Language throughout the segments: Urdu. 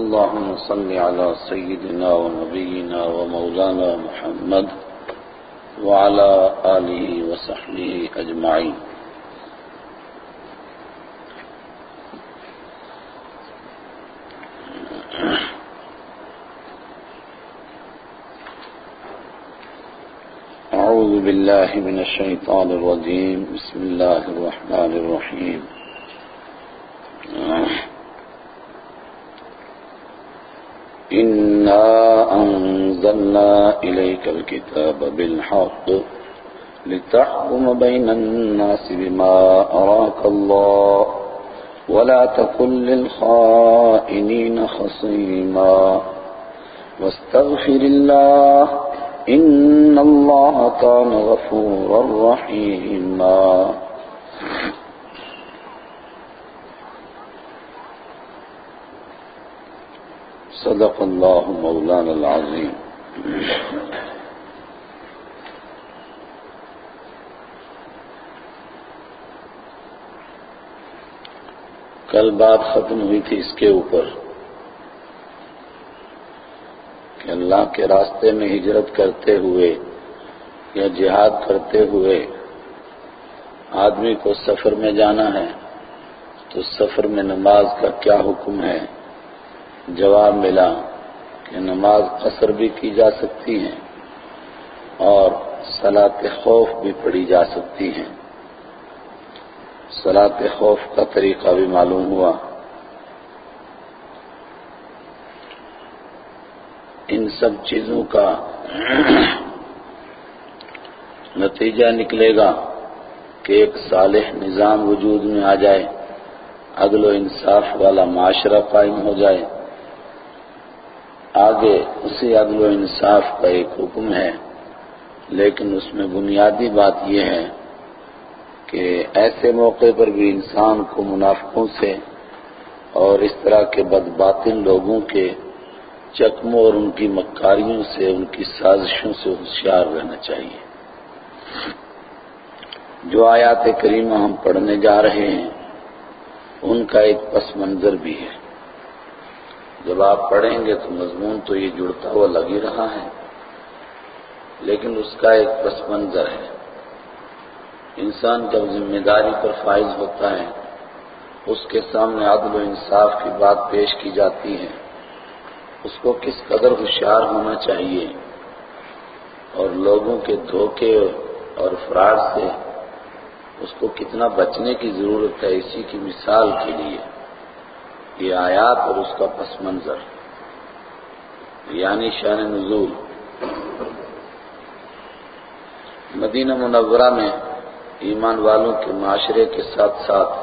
اللهم صل على سيدنا ونبينا ومولانا محمد وعلى آله وصحبه أجمعين. أعوذ بالله من الشيطان الرجيم. بسم الله الرحمن الرحيم. أنزلنا إليك الكتاب بالحق لتحكم بين الناس بما أراك الله ولا تكن للخائنين خصيما واستغفر الله إن الله كان غفورا رحيما صدق الله مولانا العظيم کل بات ختم ہوئی تھی اس کے اوپر کہ اللہ کے راستے میں ہجرت کرتے ہوئے یا جہاد کرتے ہوئے آدمی کو سفر میں جانا ہے تو سفر میں نماز کا کیا حکم ہے؟ جواب ملا کہ نماز قصر بھی کی جا سکتی ہے اور صلاة خوف بھی پڑھی جا سکتی ہیں۔ صلاة خوف کا طریقہ بھی معلوم ہوا۔ ان سب چیزوں کا نتیجہ نکلے گا کہ ایک صالح نظام وجود میں آ جائے، عدل و انصاف والا معاشرہ قائم ہو جائے۔ آگے اسی عدل و انصاف کا ایک حکم ہے۔ لیکن اس میں بنیادی بات یہ ہے کہ ایسے موقع پر بھی انسان کو منافقوں سے اور اس طرح کے بد باطن لوگوں کے چکموں اور ان کی مکاریوں سے، ان کی سازشوں سے ہوشیار رہنا چاہیے۔ جو آیات کریمہ ہم پڑھنے جا رہے ہیں، ان کا ایک پس منظر بھی ہے۔ جب آپ پڑھیں گے تو مضمون تو یہ جڑتا ہوا لگ ہی رہا ہے۔ لیکن اس کا ایک پس منظر ہے۔ انسان جب ذمہ داری پر فائز ہوتا ہے، اس کے سامنے عدل و انصاف کی بات پیش کی جاتی ہے۔ اس کو کس قدر ہوشیار ہونا چاہیے؟ اور لوگوں کے دھوکے اور فراڈ سے اس کو کتنا بچنے کی ضرورت ہے، اسی کی مثال کے لیے۔ یہ آیات اور اس کا پس منظر یعنی شان نزول۔ مدینہ منورہ میں ایمان والوں کے معاشرے کے ساتھ ساتھ،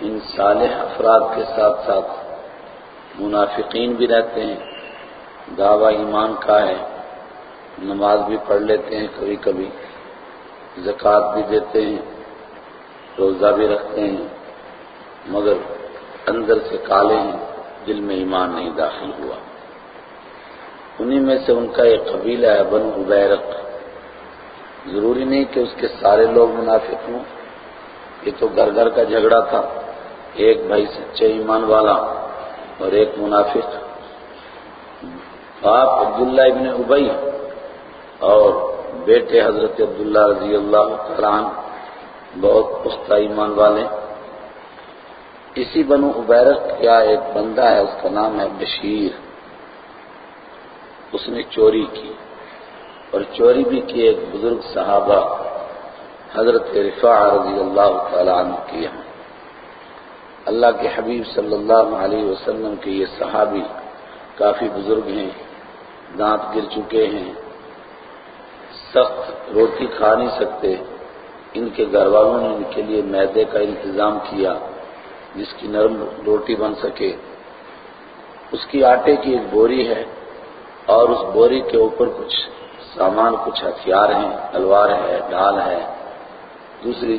ان صالح افراد کے ساتھ ساتھ منافقین بھی رہتے ہیں، دعویٰ ایمان کا ہے، نماز بھی پڑھ لیتے ہیں کبھی کبھی زکوٰۃ بھی دیتے ہیں، روزہ بھی رکھتے ہیں۔ مگر اندر سے کالے ہیں دل میں ایمان نہیں داخل ہوا۔ انہی میں سے ان کا ایک قبیلہ ہے بنو عبیرق۔ ضروری نہیں کہ اس کے سارے لوگ منافق ہوں۔ یہ تو گھر گھر کا جھگڑا تھا۔ ایک بھائی سچے ایمان والا اور ایک منافق۔ باپ عبداللہ ابن ابئی اور بیٹے حضرت عبداللہ رضی اللہ عنہ، بہت پختہ ایمان والے۔ اسی بنو عبیرق کیا ایک بندہ ہے، اس کا نام ہے بشیر۔ اس نے چوری کی اور چوری بھی کی ایک بزرگ صحابہ، حضرت رفاع رضی اللہ تعالیٰ عنہ کیا اللہ کے حبیب صلی اللہ علیہ وسلم کے یہ صحابی کافی بزرگ ہیں، دانت گر چکے ہیں، سخت روٹی کھا نہیں سکتے۔ ان کے گھر والوں نے ان کے لیے میدے کا انتظام کیا۔ جس کی نرم روٹی بن سکے۔ اس کی آٹے کی ایک بوری ہے اور اس بوری کے اوپر کچھ سامان، کچھ ہتھیار ہیں تلوار ہے ڈال ہے۔ دوسری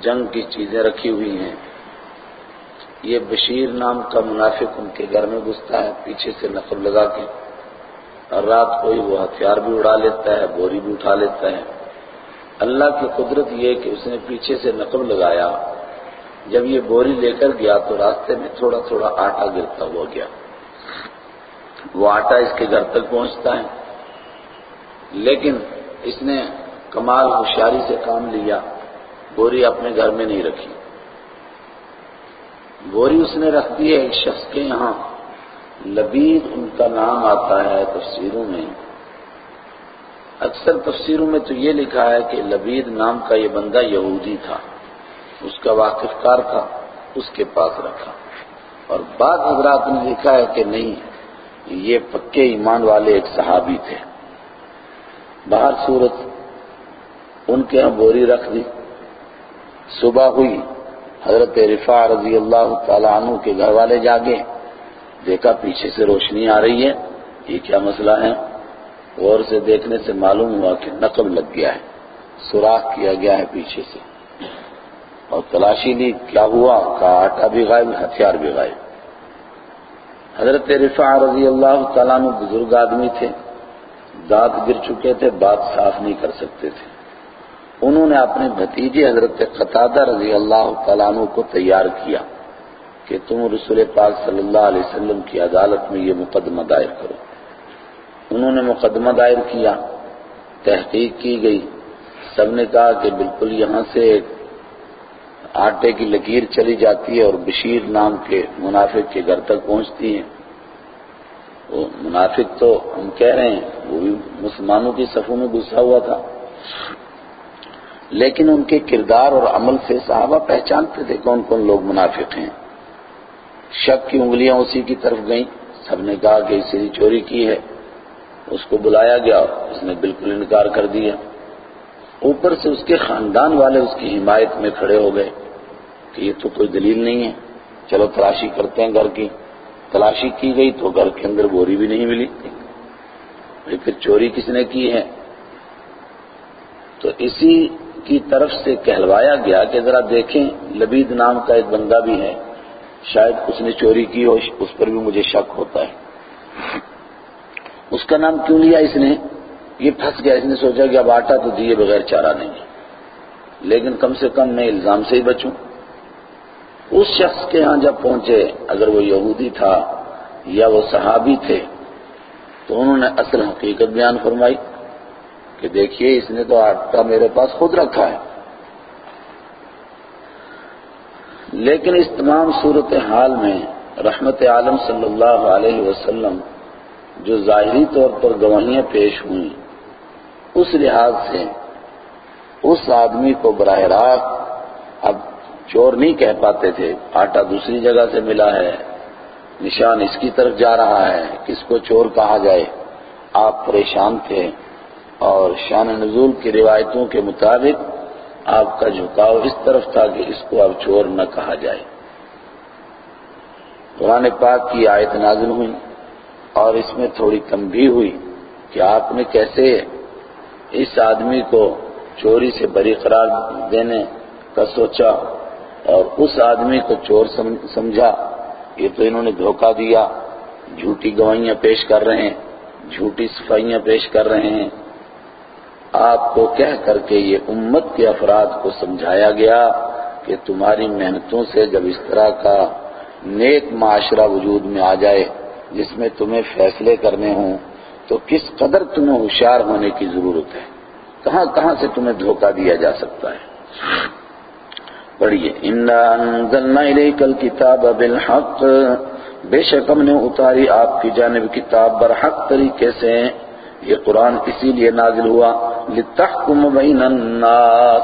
جنگ کی چیزیں رکھی ہوئی ہیں۔ یہ بشیر نام کا منافق ان کے گھر میں گھستا ہے، پیچھے سے نقب لگا کے۔ اور رات کوئی وہ ہتھیار بھی اڑا لیتا ہے، بوری بھی اٹھا لیتا ہے۔ اللہ کی قدرت یہ کہ اس نے پیچھے سے نقب لگایا۔ جب یہ بوری لے کر گیا تو راستے میں تھوڑا تھوڑا آٹا گرتا ہوا گیا۔ وہ آٹا اس کے گھر تک پہنچتا ہے۔ لیکن اس نے کمال ہوشیاری سے کام لیا۔ بوری اپنے گھر میں نہیں رکھی۔ بوری اس نے رکھ دی ہے ایک شخص کے یہاں۔ لبید ان کا نام آتا ہے تفسیروں میں۔ اکثر تفسیروں میں تو یہ لکھا ہے کہ لبید نام کا یہ بندہ یہودی تھا۔ اس کا واقف کار تھا، اس کے پاس رکھا۔ اور بعض حضرات نے لکھا ہے کہ نہیں، یہ پکے ایمان والے ایک صحابی تھے۔ باہر صورت ان کے ہاں بوری رکھ دی۔ صبح ہوئی، حضرت رفا رضی اللہ تعالیٰ عنہ کے گھر والے جاگے۔ دیکھا پیچھے سے روشنی آ رہی ہے، یہ کیا مسئلہ ہے؟ غور سے دیکھنے سے معلوم ہوا کہ نقب لگ گیا ہے، سوراخ کیا گیا ہے پیچھے سے۔ اور تلاشی لی کیا ہوا؟ کا آٹا بھی غائب ہتھیار بھی غائب۔ حضرت رفا رضی اللہ تعالیٰ عنہ بزرگ آدمی تھے۔ دانت گر چکے تھے، بات صاف نہیں کر سکتے تھے۔ انہوں نے اپنے بھتیجے حضرت قطادہ رضی اللہ تعالیٰ عنہ کو تیار کیا کہ تم رسول پاک صلی اللہ علیہ وسلم کی عدالت میں یہ مقدمہ دائر کرو۔ انہوں نے مقدمہ دائر کیا، تحقیق کی گئی۔ سب نے کہا کہ بالکل یہاں سے آٹے کی لکیر چلی جاتی ہے اور بشیر نام کے منافق کے گھر تک پہنچتی ہے وہ منافق تو ہم کہہ رہے ہیں، وہ بھی مسلمانوں کی صفوں میں گھسا ہوا تھا۔ لیکن ان کے کردار اور عمل سے صحابہ پہچانتے تھے کون کون لوگ منافق ہیں۔ شک کی انگلیاں اسی کی طرف گئیں۔ سب نے کہا کہ اسی نے چوری کی ہے۔ اس کو بلایا گیا اس نے بالکل انکار کر دیا۔ اوپر سے اس کے خاندان والے اس کی حمایت میں کھڑے ہو گئے۔ کہ یہ تو کوئی دلیل نہیں ہے۔ چلو تلاشی کرتے ہیں گھر کی۔ تلاشی کی گئی تو گھر کے اندر بوری بھی نہیں ملی۔ پھر چوری کس نے کی ہے؟ تو اسی کی طرف سے کہلوایا گیا کہ ذرا دیکھیں، لبید نام کا ایک بندہ بھی ہے۔ شاید اس نے چوری کی ہو، اس پر بھی مجھے شک ہوتا ہے۔ اس کا نام کیوں لیا اس نے؟ یہ پھنس گیا۔ اس نے سوچا کہ اب آٹا تو دیے بغیر چارہ نہیں۔ لیکن کم سے کم میں الزام سے ہی بچوں۔ اس شخص کے ہاں جب پہنچے، اگر وہ یہودی تھا یا وہ صحابی تھے، تو انہوں نے اصل حقیقت بیان فرمائی کہ دیکھیے، اس نے تو آٹا میرے پاس خود رکھا ہے۔ لیکن اس تمام صورت حال میں رحمت عالم صلی اللہ علیہ وسلم جو ظاہری طور پر گواہیاں پیش ہوئیں، اس لحاظ سے اس آدمی کو براہ راست اب چور نہیں کہہ پاتے تھے، آٹا دوسری جگہ سے ملا ہے۔ نشان اس کی طرف جا رہا ہے، کس کو چور کہا جائے؟ آپ پریشان تھے۔ اور شان نزول کی روایتوں کے مطابق آپ کا جھکاؤ اس طرف تھا کہ اس کو اب چور نہ کہا جائے۔ قرآن پاک کی آیت نازل ہوئی اور اس میں تھوڑی تنبیہ ہوئی کہ آپ نے کیسے اس آدمی کو چوری سے بری قرار دینے کا سوچا۔ اور اس آدمی کو چور سمجھا، یہ تو انہوں نے دھوکہ دیا، جھوٹی گواہیاں پیش کر رہے ہیں، جھوٹی صفائیاں پیش کر رہے ہیں۔ آپ کو کہہ کر کے یہ امت کے افراد کو سمجھایا گیا کہ تمہاری محنتوں سے جب اس طرح کا نیک معاشرہ وجود میں آ جائے، جس میں تمہیں فیصلے کرنے ہوں، تو کس قدر تمہیں ہوشیار ہونے کی ضرورت ہے؟ کہاں کہاں سے تمہیں دھوکہ دیا جا سکتا ہے؟ پڑھیے۔ انزلنا الیک الکتاب بالحق بے شک ہم نے اتاری آپ کی جانب کتاب برحق طریقے سے۔ یہ قرآن اسی لیے نازل ہوا۔ لتحکم بین الناس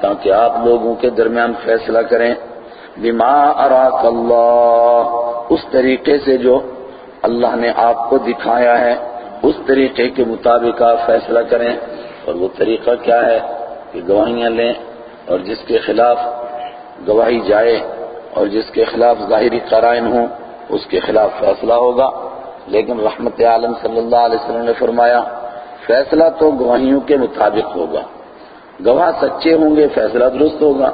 تاکہ آپ لوگوں کے درمیان فیصلہ کریں۔ بما اراک اللہ اس طریقے سے جو اللہ نے آپ کو دکھایا ہے، اس طریقے کے مطابق آپ فیصلہ کریں۔ اور وہ طریقہ کیا ہے کہ گواہیاں لیں اور جس کے خلاف گواہی جائے اور جس کے خلاف ظاہری قرائن ہوں، اس کے خلاف فیصلہ ہوگا۔ لیکن رحمت عالم صلی اللہ علیہ وسلم نے فرمایا، فیصلہ تو گواہیوں کے مطابق ہوگا۔ گواہ سچے ہوں گے، فیصلہ درست ہوگا۔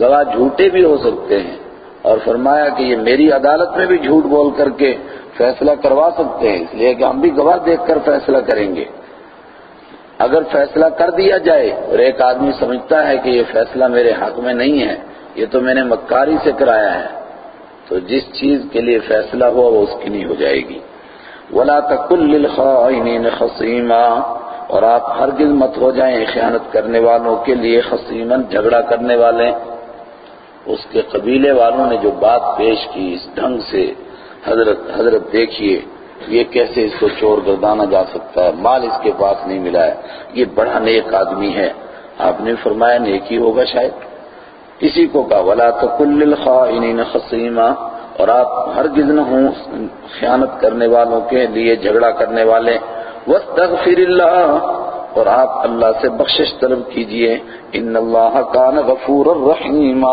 گواہ جھوٹے بھی ہو سکتے ہیں۔ اور فرمایا کہ یہ میری عدالت میں بھی جھوٹ بول کر کے فیصلہ کروا سکتے ہیں، اس لیے کہ ہم بھی گواہ دیکھ کر فیصلہ کریں گے۔ اگر فیصلہ کر دیا جائے اور ایک آدمی سمجھتا ہے کہ یہ فیصلہ میرے حق میں نہیں ہے یہ تو میں نے مکاری سے کرایا ہے۔ تو جس چیز کے لیے فیصلہ ہوا وہ اس کی نہیں ہو جائے گی۔ ولا تکل للخائنین خصیما اور آپ ہرگز مت ہو جائیں خیانت کرنے والوں کے لیے خصیمن جھگڑا کرنے والے۔ اس کے قبیلے والوں نے جو بات پیش کی اس ڈھنگ سے، حضرت حضرت دیکھیے یہ کیسے اس کو چور گردانا جا سکتا ہے، مال اس کے پاس نہیں ملا ہے۔ یہ بڑا نیک آدمی ہے۔ آپ نے فرمایا نیکی ہوگا شاید۔ کسی کو کہا، ولا تکل للخائنین خصیما اور آپ ہرگز نہ ہوں خیانت کرنے والوں کے لیے جھگڑا کرنے والے۔ وَاسْتَغْفِرِ اللَّهِ۔ اور آپ اللہ سے بخشش طلب کیجیے۔ ان اللہ کان غفور الرحیم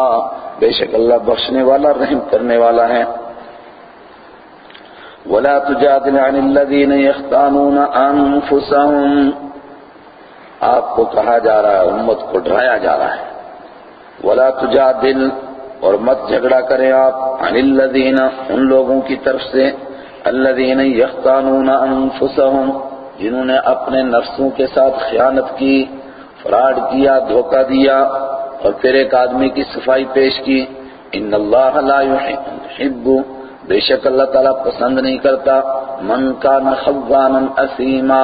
بے شک اللہ بخشنے والا، رحم کرنے والا ہے۔ ولا تجادل عن الذين يختانون انفسهم آپ کو کہا جا رہا ہے، امت کو ڈرایا جا رہا ہے۔ ولا تجادل اور مت جھگڑا کریں آپ عن الذين ان لوگوں کی طرف سے الذين يختانون انفسهم جنہوں نے اپنے نفسوں کے ساتھ خیانت کی، فراڈ کیا، دھوکہ دیا، اور پھر ایک آدمی کی صفائی پیش کی۔ ان اللہ لا يحب بے شک اللہ تعالیٰ پسند نہیں کرتا۔ من کا خوانا اسیما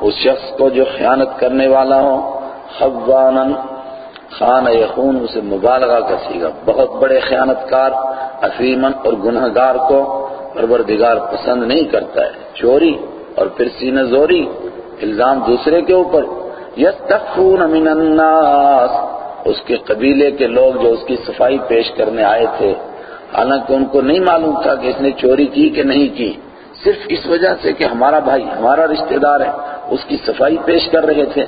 اس شخص کو جو خیانت کرنے والا ہو، خوانا خان یخون اسے مبالغہ کا سیگا بہت بڑے خیانت کار اسیمن اور گنہگار کو پروردگار پسند نہیں کرتا ہے۔ چوری اور پھر سینہ زوری، الزام دوسرے کے اوپر۔ یستخفون من الناس۔ اس کے قبیلے کے لوگ جو اس کی صفائی پیش کرنے آئے تھے، حالانکہ ان کو نہیں معلوم تھا کہ اس نے چوری کی کہ نہیں کی۔ صرف اس وجہ سے کہ ہمارا بھائی، ہمارا رشتہ دار ہے، اس کی صفائی پیش کر رہے تھے۔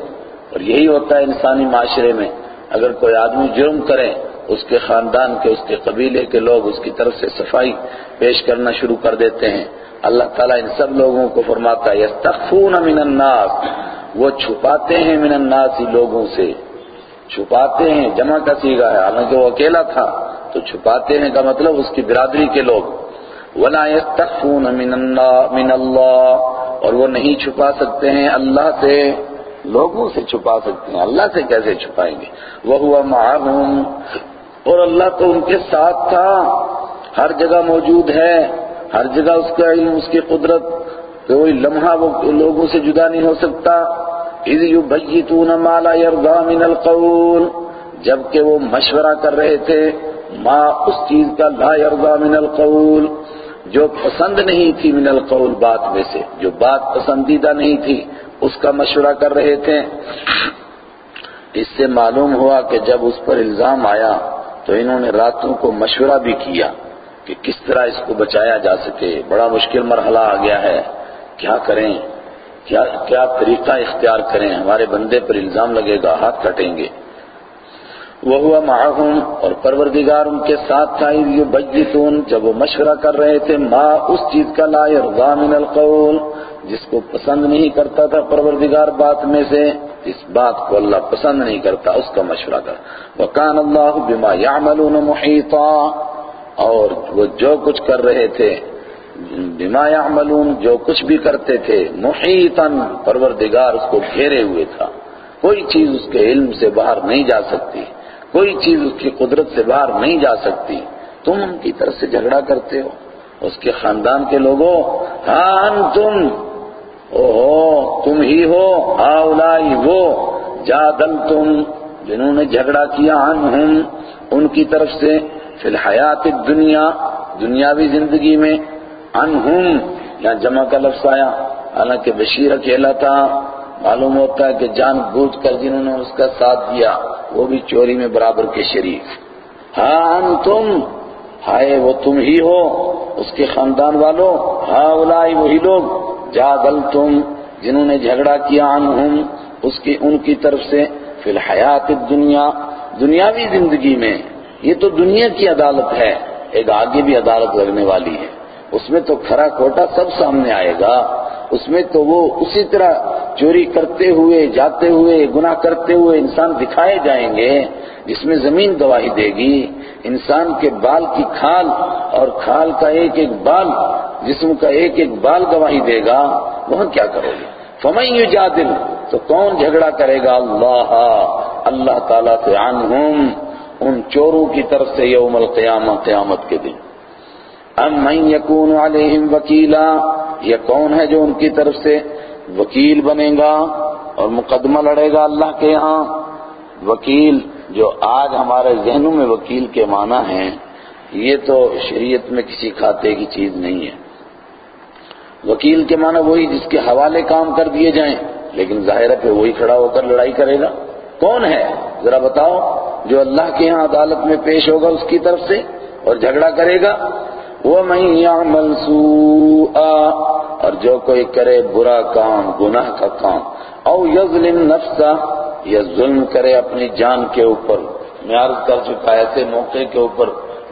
اور یہی ہوتا ہے انسانی معاشرے میں۔ اگر کوئی آدمی جرم کرے، اس کے خاندان کے، اس کے قبیلے کے لوگ اس کی طرف سے صفائی پیش کرنا شروع کر دیتے ہیں۔ اللہ تعالیٰ ان سب لوگوں کو فرماتا ہے، یستخفون من الناس۔ وہ چھپاتے ہیں من الناس لوگوں سے۔ چھپاتے ہیں، جمع کا سیگا ہے۔ حالانکہ وہ اکیلا تھا، تو چھپاتے ہیں کا مطلب اس کی برادری کے لوگ۔ ولا يستخفون من اللہ من اللہ اور وہ نہیں چھپا سکتے ہیں اللہ سے۔ لوگوں سے چھپا سکتے ہیں۔ اللہ سے کیسے چھپائیں گے؟ وہ ہوا معاہم اور اللہ تو ان کے ساتھ تھا۔ ہر جگہ موجود ہے۔ ہر جگہ اس کا علم، اس کی قدرت۔ کوئی لمحہ وہ لوگوں سے جدا نہیں ہو سکتا۔ اذ یبیتون ما لا یرضا من القول۔ جبکہ وہ مشورہ کر رہے تھے، ما اس چیز کا لا یرضا من القول۔ جو پسند نہیں تھی من القول بات میں سے، جو بات پسندیدہ نہیں تھی، اس کا مشورہ کر رہے تھے۔ اس سے معلوم ہوا کہ جب اس پر الزام آیا تو انہوں نے راتوں کو مشورہ بھی کیا کہ کس طرح اس کو بچایا جا سکے۔ بڑا مشکل مرحلہ آ گیا ہے۔ کیا کریں؟ کیا کیا طریقہ اختیار کریں؟ ہمارے بندے پر الزام لگے گا، ہاتھ کٹیں گے۔ وہ ہوا معاہم اور پروردگار ان کے ساتھ تھا یہ بجتون جب وہ مشورہ کر رہے تھے، ما، اس چیز کا لا يرضى من القول، جس کو پسند نہیں کرتا تھا پروردگار بات میں سے، اس بات کو اللہ پسند نہیں کرتا، اس کا مشورہ کر۔ وکان اللہ بما يعملون محیطا، اور وہ جو کچھ کر رہے تھے، بما يعملون جو کچھ بھی کرتے تھے، محیطا پروردگار اس کو گھیرے ہوئے تھا۔ کوئی چیز اس کے علم سے باہر نہیں جا سکتی۔ کوئی چیز اس کی قدرت سے باہر نہیں جا سکتی۔ تم ان کی طرف سے جھگڑا کرتے ہو۔ اس کے خاندان کے لوگوں ہاں تم او ہو تم ہی ہو اولائی وہ جادل تم جنہوں نے جھگڑا کیا عنہم، ان کی طرف سے، فی الحیات الدنیا، دنیاوی زندگی میں انہم یہاں جمع کا لفظ آیا۔ حالانکہ بشیر اکیلا تھا۔ معلوم ہوتا ہے کہ جان بوجھ کر جنہوں نے اس کا ساتھ دیا، وہ بھی چوری میں برابر کے شریف۔ ہاں تم ہائے وہ تم ہی ہو، اس کے خاندان والوں ہاں اولائی وہی لوگ۔ جادل تم جنہوں نے جھگڑا کیا عنہم اس کی ان کی طرف سے۔ فی الحیات الدنیا، دنیاوی زندگی میں۔ یہ تو دنیا کی عدالت ہے، ایک آگے بھی عدالت لگنے والی ہے۔ اس میں تو کھرا کھوٹا سب سامنے آئے گا۔ اس میں تو وہ اسی طرح چوری کرتے ہوئے، جاتے ہوئے، گناہ کرتے ہوئے انسان دکھائے جائیں گے، جس میں زمین گواہی دے گی۔ انسان کے بال کی کھال اور کھال کا ایک ایک بال، جسم کا ایک ایک بال گواہی دے گا، وہاں کیا کرو گے؟ فمن یجادل، تو کون جھگڑا کرے گا؟ اللہ اللہ تعالیٰ سے عنہم، ان چوروں کی طرف سے یوم القیامہ، قیامت کے دن۔ ام من یکون علیہم وکیلا یہ کون ہے جو ان کی طرف سے وکیل بنے گا اور مقدمہ لڑے گا اللہ کے یہاں؟ وکیل جو آج ہمارے ذہنوں میں وکیل کے معنی ہیں، یہ تو شریعت میں کسی کھاتے کی چیز نہیں ہے۔ وکیل کے معنی وہی جس کے حوالے کام کر دیے جائیں، لیکن ظاہر پہ وہی کھڑا ہو کر لڑائی کرے گا۔ کون ہے؟ ذرا بتاؤ، جو اللہ کے یہاں عدالت میں پیش ہوگا اس کی طرف سے اور جھگڑا کرے گا؟ وہ میں سوءا، اور جو کوئی کرے برا کام، گناہ کا کام، او یظلم نفسا یا ظلم کرے اپنی جان کے اوپر، میں عرض کر چکا ایسے موقع کے اوپر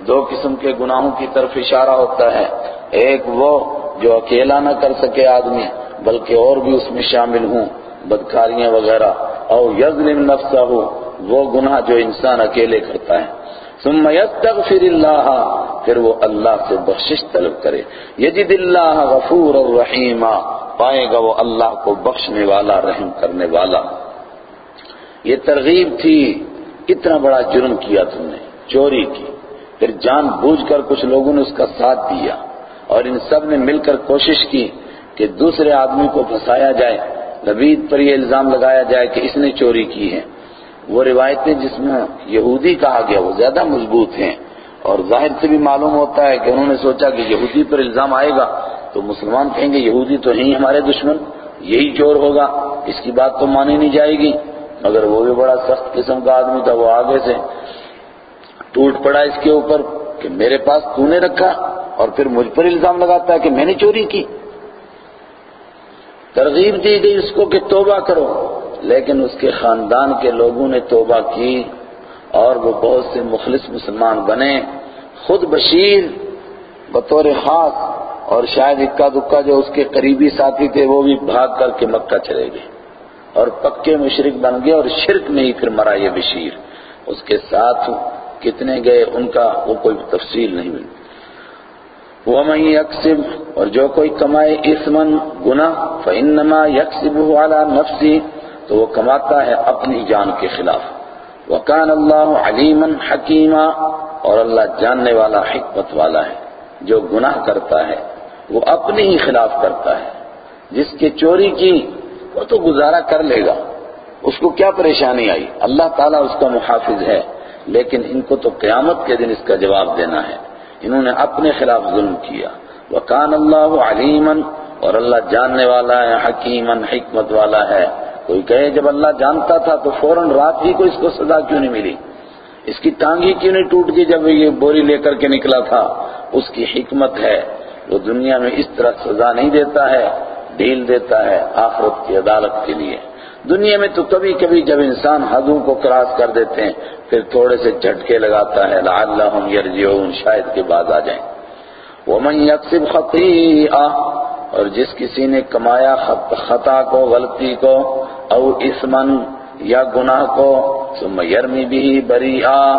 دو قسم کے گناہوں کی طرف اشارہ ہوتا ہے۔ ایک وہ جو اکیلا نہ کر سکے آدمی، بلکہ اور بھی اس میں شامل ہوں، بدکاریاں وغیرہ، او یظلم نفسا ہو وہ گناہ جو انسان اکیلے کرتا ہے۔ ثم یستغفر اللہ، پھر وہ اللہ سے بخشش طلب کرے۔ یجد اللہ غفور الرحیم، پائے گا وہ اللہ کو بخشنے والا، رحم کرنے والا۔ یہ ترغیب تھی، اتنا بڑا جرم کیا تم نے، چوری کی۔ پھر جان بوجھ کر کچھ لوگوں نے اس کا ساتھ دیا، اور ان سب نے مل کر کوشش کی کہ دوسرے آدمی کو پھنسایا جائے۔ نبید پر یہ الزام لگایا جائے کہ اس نے چوری کی ہے۔ وہ روایتیں جس میں یہودی کہا گیا وہ زیادہ مضبوط ہیں اور ظاہر سے بھی معلوم ہوتا ہے کہ انہوں نے سوچا کہ یہودی پر الزام آئے گا تو مسلمان کہیں گے یہودی تو ہیں ہمارے دشمن، یہی چور ہوگا، اس کی بات تو مانی نہیں جائے گی۔ مگر وہ بھی بڑا سخت قسم کا آدمی تھا، وہ آگے سے ٹوٹ پڑا اس کے اوپر کہ میرے پاس تو نے رکھا اور پھر مجھ پر الزام لگاتا ہے کہ میں نے چوری کی۔ ترغیب دی گئی اس کو کہ توبہ کرو۔ لیکن اس کے خاندان کے لوگوں نے توبہ کی اور وہ بہت سے مخلص مسلمان بنے۔ خود بشیر بطور خاص اور شاید اکا دکا جو اس کے قریبی ساتھی تھے وہ بھی بھاگ کر کے مکہ چلے گئے اور پکے مشرق بن گئے اور شرک میں ہی پھر مرا یہ بشیر۔ اس کے ساتھ کتنے گئے ان کا وہ کوئی تفصیل نہیں ملی۔ وَمَن يَكْسِبْ اور جو کوئی کمائے اسمن گناہ فَإِنَّمَا يَكْسِبُهُ عَلَى نَفْسِهِ تو وہ کماتا ہے اپنی جان کے خلاف۔ وَكَانَ اللَّهُ عَلِيمًا حَكِيمًا، اور اللہ جاننے والا، حکمت والا ہے۔ جو گناہ کرتا ہے، وہ اپنے ہی خلاف کرتا ہے۔ جس کے چوری کی، وہ تو گزارا کر لے گا۔ اس کو کیا پریشانی آئی؟ اللہ تعالیٰ اس کا محافظ ہے، لیکن ان کو تو قیامت کے دن اس کا جواب دینا ہے۔ انہوں نے اپنے خلاف ظلم کیا۔ وَقَانَ اللَّهُ عَلِيمًا، اور اللہ جاننے والا ہے حکیمن حکمت والا ہے۔ کوئی کہے جب اللہ جانتا تھا تو فوراً رات ہی کو اس کو سزا کیوں نہیں ملی؟ اس کی ٹانگ ہی کیوں نہیں ٹوٹ گئی جب یہ بوری لے کر کے نکلا تھا؟ اس کی حکمت ہے وہ دنیا میں اس طرح سزا نہیں دیتا ہے، ڈھیل دیتا ہے آخرت کی عدالت کے لیے۔ دنیا میں تو کبھی کبھی جب انسان حدوں کو کراس کر دیتے ہیں، پھر تھوڑے سے جھٹکے لگاتا ہے، لعلہم یرجعون، شاید کے بعد آ جائیں۔ ومن یکسب خطیئہ، اور جس کسی نے کمایا خطا کو، غلطی کو او اسمن یا گناہ کو، ثم یرمی بھی بریئا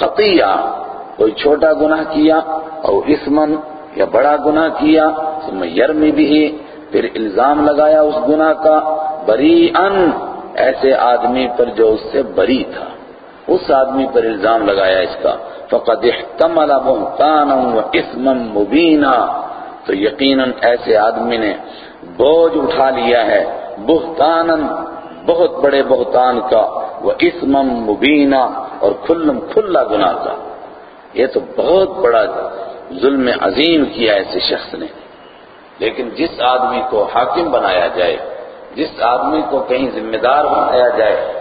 خطیئہ کوئی چھوٹا گناہ کیا او اسمن یا بڑا گناہ کیا، ثم یرمی بھی پھر الزام لگایا اس گناہ کا بری ان ایسے آدمی پر جو اس سے بری تھا۔ اس آدمی پر الزام لگایا اس کا۔ فقد احتمل بہتانا و اسما مبینا۔ تو یقیناً ایسے آدمی نے بوجھ اٹھا لیا ہے۔ بہتانا، بہت بڑے بہتان کا وہ اسمم مبینہ اور کھلم کھلا گناہ کا۔ یہ تو بہت بڑا ظلم عظیم کیا ایسے شخص نے۔ لیکن جس آدمی کو حاکم بنایا جائے، جس آدمی کو کہیں ذمہ دار بنایا جائے،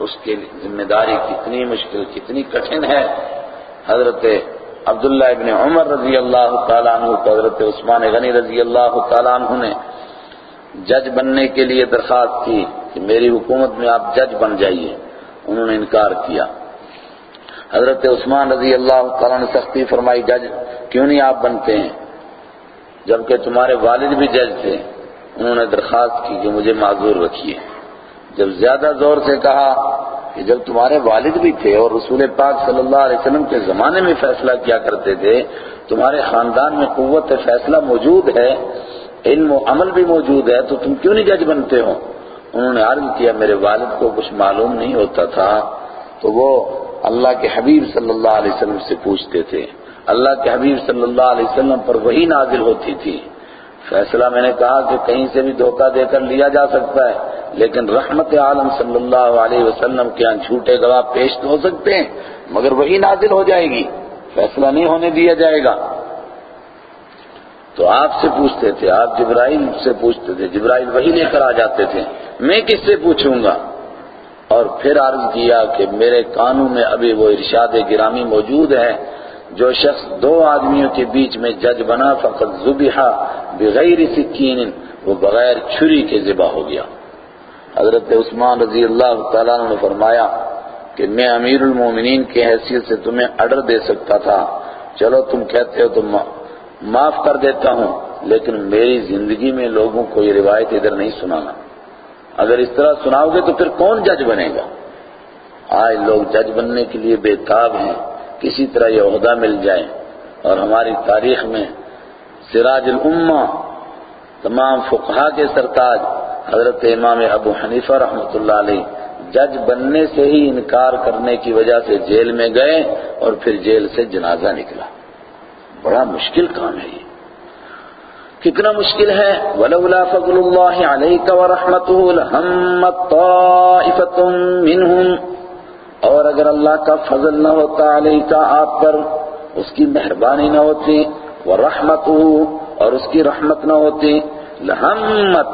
اس کی ذمہ داری کتنی مشکل، کتنی کٹھن ہے۔ حضرت عبداللہ ابن عمر رضی اللہ تعالیٰ عنہ، حضرت عثمان غنی رضی اللہ تعالیٰ عنہ نے جج بننے کے لیے درخواست کی کہ میری حکومت میں آپ جج بن جائیے، انہوں نے انکار کیا۔ حضرت عثمان رضی اللہ تعالیٰ نے سختی فرمائی، جج کیوں نہیں آپ بنتے ہیں؟ جبکہ تمہارے والد بھی جج تھے۔ انہوں نے درخواست کی کہ مجھے معذور رکھیے۔ جب زیادہ زور سے کہا کہ جب تمہارے والد بھی تھے اور رسول پاک صلی اللہ علیہ وسلم کے زمانے میں فیصلہ کیا کرتے تھے، تمہارے خاندان میں قوت فیصلہ موجود ہے۔ علم و عمل بھی موجود ہے تو تم کیوں نہیں جج بنتے ہو؟ انہوں نے عرض کیا، میرے والد کو کچھ معلوم نہیں ہوتا تھا۔ تو وہ اللہ کے حبیب صلی اللہ علیہ وسلم سے پوچھتے تھے۔ اللہ کے حبیب صلی اللہ علیہ وسلم پر وہی نازل ہوتی تھی۔ فیصلہ میں نے کہا کہ کہیں سے بھی دھوکہ دے کر لیا جا سکتا ہے، لیکن رحمت عالم صلی اللہ علیہ وسلم کے یہاں جھوٹے گواہ پیش تو ہو سکتے ہیں، مگر وہی نازل ہو جائے گی۔ فیصلہ نہیں ہونے دیا جائے گا۔ تو آپ سے پوچھتے تھے، آپ جبرائیل سے پوچھتے تھے، جبرائیل وہی لے کر آ جاتے تھے، میں کس سے پوچھوں گا؟ اور پھر عرض کیا کہ میرے کانوں میں ابھی وہ ارشاد گرامی موجود ہے، جو شخص دو آدمیوں کے بیچ میں جج بنا، فقط زبحا بغیر سکین، وہ بغیر چھری کے ذبح ہو گیا۔ حضرت عثمان رضی اللہ تعالیٰ نے فرمایا کہ میں امیر المومنین کی حیثیت سے تمہیں اڈر دے سکتا تھا۔ چلو تم کہتے ہو تو معاف کر دیتا ہوں، لیکن میری زندگی میں لوگوں کو یہ روایت ادھر نہیں سنانا۔ اگر اس طرح سناؤ گے تو پھر کون جج بنے گا؟ آج لوگ جج بننے کے لیے بےتاب ہیں، کسی طرح یہ عہدہ مل جائے۔ اور ہماری تاریخ میں سراج الامہ، تمام فقہا کے سرتاج، حضرت امام ابو حنیفہ رحمۃ اللہ علیہ، جج بننے سے ہی انکار کرنے کی وجہ سے جیل میں گئے اور پھر جیل سے جنازہ نکلا۔ بڑا مشکل کام ہے یہ۔ کتنا مشکل ہے؟ ولولا فضل اللہ علیک ورحمته لهمت طائفه منهم۔ اور اگر اللہ کا فضل نہ ہوتا علیہ کا آپ پر، اس کی مہربانی نہ ہوتی، ورحمته اور اس کی رحمت نہ ہوتی لہمت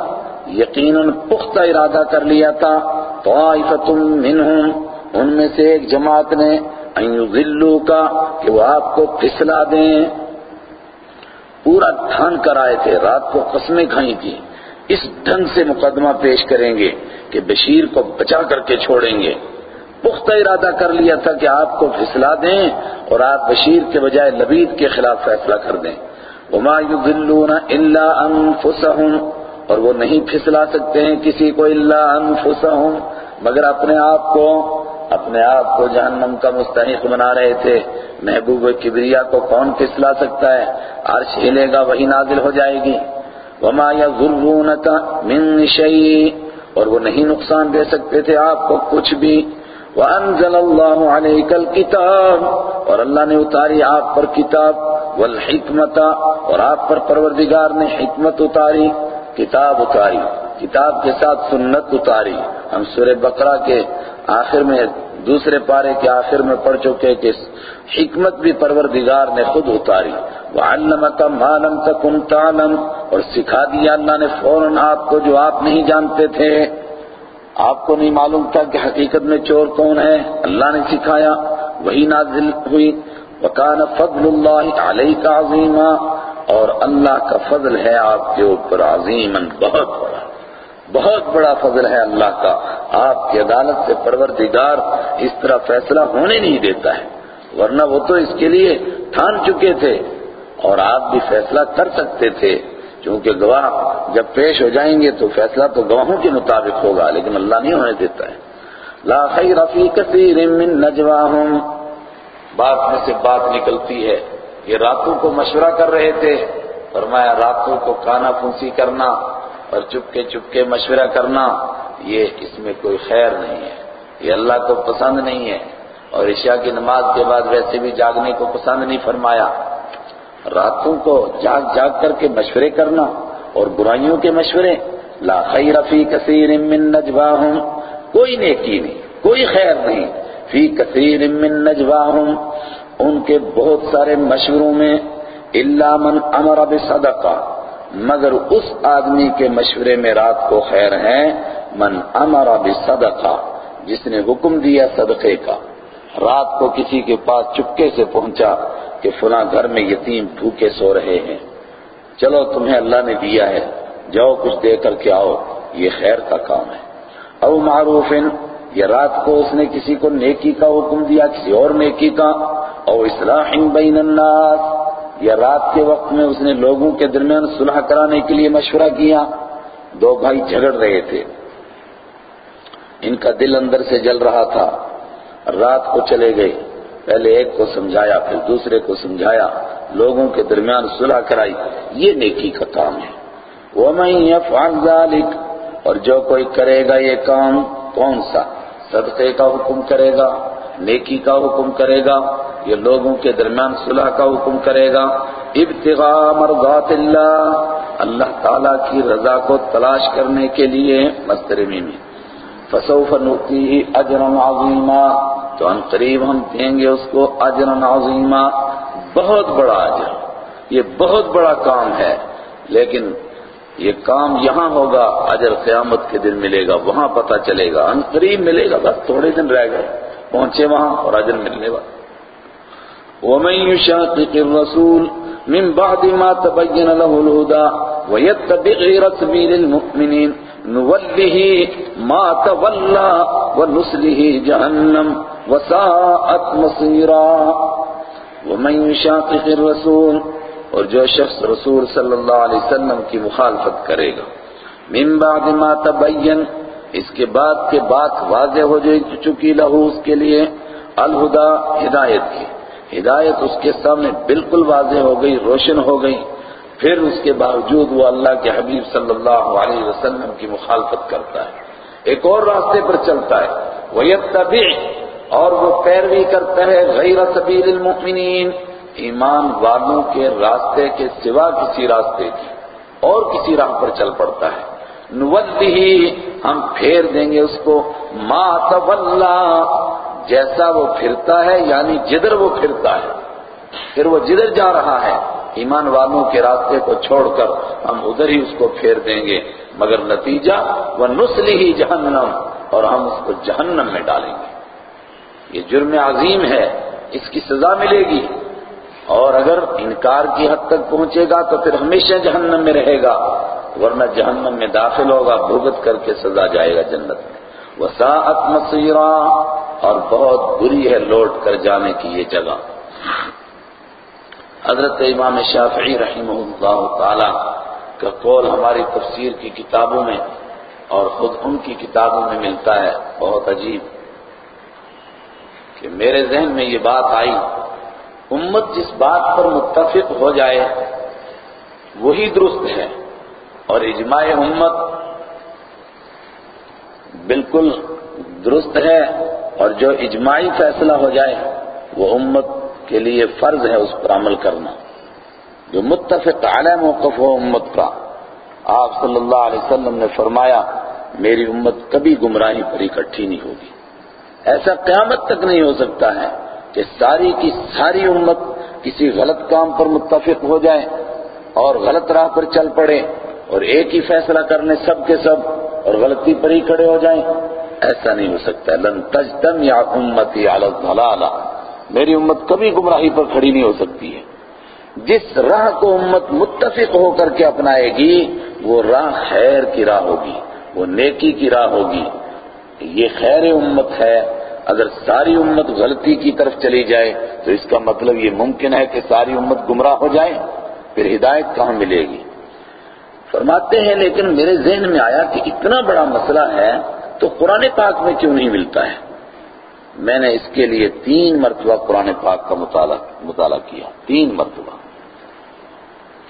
یقیناً پختہ ارادہ کر لیا تھا، طائفة منهم۔ ان میں سے ایک جماعت نے ان کا کہ وہ آپ کو پھسلا دیں۔ پورا ٹھان کر آئے تھے، رات کو قسمیں کھائی تھی اس ڈھنگ سے مقدمہ پیش کریں گے کہ بشیر کو بچا کر کے چھوڑیں گے۔ پختہ ارادہ کر لیا تھا کہ آپ کو پھسلا دیں اور آپ بشیر کے بجائے لبید کے خلاف فیصلہ کر دیں۔ وما يضلون الا انفسهم اور وہ نہیں پھسلا سکتے ہیں کسی کو الا انفسهم مگر اپنے آپ کو اپنے آپ کو جہنم کا مستحق بنا رہے تھے۔ محبوب کبریا کو کون پھسلا سکتا ہے؟ عرش ہلے گا، وہی نازل ہو جائے گی۔ وما يضرونك من شيء اور وہ نہیں نقصان دے سکتے تھے آپ کو کچھ بھی۔ وانزل الله عليك الكتاب اور اللہ نے اتاری آپ پر کتاب۔ والحکمت، اور آپ پر پروردگار نے حکمت اتاری، کتاب اتاری۔ کتاب کے ساتھ سنت اتاری۔ ہم سورہ بقرہ کے آخر میں، دوسرے پارے کے آخر میں پڑھ چکے کہ حکمت بھی پروردگار نے خود اتاری۔ وَعَلَّمَكَ مَا لَمْ تَكُنْ تَعْلَمْ۔ اور سکھا دیا اللہ نے فوراً آپ کو جو آپ نہیں جانتے تھے۔ آپ کو نہیں معلوم تھا کہ حقیقت میں چور کون ہے۔ اللہ نے سکھایا۔ وہی نازل ہوئی۔ وَكَانَ فَضْلُ اللَّهِ عَلَيْكَ عَظِيمًا۔ اور اللہ کا فضل ہے آپ کے اوپر عظیماً بہت بڑا۔ بہت بڑا فضل ہے اللہ کا۔ آپ کی عدالت سے پروردگار اس طرح فیصلہ ہونے نہیں دیتا ہے۔ ورنہ وہ تو اس کے لیے ٹھان چکے تھے اور آپ بھی فیصلہ کر سکتے تھے۔ کیونکہ گواہ جب پیش ہو جائیں گے تو فیصلہ تو گواہوں کے مطابق ہوگا، لیکن اللہ نہیں ہونے دیتا ہے۔ لا خیر فی کثیر من نجواہم۔ بات میں سے بات نکلتی ہے یہ راتوں کو مشورہ کر رہے تھے۔ فرمایا، راتوں کو کانا پھنسی کرنا۔ اور چپکے چپکے مشورہ کرنا، یہ اس میں کوئی خیر نہیں ہے۔ یہ اللہ کو پسند نہیں ہے۔ اور عشاء کی نماز کے بعد ویسے بھی جاگنے کو پسند نہیں فرمایا۔ راتوں کو جاگ جاگ کر کے مشورے کرنا اور برائیوں کے مشورے۔ لا خیر فی کثیر من نجواہم۔ کوئی نیکی نہیں، کوئی خیر نہیں۔ فی کثیر من نجواہم۔ ان کے بہت سارے مشوروں میں، الا من امر بصدقہ۔ مگر اس آدمی کے مشورے میں رات کو خیر ہے من امر بصدقہ، جس نے حکم دیا صدقے کا۔ رات کو کسی کے پاس چپکے سے پہنچا کہ فلاں گھر میں یتیم بھوکے سو رہے ہیں۔ چلو تمہیں اللہ نے دیا ہے، جاؤ کچھ دے کر کے آؤ، یہ خیر کا کام ہے۔ او معروف یا رات کو اس نے کسی کو نیکی کا حکم دیا، کسی اور نیکی کا۔ او اصلاح بین الناس یا رات کے وقت میں اس نے لوگوں کے درمیان صلح کرانے کے لیے مشورہ کیا، دو بھائی جھگڑ رہے تھے۔ ان کا دل اندر سے جل رہا تھا۔ رات کو چلے گئے۔ پہلے ایک کو سمجھایا، پھر دوسرے کو سمجھایا۔ لوگوں کے درمیان صلح کرائی۔ یہ نیکی کا کام ہے۔ وَمَن يَفْعَلْ ذَلِكَ۔ اور جو کوئی کرے گا یہ کام کون سا؟ صدقے کا حکم کرے گا۔ نیکی کا حکم کرے گا، یہ لوگوں کے درمیان صلح کا حکم کرے گا۔ ابتغاء مرضات اللہ اللہ تعالیٰ کی رضا کو تلاش کرنے کے لیے مسترمی میں۔ فسوف نؤتیہ اجرا عظیما، تو ان قریب ہم دیں گے اس کو اجرا عظیما۔ بہت بڑا اجر، یہ بہت بڑا کام ہے، لیکن یہ کام یہاں ہوگا، اجر قیامت کے دن ملے گا، وہاں پتہ چلے گا۔ ان قریب ملے گا، بس تھوڑے دن رہ گئے۔ پہنچے وہاں اور اجر ملنے والا۔ ومن يشاقق الرسول من بعد ما تبين له الهدى ويتبع غير سبيل المؤمنين نوله ما تولى ونسله جهنم وساءت مصيرا۔ ومن يشاقق الرسول اور جو شخص رسول صلی اللہ علیہ وسلم کی مخالفت کرے گا۔ من بعد ما تبین اس کے بعد کے بات واضح ہو جائے چکی لہو اس کے لیے الہدا ہدایت کی۔ ہدایت اس کے سامنے بالکل واضح ہو گئی، روشن ہو گئی۔ پھر اس کے باوجود وہ اللہ کے حبیب صلی اللہ علیہ وسلم کی مخالفت کرتا ہے۔ ایک اور راستے پر چلتا ہے۔ وہ وَيَتَّبِعْ، اور وہ پیروی کرتا ہے غیر سبیل المؤمنین۔ ایمان والوں کے راستے کے سوا کسی راستے کی اور کسی راہ پر چل پڑتا ہے۔ نولی ہم پھیر دیں گے اس کو۔ ما تولا، جیسا وہ پھرتا ہے یعنی جدھر وہ پھرتا ہے۔ پھر وہ جدھر جا رہا ہے۔ ایمان والوں کے راستے کو چھوڑ کر ہم ادھر ہی اس کو پھیر دیں گے۔ مگر نتیجہ وہ نسلی ہی جہنم، اور ہم اس کو جہنم میں ڈالیں گے۔ یہ جرم عظیم ہے۔ اس کی سزا ملے گی۔ اور اگر انکار کی حد تک پہنچے گا، تو پھر ہمیشہ جہنم میں رہے گا۔ ورنہ جہنم میں داخل ہوگا، بھگت کر کے سزا جائے گا جنت میں۔ وساعت مصیرا اور بہت بری ہے لوٹ کر جانے کی یہ جگہ۔ حضرت امام شافعی رحمہ اللہ تعالی کا قول ہماری تفسیر کی کتابوں میں اور خود ان کی کتابوں میں ملتا ہے، بہت عجیب۔ کہ میرے ذہن میں یہ بات آئی، امت جس بات پر متفق ہو جائے، وہی درست ہے۔ اور اجماع امت بالکل درست ہے اور جو اجماعی فیصلہ ہو جائے وہ امت کے لیے فرض ہے اس پر عمل کرنا۔ جو متفق علیہ موقف ہو امت کا، آپ صلی اللہ علیہ وسلم نے فرمایا، میری امت کبھی گمراہی پر اکٹھی نہیں ہوگی۔ ایسا قیامت تک نہیں ہو سکتا ہے کہ ساری کی ساری امت کسی غلط کام پر متفق ہو جائے اور غلط راہ پر چل پڑے۔ اور ایک ہی فیصلہ کرنے سب کے سب اور غلطی پر ہی کھڑے ہو جائیں۔ ایسا نہیں ہو سکتا۔ لن تجتم یا امتی علی الضلالہ۔ میری امت کبھی گمراہی پر کھڑی نہیں ہو سکتی ہے۔ جس راہ کو امت متفق ہو کر کے اپنائے گی، وہ راہ خیر کی راہ ہوگی، وہ نیکی کی راہ ہوگی۔ یہ خیر امت ہے۔ اگر ساری امت غلطی کی طرف چلی جائے، تو اس کا مطلب یہ ممکن ہے کہ ساری امت گمراہ ہو جائے، پھر ہدایت کہاں ملے گی؟ فرماتے ہیں، لیکن میرے ذہن میں آیا کہ اتنا بڑا مسئلہ ہے تو قرآن پاک میں کیوں نہیں ملتا ہے؟ میں نے اس کے لیے تین مرتبہ قرآن پاک کا مطالعہ مطالعہ کیا۔ تین مرتبہ۔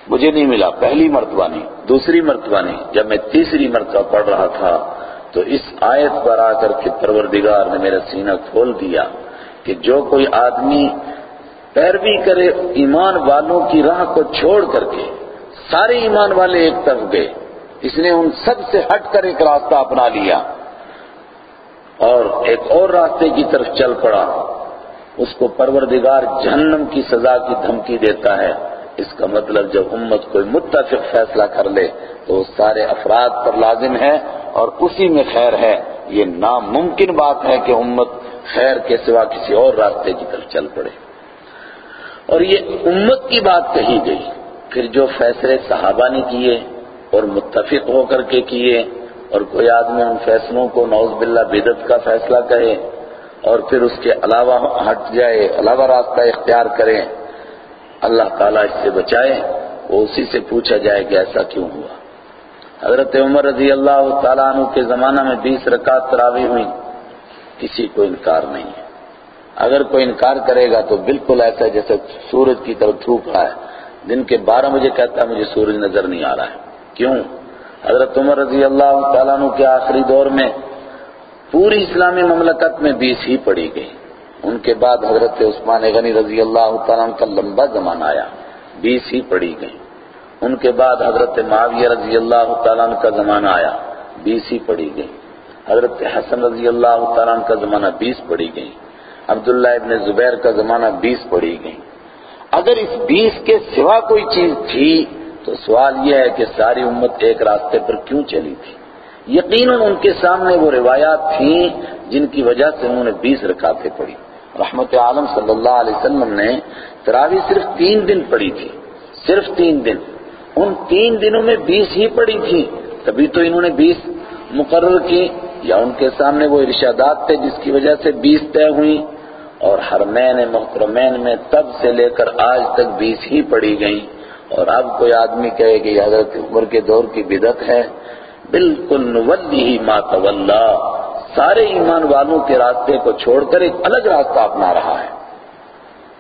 مجھے نہیں ملا۔ پہلی مرتبہ نہیں، دوسری مرتبہ نہیں۔ جب میں تیسری مرتبہ پڑھ رہا تھا تو اس آیت پر آ کر کے پروردگار نے میرا سینہ کھول دیا کہ جو کوئی آدمی پیروی کرے ایمان والوں کی راہ کو چھوڑ کر کے سارے ایمان والے ایک طرف گئے۔ اس نے ان سب سے ہٹ کر ایک راستہ اپنا لیا۔ اور ایک اور راستے کی طرف چل پڑا۔ اس کو پروردگار جہنم کی سزا کی دھمکی دیتا ہے۔ اس کا مطلب جب امت کوئی متفق فیصلہ کر لے تو وہ سارے افراد پر لازم ہے اور اسی میں خیر ہے۔ یہ ناممکن بات ہے کہ امت خیر کے سوا کسی اور راستے کی طرف چل پڑے۔ اور یہ امت کی بات کہی گئی۔ پھر جو فیصلے صحابہ نے کیے اور متفق ہو کر کے کیے اور کوئی آدمی ان فیصلوں کو نوز باللہ بدت کا فیصلہ کہے اور پھر اس کے علاوہ ہٹ جائے، علاوہ راستہ اختیار کرے، اللہ تعالیٰ اس سے بچائے، وہ اسی سے پوچھا جائے کہ ایسا کیوں ہوا؟ حضرت عمر رضی اللہ تعالیٰ عنہ کے زمانہ میں بیس رکعت تراوی ہوئی، کسی کو انکار نہیں ہے۔ اگر کوئی انکار کرے گا تو بالکل ایسا جیسے سورج کی طرف دھوپ رہا ہے۔ دن کے بارہ بجے کہتا ہے، مجھے سورج نظر نہیں آ رہا ہے۔ کیوں؟ حضرت عمر رضی اللہ تعالیٰ عنہ کے آخری دور میں پوری اسلامی مملکت میں بیس ہی پڑی گئی۔ ان کے بعد حضرت عثمان غنی رضی اللہ تعالیٰ کا لمبا زمانہ آیا۔ بیس ہی پڑی گئی۔ ان کے بعد حضرت معاویہ رضی اللہ تعالیٰ کا زمانہ آیا۔ بیس ہی پڑی گئی۔ حضرت حسن رضی اللہ تعالیٰ کا زمانہ بیس پڑی گئی۔ عبداللہ ابن زبیر کا زمانہ بیس پڑی گئی۔ اگر اس بیس کے سوا کوئی چیز تھی، تو سوال یہ ہے کہ ساری امت ایک راستے پر کیوں چلی تھی؟ یقیناً ان کے سامنے وہ روایات تھیں جن کی وجہ سے انہوں نے بیس رکعتیں پڑھی۔ رحمت عالم صلی اللہ علیہ وسلم نے تراوی صرف تین دن پڑھی تھی۔ صرف تین دن۔ ان تین دنوں میں بیس ہی پڑھی تھی۔ تبھی تو انہوں نے بیس مقرر کی یا ان کے سامنے وہ ارشادات تھے جس کی وجہ سے بیس طے ہوئی اور حرمین محترمین میں تب سے لے کر آج تک بیس ہی پڑھی گئیں۔ اور اب کوئی آدمی کہے کہ حضرت عمر کے دور کی بدت ہے۔ بالکل نولی ہی ماتول سارے ایمان والوں کے راستے کو چھوڑ کر ایک الگ راستہ اپنا رہا ہے۔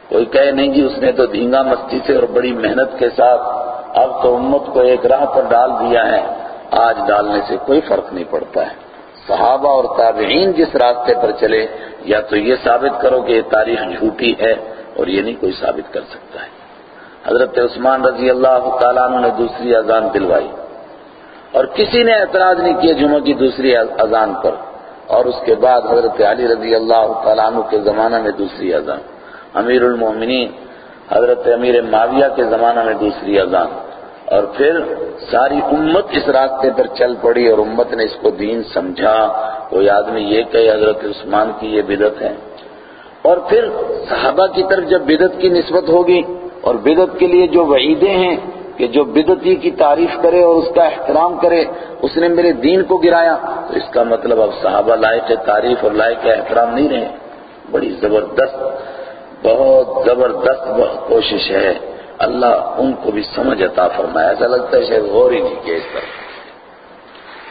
کوئی کہے نہیں جی اس نے تو دھینگا مستی سے اور بڑی محنت کے ساتھ اب تو امت کو ایک راہ پر ڈال دیا ہے۔ آج ڈالنے سے کوئی فرق نہیں پڑتا ہے۔ صحابہ اور تابعین جس راستے پر چلے، یا تو یہ ثابت کرو کہ یہ تاریخ جھوٹی ہے اور یہ نہیں کوئی ثابت کر سکتا ہے۔ حضرت عثمان رضی اللہ تعالیٰ عنہ نے دوسری اذان دلوائی اور کسی نے اعتراض نہیں کیا جمعہ کی دوسری اذان پر۔ اور اس کے بعد حضرت علی رضی اللہ تعالیٰ عنہ کے زمانہ میں دوسری اذان۔ امیر المومنین حضرت امیر معاویہ کے زمانہ میں دوسری اذان۔ اور پھر ساری امت اس راستے پر چل پڑی اور امت نے اس کو دین سمجھا۔ کوئی آدمی یہ کہ حضرت عثمان کی یہ بدت ہے۔ اور پھر صحابہ کی طرف جب بدت کی نسبت ہوگی اور بدت کے لیے جو وعیدیں ہیں کہ جو بدتی کی تعریف کرے اور اس کا احترام کرے، اس نے میرے دین کو گرایا، تو اس کا مطلب اب صحابہ لائق تعریف اور لائق احترام نہیں رہے۔ بڑی زبردست، بہت زبردست کوشش ہے۔ اللہ ان کو بھی سمجھ عطا فرمایا۔ ایسا لگتا ہے شاید غور ہی نہیں کیا اس پر۔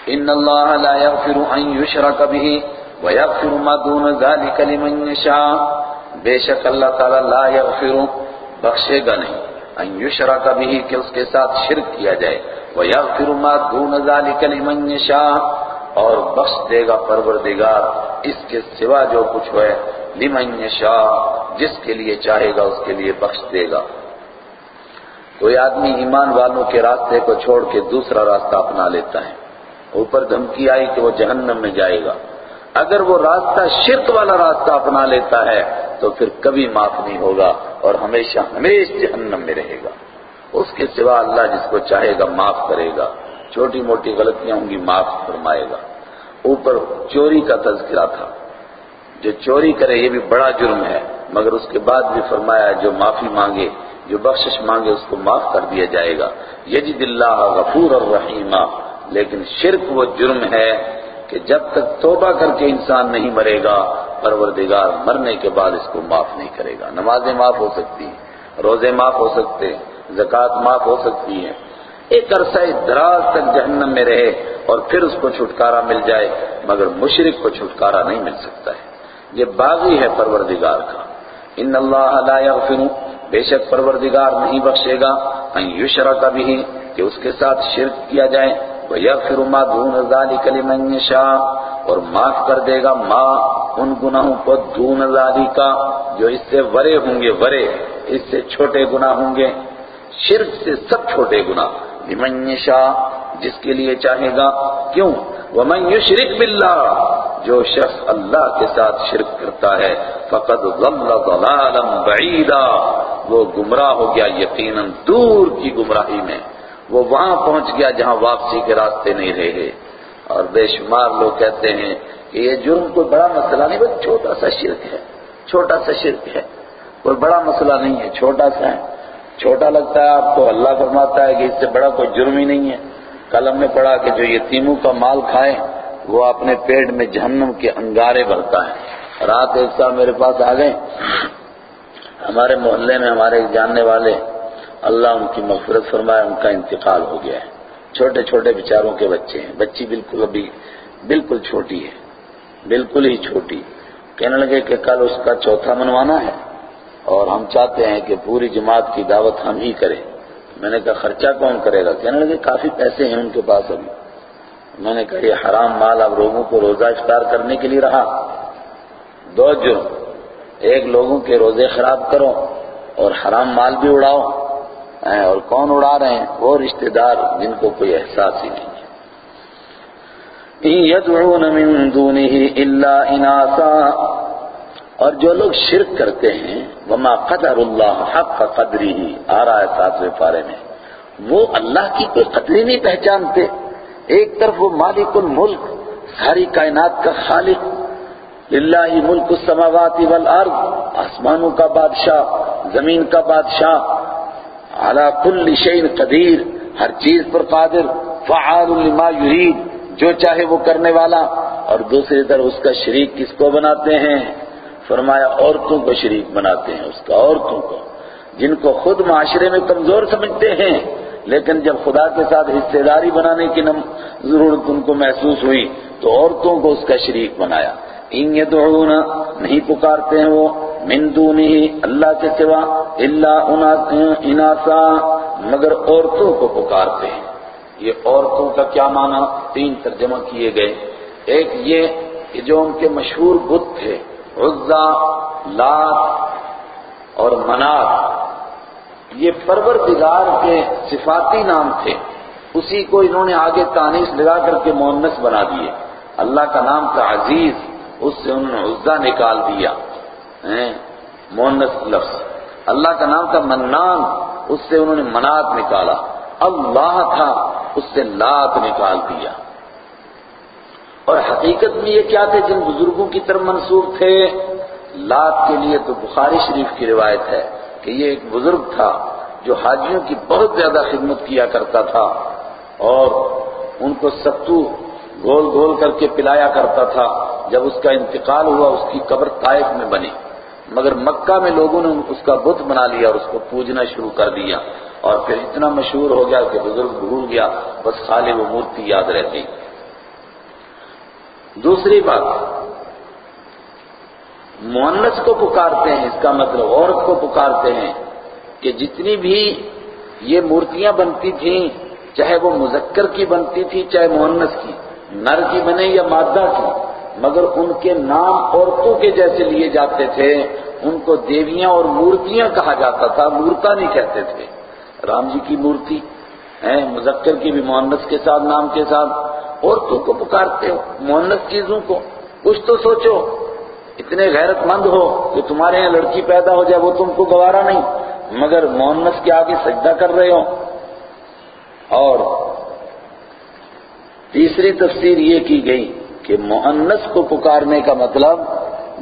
ان اللہ لا يغفر ان يشرك به ويغفر ما دون ذلك لمن يشاء بے شک اللہ تعالی لا يغفر بخشے گا نہیں۔ ان يشرك به کہ اس کے ساتھ شرک کیا جائے۔ ويغفر ما دون ذلك لمن يشاء اور بخش دے گا پروردگار۔ اس کے سوا جو کچھ ہے لمن يشاء جس کے لیے چاہے گا، اس کے لیے بخش دے گا۔ کوئی آدمی ایمان والوں کے راستے کو چھوڑ کے دوسرا راستہ اپنا لیتا ہے۔ اوپر دھمکی آئی کہ وہ جہنم میں جائے گا۔ اگر وہ راستہ شرک والا راستہ اپنا لیتا ہے تو پھر کبھی معاف نہیں ہوگا اور ہمیشہ ہمیشہ جہنم میں رہے گا۔ اس کے سوا اللہ جس کو چاہے گا معاف کرے گا۔ چھوٹی موٹی غلطیاں ہوں گی معاف فرمائے گا۔ اوپر چوری کا تذکرہ تھا۔ جو چوری کرے یہ بھی بڑا جرم ہے، مگر اس کے بعد بھی فرمایا جو معافی مانگے جو بخشش مانگے اس کو معاف کر دیا جائے گا۔ یجد اللہ غفور الرحیم۔ لیکن شرک وہ جرم ہے کہ جب تک توبہ کر کے انسان نہیں مرے گا، پروردگار مرنے کے بعد اس کو معاف نہیں کرے گا۔ نمازیں معاف ہو سکتی ہیں، روزے معاف ہو سکتے ہیں، زکوٰۃ معاف ہو سکتی ہیں۔ ایک عرصہ دراز تک جہنم میں رہے اور پھر اس کو چھٹکارا مل جائے، مگر مشرق کو چھٹکارا نہیں مل سکتا ہے۔ یہ باغی ہے پروردگار کا۔ ان اللہ لا یغفر بے شک پروردگار نہیں بخشے گا، ان یشرک بھی کہ اس کے ساتھ شرک کیا جائے۔ وَيَغْفِرُ مَا دُونَ ذَلِكَ لِمَنْ يَشَاءُ، اور معاف کر دے گا ما، ان گناہوں کو دون ذَلِكَ، جو اس سے ورے ہوں گے، ورے، اس سے چھوٹے گناہ ہوں گے۔ شرک سے سب چھوٹے گناہ۔ لمن يشاء جس کے لیے چاہے گا۔ کیوں؟ وَمَنْ يُشْرِكْ بِاللَّهِ، جو شخص اللہ کے ساتھ شرک کرتا ہے، فقد ضل ضلالا بعیدا۔ وہ گمراہ ہو گیا یقیناً دور کی گمراہی میں۔ وہ وہاں پہنچ گیا جہاں واپسی کے راستے نہیں رہے اور بے شمار لوگ کہتے ہیں کہ یہ جرم کوئی بڑا مسئلہ نہیں، بس چھوٹا سا شرک ہے، چھوٹا سا شرک ہے۔ کوئی بڑا مسئلہ نہیں ہے، چھوٹا سا ہے۔ چھوٹا لگتا ہے آپ کو اللہ فرماتا ہے کہ اس سے بڑا کوئی جرم ہی نہیں ہے۔ کل ہم نے پڑھا کہ جو یتیموں کا مال کھائے، وہ اپنے پیٹ میں جہنم کے انگارے بھرتا ہے۔ رات ایک سال میرے پاس آ گئے۔ ہمارے محلے میں، ہمارے جاننے والے، اللہ ان کی مغفرت فرمائے، ان کا انتقال ہو گیا ہے۔ چھوٹے چھوٹے بچاروں کے بچے ہیں۔ بچی بالکل ابھی بالکل چھوٹی ہے۔ بالکل ہی چھوٹی۔ کہنے لگے کہ کل اس کا چوتھا منوانا ہے اور ہم چاہتے ہیں کہ پوری جماعت کی دعوت ہم ہی کریں۔ میں نے کہا، خرچہ کون کرے گا؟ کہنے لگے، کافی پیسے ہیں ان کے پاس ابھی۔ میں نے کہا، یہ حرام مال اب لوگوں کو روزہ افطار کرنے کے لیے رہا۔ دو جرم۔ ایک لوگوں کے روزے خراب کرو اور حرام مال بھی اڑاؤ اور کون اڑا رہے ہیں؟ وہ رشتہ دار جن کو کوئی احساس ہی نہیں ہے۔ يدعون من دونه الا اناسا، اور جو لوگ شرک کرتے ہیں، وما قدر اللہ حق قدری ہی آ رہا ہے ساتویں پارے میں۔ وہ اللہ کی کوئی قدری نہیں پہچانتے۔ ایک طرف وہ مالک الملک، ساری کائنات کا خالق للہ ملک السماوات والارض، آسمانوں کا بادشاہ، زمین کا بادشاہ۔ علی کل شیء قدیر، ہر چیز پر قادر، فعال لما یرید، جو چاہے وہ کرنے والا۔ اور دوسری طرف اس کا شریک کس کو بناتے ہیں؟ فرمایا، عورتوں کو شریک بناتے ہیں اس کا، عورتوں کو۔ جن کو خود معاشرے میں کمزور سمجھتے ہیں، لیکن جب خدا کے ساتھ حصے داری بنانے کی ضرورت ان کو محسوس ہوئی، تو عورتوں کو اس کا شریک بنایا۔ ان یدعون نہیں پکارتے ہیں وہ من دونه اللہ کے سوا الا اناسا، مگر عورتوں کو پکارتے ہیں۔ یہ عورتوں کا کیا معنی؟ تین ترجمہ کیے گئے۔ ایک یہ کہ جو ان کے مشہور بت تھے، عزا، لات اور منات، یہ پروردگار کے صفاتی نام تھے۔ اسی کو انہوں نے آگے تانیس لگا کر کے مونس بنا دیے۔ اللہ کا نام تھا عزیز۔ اس سے انہوں نے عزا نکال دیا مونس لفظ۔ اللہ کا نام تھا منان، اس سے انہوں نے منات نکالا۔ اللہ تھا، اس سے لات نکال دیا۔ اور حقیقت میں یہ کیا تھے؟ جن بزرگوں کی طرف منصوب تھے۔ لات کے لیے تو بخاری شریف کی روایت ہے کہ یہ ایک بزرگ تھا جو حاجیوں کی بہت زیادہ خدمت کیا کرتا تھا اور ان کو ستو گول گول کر کے پلایا کرتا تھا۔ جب اس کا انتقال ہوا، اس کی قبر طائف میں بنی۔ مگر مکہ میں لوگوں نے اس کا بت بنا لیا اور اس کو پوجنا شروع کر دیا۔ اور پھر اتنا مشہور ہو گیا کہ بزرگ بھول گیا، بس خالی وہ مورتی یاد رہتی۔ دوسری بات مونس کو پکارتے ہیں، اس کا مطلب عورت کو پکارتے ہیں کہ جتنی بھی یہ مورتیاں بنتی تھیں، چاہے وہ مذکر کی بنتی تھی، چاہے مونس کی، نر کی بنے یا مادہ کی مگر ان کے نام عورتوں کے جیسے لیے جاتے تھے، ان کو دیویاں اور مورتیاں کہا جاتا تھا، مورتا نہیں کہتے تھے۔ رام جی کی مورتی ہے مذکر کی بھی مونس کے ساتھ، نام کے ساتھ۔ عورتوں کو پکارتے ہو مونس چیزوں کو۔ کچھ تو سوچو، اتنے غیرت مند ہو کہ تمہارے یہاں لڑکی پیدا ہو جائے، وہ تم کو گوارا نہیں۔ مگر مونس کے آگے سجدہ کر رہے ہو۔ اور تیسری تفسیر یہ کی گئی کہ مونس کو پکارنے کا مطلب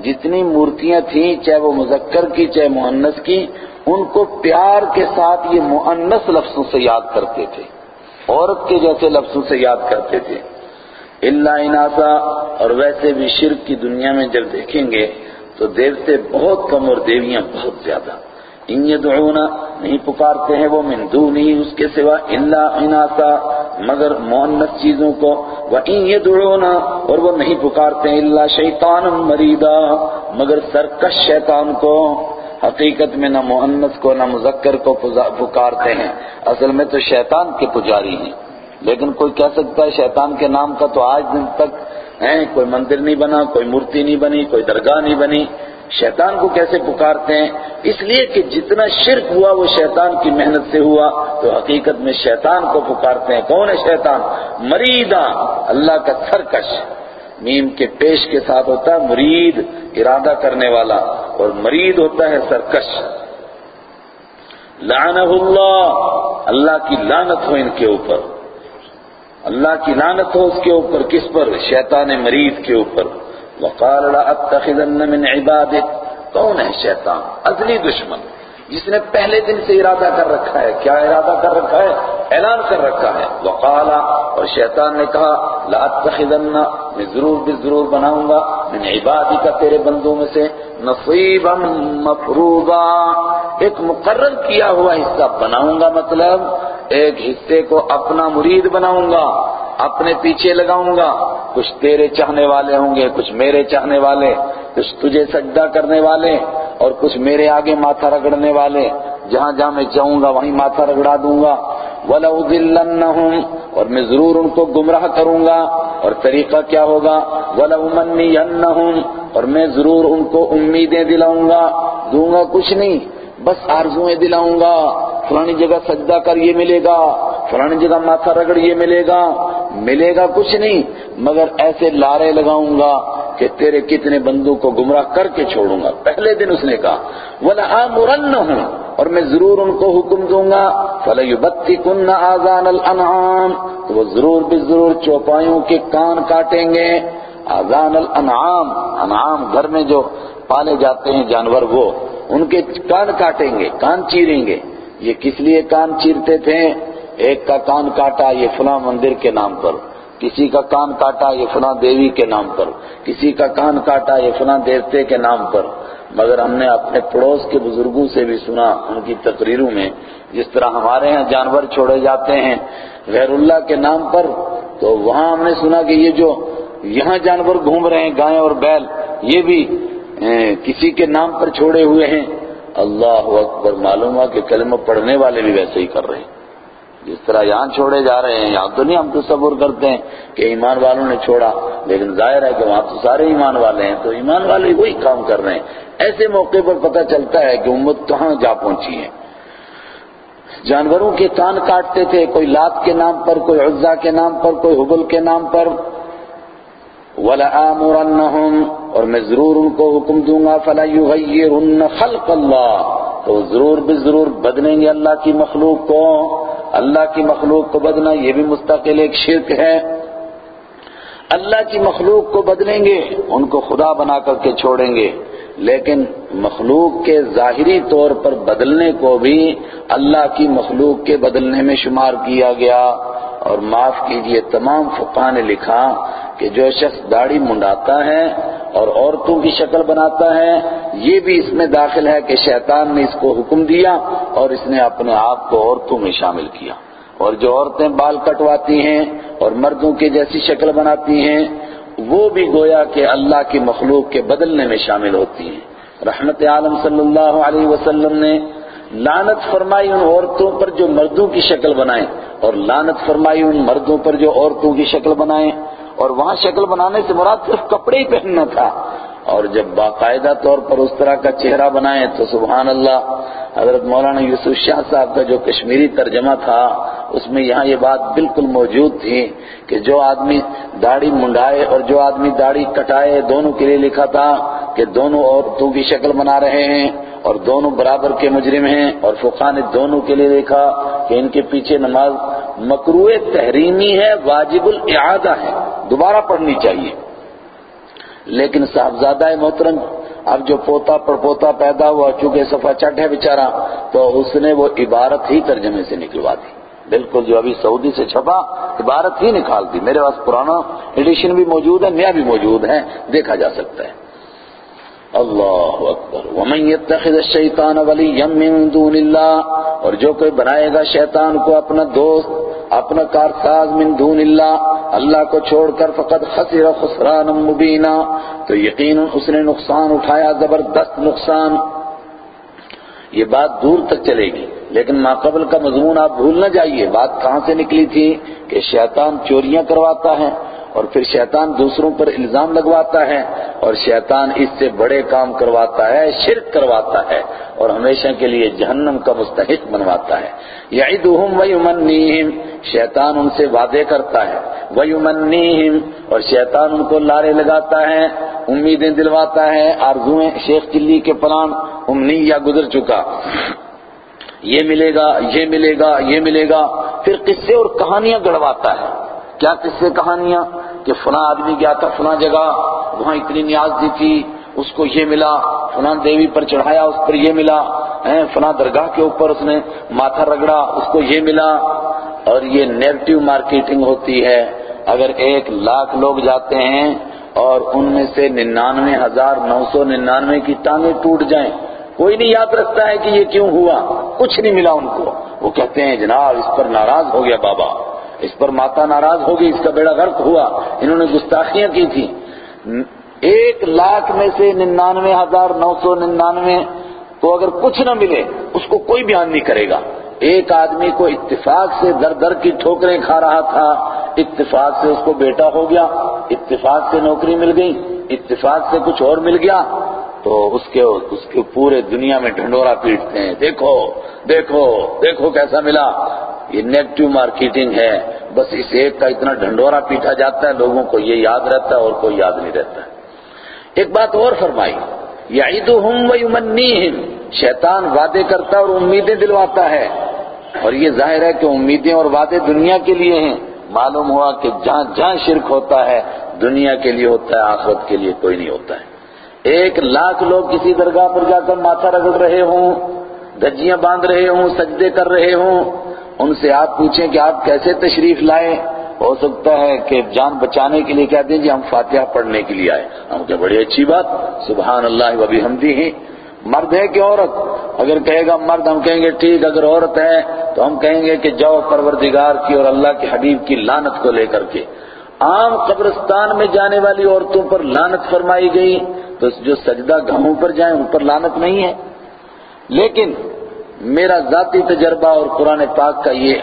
جتنی مورتیاں تھیں، چاہے وہ مذکر کی، چاہے مونس کی، ان کو پیار کے ساتھ یہ مونس لفظوں سے یاد کرتے تھے۔ عورت کے جیسے لفظوں سے یاد کرتے تھے۔ اللہ اناسا اور ویسے بھی شرک کی دنیا میں جب دیکھیں گے تو دیوتے بہت کم اور دیویاں بہت زیادہ۔ ان یدعونا، نہیں پکارتے ہیں وہ من نہیں اس کے سوا الا اناسا، مگر مونس چیزوں کو۔ وَإِن يَدْعُونَ اور وہ نہیں پکارتے ہیں الا شیطان مریدا، مگر سرکش شیطان کو۔ حقیقت میں نہ مؤنث کو، نہ مذکر کو پکارتے ہیں۔ اصل میں تو شیطان کے پجاری ہیں۔ لیکن کوئی کہہ سکتا ہے شیطان کے نام کا تو آج دن تک ہے کوئی مندر نہیں بنا، کوئی مورتی نہیں بنی، کوئی درگاہ نہیں بنی۔ شیطان کو کیسے پکارتے ہیں؟ اس لیے کہ جتنا شرک ہوا، وہ شیطان کی محنت سے ہوا۔ تو حقیقت میں شیطان کو پکارتے ہیں۔ کون ہے شیطان؟ مریدا اللہ کا سرکش۔ میم کے پیش کے ساتھ ہوتا ہے مرید، ارادہ کرنے والا۔ اور مرید ہوتا ہے سرکش۔ لعنہ اللہ۔ اللہ کی لانت ہو ان کے اوپر۔ اللہ کی لانت ہو اس کے اوپر کس پر؟ شیطان مرید کے اوپر۔ وقال لأتخذن من عبادك کون ہے شیطان؟ ازلی دشمن. جس نے پہلے دن سے ارادہ کر رکھا ہے. کیا ارادہ کر رکھا ہے؟ اعلان کر رکھا ہے. وقالا اور شیطان نے کہا لأتخذن میں ضرور بھی ضرور بناؤں گا. من عبادی کا تیرے بندوں میں سے نصیبا مفروضا. ایک مقرر کیا ہوا حصہ بناؤں گا مطلب ایک حصے کو اپنا مرید بناؤں گا. اپنے پیچھے لگاؤں گا، کچھ تیرے چاہنے والے ہوں گے، کچھ میرے چاہنے والے، کچھ تجھے سجدہ کرنے والے اور کچھ میرے آگے ماتھا رگڑنے والے۔ جہاں جہاں میں چاہوں گا، وہیں ماتھا رگڑا دوں گا۔ وَلَوْذِلَّنَّهُمْ اور میں ضرور ان کو گمراہ کروں گا۔ اور طریقہ کیا ہوگا؟ وَلَأُمَنِّيَنَّهُمْ، اور میں ضرور ان کو امیدیں دلاؤں گا۔ دوں گا کچھ نہیں بس آرزویں دلاؤں گا، فلانی جگہ سجدہ کر یہ ملے گا، فلانی جگہ ماتھا رگڑ یہ ملے گا۔ ملے گا کچھ نہیں، مگر ایسے لارے لگاؤں گا کہ تیرے کتنے بندوں کو گمراہ کر کے چھوڑوں گا۔ پہلے دن اس نے کہا، وَلَآمُرَنَّهُمْ، اور میں ضرور ان کو حکم دوں گا، فَلَيُبَتِّكُنَّ آذَانَ الْأَنْعَامِ، تو وہ ضرور بھی ضرور چوپایوں کے کان کاٹیں گے۔ آذان الانعام، انعام گھر میں جو پالے جاتے ہیں جانور وہ۔ ان کے کان کاٹیں گے، کان چیریں گے۔ یہ کس لیے کان چیرتے تھے؟ ایک کا کان کاٹا یہ فلاں مندر کے نام پر، کسی کا کان کاٹا یہ فلاں دیوی کے نام پر، کسی کا کان کاٹا یہ فلاں دیوتے کے نام پر۔ مگر ہم نے اپنے پڑوس کے بزرگوں سے بھی سنا ان کی تقریروں میں، جس طرح ہمارے ہاں جانور چھوڑے جاتے ہیں غیر اللہ کے نام پر، تو وہاں ہم نے سنا کہ یہ جو یہاں جانور گھوم رہے ہیں گائے اور بیل، یہ بھی کسی کے نام پر چھوڑے ہوئے ہیں۔ اللہ اکبر، معلوم ہوا کہ کلمہ پڑھنے والے بھی ویسے ہی کر رہے ہیں۔ جس طرح یہاں چھوڑے جا رہے ہیں، یہاں تو نہیں ہم تصور کرتے ہیں کہ ایمان والوں نے چھوڑا، لیکن ظاہر ہے کہ وہاں تو سارے ایمان والے ہیں، تو ایمان والے وہی کام کر رہے ہیں۔ ایسے موقع پر پتہ چلتا ہے کہ امت کہاں جا پہنچی ہے۔ جانوروں کے کان کاٹتے تھے، کوئی لات کے نام پر، کوئی عزا کے نام پر، کوئی حبل کے نام پر۔ وَلَآمُرَنَّهُمْ اور میں ضرور ان کو حکم دوں گا، فَلَا يُغَيِّرُنَّ خَلْقَ اللَّهِ۔ تو ضرور بھی ضرور بدلیں گے اللہ کی مخلوق کو۔ اللہ کی مخلوق کو بدلنا یہ بھی مستقل ایک شرک ہے۔ اللہ کی مخلوق کو بدلیں گے، ان کو خدا بنا کر کے چھوڑیں گے۔ لیکن مخلوق کے ظاہری طور پر بدلنے کو بھی اللہ کی مخلوق کے بدلنے میں شمار کیا گیا۔ اور معاف کیجیے تمام فقہ نے لکھا کہ جو شخص داڑھی منڈاتا ہے اور عورتوں کی شکل بناتا ہے۔ یہ بھی اس میں داخل ہے کہ شیطان نے اس کو حکم دیا اور اس نے اپنے آپ کو عورتوں میں شامل کیا۔ اور جو عورتیں بال کٹواتی ہیں اور مردوں کی جیسی شکل بناتی ہیں، وہ بھی گویا کہ اللہ کی مخلوق کے بدلنے میں شامل ہوتی ہیں۔ رحمت عالم صلی اللہ علیہ وسلم نے لانت فرمائی ان عورتوں پر جو مردوں کی شکل بنائیں اور لانت فرمائی ان مردوں پر جو عورتوں کی شکل بنائیں۔ اور وہاں شکل بنانے سے مراد صرف کپڑے ہی پہننا تھا۔ اور جب باقاعدہ طور پر اس طرح کا چہرہ بنائے تو سبحان اللہ حضرت مولانا یوسف شاہ صاحب کا جو کشمیری ترجمہ تھا، اس میں یہاں یہ بات بالکل موجود تھی کہ جو آدمی داڑھی منڈائے اور جو آدمی داڑھی کٹائے دونوں کے لیے لکھا تھا کہ دونوں عورتوں کی شکل بنا رہے ہیں اور دونوں برابر کے مجرم ہیں اور فقہ نے دونوں کے لیے دیکھا کہ ان کے پیچھے نماز مکروع تحریمی ہے، واجب الاعادہ ہے۔ دوبارہ پڑھنی چاہیے۔ لیکن صاحبزادہ محترم اب جو پوتا پر پوتا پیدا ہوا، چونکہ صفحہ چٹ ہے بیچارہ، تو اس نے وہ عبارت ہی ترجمے سے نکلوا دی۔ بالکل جو ابھی سعودی سے چھپا، عبارت ہی نکال دی۔ میرے پاس پرانا ایڈیشن بھی موجود ہے، نیا بھی موجود ہے، دیکھا جا سکتا ہے۔ اللہ اکبر۔ ومن يتخذ الشیطان ولیا من دون اللہ اور جو کوئی بنائے گا شیطان کو اپنا دوست اپنا کارساز من دون اللہ اللہ کو چھوڑ کر فقط خسر خسران مبینہ تو یقینا اس نے نقصان اٹھایا، زبردست نقصان۔ یہ بات دور تک چلے گی، لیکن ما قبل کا مضمون آپ بھول نہ جائیے۔ بات کہاں سے نکلی تھی کہ شیطان چوریاں کرواتا ہے۔ اور پھر شیطان دوسروں پر الزام لگواتا ہے اور شیطان اس سے بڑے کام کرواتا ہے، شرک کرواتا ہے اور ہمیشہ کے لیے جہنم کا مستحق بنواتا ہے۔ یعدہم ویمنیہم، شیطان ان سے وعدے کرتا ہے۔ ویمنیہم، اور شیطان ان کو لارے لگاتا ہے، امیدیں دلواتا ہے آرزویں شیخ چلی کے پلان امنی یا گزر چکا۔ یہ ملے گا، یہ ملے گا، یہ ملے گا۔ پھر قصے اور کہانیاں گڑواتا ہے۔ کیا قصے، کہانیاں؟ کہ فلاں آدمی گیا تھا، فلاں جگہ، وہاں اتنی نیاز دی تھی، اس کو یہ ملا، فلاں دیوی پر چڑھایا، اس پر یہ ملا فلاں درگاہ کے اوپر اس نے ماتھا رگڑا، اس کو یہ ملا، اور یہ نیگیٹو مارکیٹنگ ہوتی ہے۔ اگر ایک لاکھ لوگ جاتے ہیں اور ان میں سے ننانوے ہزار نو سو ننانوے کی ٹانگیں ٹوٹ جائیں، کوئی نہیں یاد رکھتا ہے کہ یہ کیوں ہوا؟ کچھ نہیں ملا ان کو۔ وہ کہتے ہیں، جناب، اس پر ناراض ہو گیا بابا۔ اس پر ماتا ناراض ہوگی اس کا بیڑا غرق ہوا۔ انہوں نے گستاخیاں کی تھی ایک لاکھ میں سے ننانوے ہزار نو سو ننانوے تو اگر کچھ نہ ملے، اس کو کوئی بیان نہیں کرے گا۔ ایک آدمی کو اتفاق سے در در کی ٹھوکریں کھا رہا تھا۔ اتفاق سے اس کو بیٹا ہو گیا۔ اتفاق سے نوکری مل گئی۔ اتفاق سے کچھ اور مل گیا۔ تو اس کے اس کے پورے دنیا میں ڈھنڈورا پیٹتے ہیں۔ دیکھو دیکھو دیکھو کیسا ملا۔ یہ نیگٹو مارکیٹنگ ہے۔ بس اس ایک کا اتنا ڈھنڈورا پیٹا جاتا ہے، لوگوں کو یہ یاد رہتا ہے اور کوئی یاد نہیں رہتا۔ ایک بات اور فرمائی، یعیدہم ویمنیہم شیطان وعدے کرتا ہے اور امیدیں دلواتا ہے۔ اور یہ ظاہر ہے کہ امیدیں اور وعدے دنیا کے لیے ہیں۔ معلوم ہوا کہ جہاں جہاں شرک ہوتا ہے، دنیا کے لیے ہوتا ہے، آخرت کے لیے کوئی نہیں ہوتا ہے۔ ایک لاکھ لوگ کسی درگاہ پر جا کر ماتھا رگڑ رہے ہوں دجیاں باندھ رہے ہوں، سجدے کر رہے ہوں ان سے آپ پوچھیں کہ آپ کیسے تشریف لائے ہو سکتا ہے کہ جان بچانے کے لیے کہتے ہیں جی ہم فاتحہ پڑھنے کے لیے آئے ہم کہ بڑی اچھی بات سبحان اللہ و بحمدی ہی مرد ہے کہ عورت؟ اگر کہے گا مرد، ہم کہیں گے ٹھیک، اگر عورت ہے تو ہم کہیں گے کہ جاؤ پروردگار کی اور اللہ کے حبیب کی لانت کو لے کر کے۔ عام قبرستان میں جانے والی عورتوں پر لانت فرمائی گئی، تو جو سجدہ گھروں پر جائیں، ان پر لانت نہیں ہے۔ لیکن میرا ذاتی تجربہ اور قرآن پاک کا یہ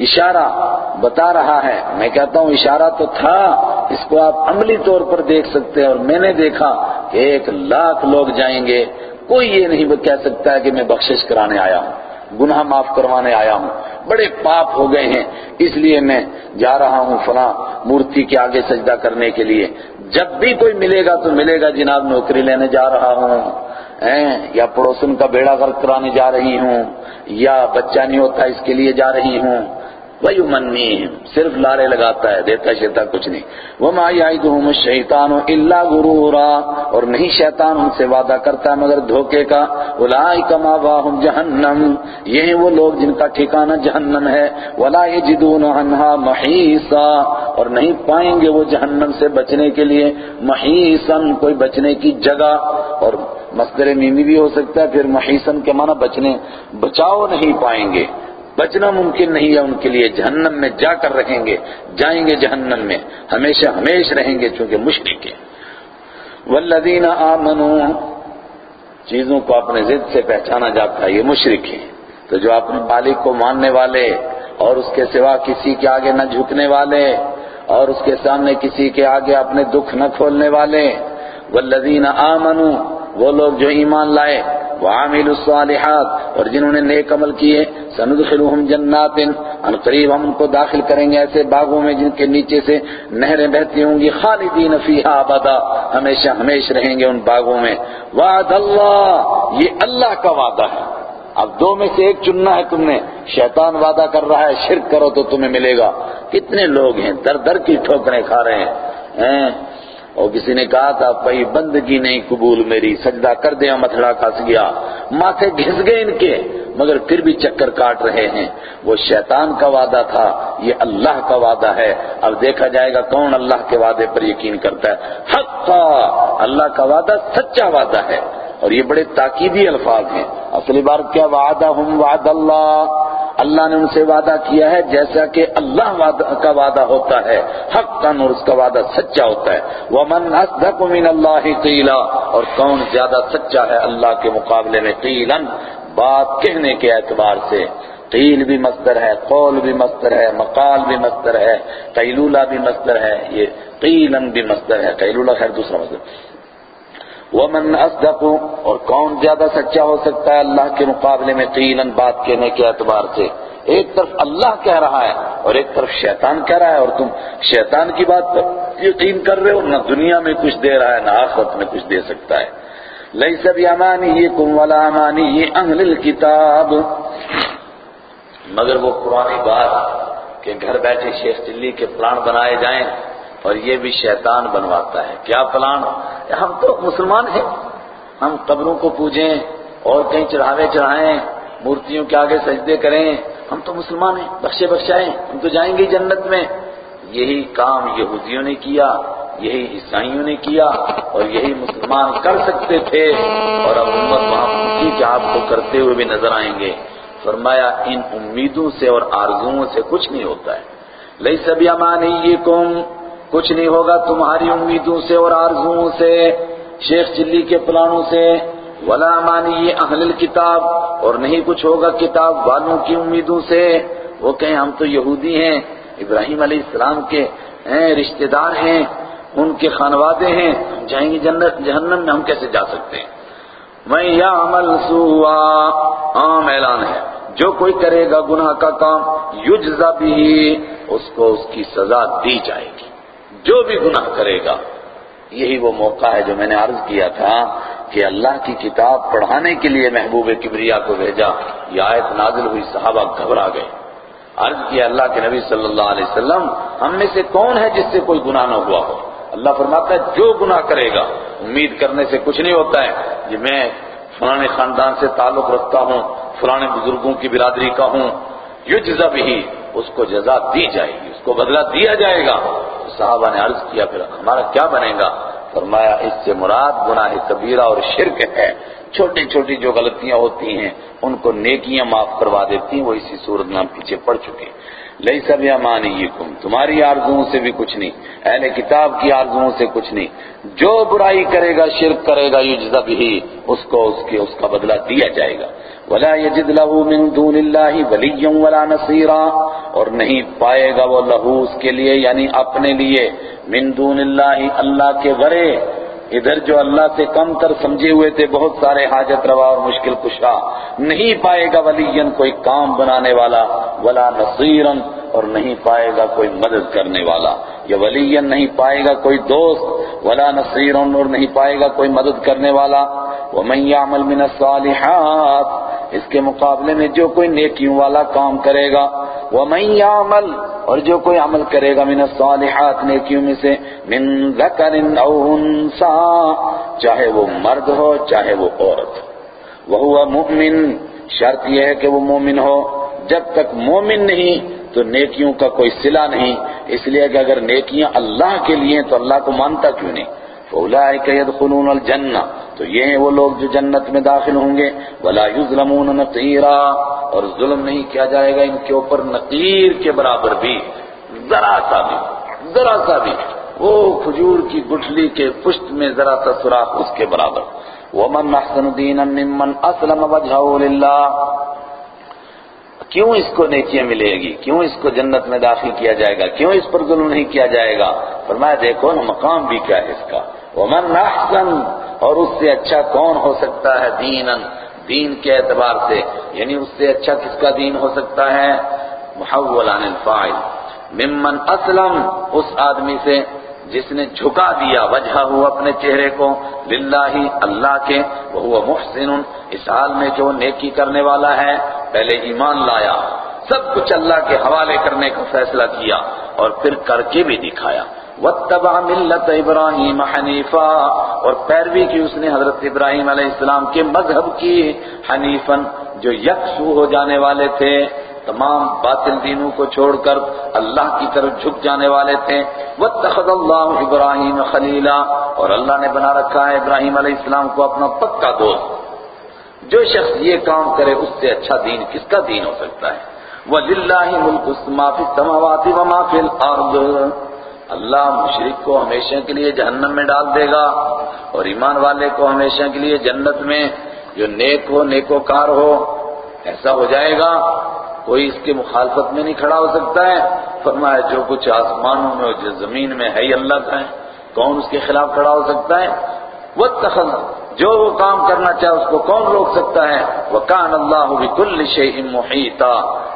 اشارہ بتا رہا ہے۔ میں کہتا ہوں اشارہ تو تھا، اس کو آپ عملی طور پر دیکھ سکتے ہیں اور میں نے دیکھا کہ ایک لاکھ لوگ جائیں گے۔ کوئی یہ نہیں کہہ سکتا ہے کہ میں بخشش کرانے آیا ہوں، گناہ معاف کروانے آیا ہوں۔ بڑے پاپ ہو گئے ہیں، اس لیے میں جا رہا ہوں فلاں مورتی کے آگے سجدہ کرنے کے لیے۔ جب بھی کوئی ملے گا تو ملے گا، جناب نوکری لینے جا رہا ہوں۔ یا پڑوسن کا بیڑا غرق کرانے جا رہی ہوں، یا بچہ نہیں ہوتا اس کے لیے جا رہی ہوں وہی صرف لارے لگاتا ہے دیتا شیتا کچھ نہیں۔ وہ مائی آئی شیطان اللہ غرورا۔ اور نہیں شیطان ان سے وعدہ کرتا ہے مگر دھوکے کا۔ الائی کما جہنم یہ وہ لوگ جن کا ٹھکانہ جہنم ہے۔ ولا یجدون عنہا محیصا اور نہیں پائیں گے وہ جہنم سے بچنے کے لیے محیصن کوئی بچنے کی جگہ۔ اور مصدر میمی بھی ہو سکتا ہے، پھر محیصن کے معنی بچنے۔ بچاؤ نہیں پائیں گے۔ بچنا ممکن نہیں ہے، ان کے لیے جہنم میں جا کر رہیں گے، جائیں گے جہنم میں، ہمیشہ ہمیش رہیں گے چونکہ مشرق ہیں۔ والذین آمنوا، چیزوں کو اپنے ضد سے پہچانا جاتا ہے، یہ مشرق ہیں۔ تو جو اپنے مالک کو ماننے والے، اور اس کے سوا کسی کے آگے نہ جھکنے والے، اور اس کے سامنے کسی کے آگے اپنے دکھ نہ کھولنے والے۔ والذین آمنوا، وہ لوگ جو ایمان لائے وعاملوا الصالحات، اور جنہوں نے نیک عمل کیے، سندخلوہم جنات ان قریب ہم ان کو داخل کریں گے ایسے باغوں میں جن کے نیچے سے نہریں بہتی ہوں گی، خالدین فیہا ابدا، ہمیشہ ہمیش رہیں گے ان باغوں میں۔ وعد اللہ، یہ اللہ کا وعدہ ہے۔ اب دو میں سے ایک چننا ہے تم نے، شیطان وعدہ کر رہا ہے، شرک کرو تو تمہیں ملے گا۔ کتنے لوگ ہیں، در در کی ٹھوکریں کھا رہے ہیں۔ ہاں، اور کسی نے کہا تھا، بھائی بندگی نہیں قبول میری، سجدہ کر دیا، متھڑا کھس گیا۔ ماتھے گھس گئے ان کے، مگر پھر بھی چکر کاٹ رہے ہیں۔ وہ شیطان کا وعدہ تھا، یہ اللہ کا وعدہ ہے۔ اب دیکھا جائے گا کون اللہ کے وعدے پر یقین کرتا ہے۔ حق اللہ کا وعدہ سچا وعدہ ہے۔ اور یہ بڑے تاکیدی الفاظ ہیں۔ اصلی بار کیا وعدہ ہم وعد اللہ۔ اللہ نے ان سے وعدہ کیا ہے، جیسا کہ اللہ کا وعدہ ہوتا ہے حق کن اور اس کا وعدہ سچا ہوتا ہے۔ وَمَنْ أَصْدَقُ مِنَ اللَّهِ قِيلًا، اور کون زیادہ سچا ہے اللہ کے مقابلے میں قیلاً؟ بات کہنے کے اعتبار سے۔ قیل بھی مصدر ہے، قول بھی مصدر ہے، مقال بھی مصدر ہے، قیلولہ بھی مصدر ہے، یہ قیلاً بھی مصدر ہے، قیلولہ خیر دوسرا مصدر۔ ومن اصدق اور کون زیادہ سچا ہو سکتا ہے اللہ کے مقابلے میں قیلاً بات کہنے کے اعتبار سے؟ ایک طرف اللہ کہہ رہا ہے اور ایک طرف شیطان کہہ رہا ہے اور تم شیطان کی بات پر یقین کر رہے ہو، نہ دنیا میں کچھ دے رہا ہے، نہ آخرت میں کچھ دے سکتا ہے۔ لئی سب امانی یہ کم والا امانی یہ انگل کتاب مگر وہ پرانی بات کہ گھر بیٹھے شیخ چلی کے پلان بنائے جائیں اور یہ بھی شیطان بنواتا ہے۔ کیا پلان؟ ہم تو مسلمان ہیں۔ ہم قبروں کو پوجیں اور کہیں چڑھاوے چڑھائیں، مورتیوں کے آگے سجدے کریں۔ ہم تو مسلمان ہیں، بخشے بخشائیں۔ ہم تو جائیں گے جنت میں۔ یہی کام یہودیوں نے کیا، یہی عیسائیوں نے کیا اور یہی مسلمان کر سکتے تھے۔ اور اب امت وہاں پوچھی کہ آپ کو کرتے ہوئے بھی نظر آئیں گے۔ فرمایا، ان امیدوں سے اور آرزوؤں سے کچھ نہیں ہوتا ہے۔ لئی سب امانی یہ کچھ نہیں ہوگا تمہاری امیدوں سے اور آرزوؤں سے، شیخ چلی کے پلانوں سے۔ ولا مانی اہل الکتاب اور نہیں کچھ ہوگا کتاب والوں کی امیدوں سے۔ وہ کہیں ہم تو یہودی ہیں، ابراہیم علیہ السلام کے، ہیں، رشتہ دار ہیں، ان کے خانوادے ہیں۔ ہم جائیں گے جنت، جہنم میں ہم کیسے جا سکتے ہیں؟ میں یا عمل سوا عام اعلان ہے۔ جو کوئی کرے گا گناہ کا کام، یجزا بھی اس کو اس کی سزا دی جائے گی۔ جو بھی گناہ کرے گا۔ یہی وہ موقع ہے جو میں نے عرض کیا تھا کہ اللہ کی کتاب پڑھانے کے لیے محبوب کبریا کو بھیجا۔ یہ آیت نازل ہوئی، صحابہ گھبرا گئے۔ عرض کیا اللہ کے نبی صلی اللہ علیہ وسلم، ہم میں سے کون ہے جس سے کوئی گناہ نہ ہوا ہو؟ اللہ فرماتا ہے، جو گناہ کرے گا، امید کرنے سے کچھ نہیں ہوتا ہے۔ کہ میں فلانے خاندان سے تعلق رکھتا ہوں فلانے بزرگوں کی برادری کا ہوں، یجزا بھی اس کو جزا دی جائے گی۔ کو بدلہ دیا جائے گا۔ صحابہ نے عرض کیا، پھر ہمارا کیا بنے گا؟ فرمایا، اس سے مراد گناہ کبیرہ اور شرک ہے۔ چھوٹی چھوٹی جو غلطیاں ہوتی ہیں، ان کو نیکیاں معاف کروا دیتی ہیں، وہ اسی صورت میں ہم پیچھے پڑ چکے لئی سب یا مانی تمہاری آرزوؤں سے بھی کچھ نہیں، اہل کتاب کی آرزوؤں سے کچھ نہیں۔ جو برائی کرے گا، شرک کرے گا، یجزا بھی اس کو اس کے، اس کا بدلہ دیا جائے گا۔ ولا يجد له من دون الله وليا ولا نصيرا اور نہیں پائے گا وہ لہو اس کے لیے یعنی اپنے لیے، من دون اللہ اللہ کے ورے۔ ادھر جو اللہ سے کم تر سمجھے ہوئے تھے، بہت سارے حاجت روا اور مشکل کشا، نہیں پائے گا ولین کوئی کام بنانے والا، ولا نصیرن اور نہیں پائے گا کوئی مدد کرنے والا یا ولین نہیں پائے گا کوئی دوست، ولا نصیرا اور نہیں پائے گا کوئی مدد کرنے والا۔ ومن يعمل من الصالحات، اس کے مقابلے میں جو کوئی نیکیوں والا کام کرے گا۔ ومن يعمل اور جو کوئی عمل کرے گا من الصالحات، نیکیوں میں سے من ذکر او انسا، چاہے وہ مرد ہو، چاہے وہ عورت۔ وہ مؤمن، شرط یہ ہے کہ وہ مومن ہو۔ جب تک مومن نہیں تو نیکیوں کا کوئی صلہ نہیں۔ اس لیے کہ اگر نیکیاں اللہ کے لیے تو اللہ کو مانتا کیوں نہیں؟ فَأُولَئِكَ يَدْخُلُونَ الْجَنَّةِ۔ تو یہ ہیں وہ لوگ جو جنت میں داخل ہوں گے۔ وَلَا يُظْلَمُونَ نَقِيرًا۔ اور ظلم نہیں کیا جائے گا ان کے اوپر نقیر کے برابر بھی۔ ذرا سا بھی، ذرا سا بھی۔ وہ کھجور کی گٹھلی کے پشت میں ذرا سا سوراخ اس کے برابر۔ وَمَنْ أَحْسَنُ دِينًا مِّمَّنْ أَسْلَمَ وَجْهَهُ لِلَّهِ۔ کیوں اس کو نیکیاں ملے گی؟ کیوں اس کو جنت میں داخل کیا جائے گا؟ کیوں اس پر ظلم نہیں کیا جائے گا؟ فرمایا، دیکھو نا، مقام بھی کیا ہے اس کا۔ ومن احسن اور اس سے اچھا کون ہو سکتا ہے دین دین کے اعتبار سے یعنی اس سے اچھا کس کا دین ہو سکتا ہے؟ محول عن الفاعل۔ ممن اسلم اس آدمی سے جس نے جھکا دیا وجہ ہو اپنے چہرے کو، للہ اللہ کے وہ محسن، اس حال میں جو نیکی کرنے والا ہے، پہلے ایمان لایا، سب کچھ اللہ کے حوالے کرنے کا فیصلہ کیا اور پھر کر کے بھی دکھایا۔ وَاتَّبَعَ مِلَّةَ إِبْرَاهِيمَ حَنِيفًا، اور پیروی کی اس نے حضرت ابراہیم علیہ السلام کے مذہب کی، حنیفاً جو یکسو ہو جانے والے تھے۔ تمام باطل دینوں کو چھوڑ کر اللہ کی طرف جھک جانے والے تھے۔ وَاتَّخَذَ اللَّهُ إِبْرَاهِيمَ خَلِيلًا۔ اور اللہ نے بنا رکھا ہے ابراہیم علیہ السلام کو اپنا پکا دوست۔ جو شخص یہ کام کرے اس سے اچھا دین کس کا دین ہو سکتا ہے؟ وَلِلَّهِ مُلْكُ السَّمَاءِ فِي السَّمَاوَاتِ وَمَا فِي الْأَرْضِ۔ اللہ مشرق کو ہمیشہ کے لیے جہنم میں ڈال دے گا۔ اور ایمان والے کو ہمیشہ کے لیے جنت میں جو نیک ہو نیکو کار ہو، ایسا ہو جائے گا۔ کوئی اس کے مخالفت میں نہیں کھڑا ہو سکتا ہے۔ فرمایا، جو کچھ آسمانوں میں جو زمین میں ہے ہی اللہ کا ہے۔ کون اس کے خلاف کھڑا ہو سکتا ہے؟ وہ تخل جو وہ کام کرنا چاہے، اس کو کون روک سکتا ہے؟ وہ کان اللہ بکل شیء محیطا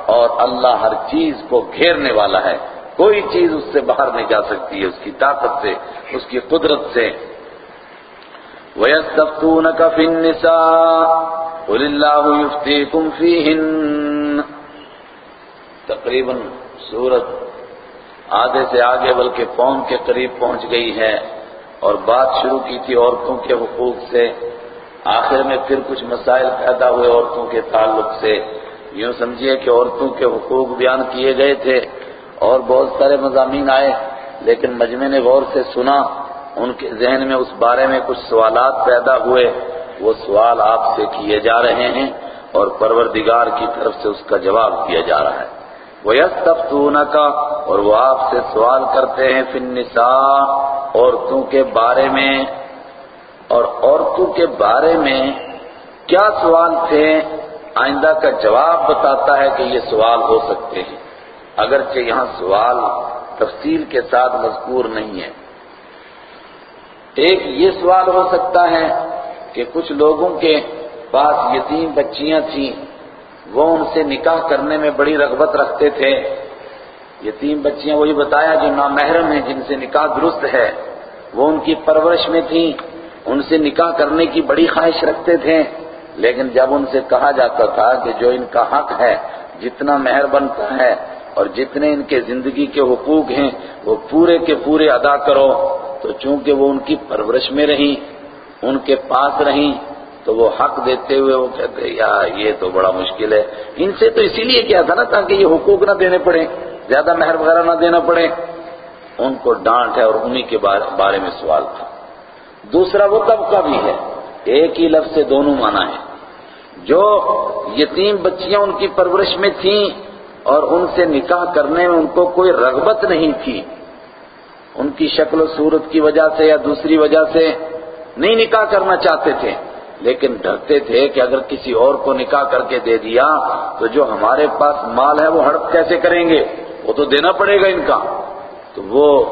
اور اللہ ہر چیز کو گھیرنے والا ہے۔ کوئی چیز اس سے باہر نہیں جا سکتی ہے، اس کی طاقت سے، اس کی قدرت سے۔ وَيَسْتَفْتُونَكَ فِي النِّسَاءِ قُلِ اللَّهُ يُفْتِيكُمْ فِيهِنَّ تقریباً صورت آدھے سے آگے بلکہ پون کے قریب پہنچ گئی ہے اور بات شروع کی تھی عورتوں کے حقوق سے۔ آخر میں پھر کچھ مسائل پیدا ہوئے عورتوں کے تعلق سے۔ یوں سمجھیے کہ عورتوں کے حقوق بیان کیے گئے تھے اور بہت سارے مضامین آئے، لیکن مجمع نے غور سے سنا، ان کے ذہن میں اس بارے میں کچھ سوالات پیدا ہوئے۔ وہ سوال آپ سے کیے جا رہے ہیں اور پروردگار کی طرف سے اس کا جواب دیا جا رہا ہے۔ وہ کا اور وہ آپ سے سوال کرتے ہیں فی النساء، عورتوں کے بارے میں۔ اور عورتوں کے بارے میں کیا سوال تھے؟ آئندہ کا جواب بتاتا ہے کہ یہ سوال ہو سکتے ہیں۔ اگرچہ یہاں سوال تفصیل کے ساتھ مذکور نہیں ہے۔ ایک یہ سوال ہو سکتا ہے کہ کچھ لوگوں کے پاس یتیم بچیاں تھیں۔ وہ ان سے نکاح کرنے میں بڑی رغبت رکھتے تھے۔ یتیم بچیاں وہی بتایا جو نامحرم ہیں جن سے نکاح درست ہے۔ وہ ان کی پرورش میں تھیں۔ ان سے نکاح کرنے کی بڑی خواہش رکھتے تھے۔ لیکن جب ان سے کہا جاتا تھا کہ جو ان کا حق ہے، جتنا مہر بنتا ہے اور جتنے ان کے زندگی کے حقوق ہیں، وہ پورے کے پورے ادا کرو۔ تو چونکہ وہ ان کی پرورش میں رہیں، ان کے پاس رہیں تو وہ حق دیتے ہوئے وہ کہتے یا یہ تو بڑا مشکل ہے۔ ان سے تو اسی لیے کیا تھا نا تاکہ یہ حقوق نہ دینے پڑے زیادہ مہر وغیرہ نہ دینا پڑے ان کو ڈانٹ ہے اور انہی کے بارے میں سوال تھا۔ دوسرا وہ طبقہ بھی ہے، ایک ہی لفظ سے دونوں مانا ہے جو یتیم بچیاں ان کی پرورش میں تھیں اور ان سے نکاح کرنے میں ان کو کوئی رغبت نہیں تھی، ان کی شکل و صورت کی وجہ سے یا دوسری وجہ سے نہیں نکاح کرنا چاہتے تھے۔ لیکن ڈرتے تھے کہ اگر کسی اور کو نکاح کر کے دے دیا تو جو ہمارے پاس مال ہے وہ ہڑپ کیسے کریں گے؟ وہ تو دینا پڑے گا ان کا۔ تو وہ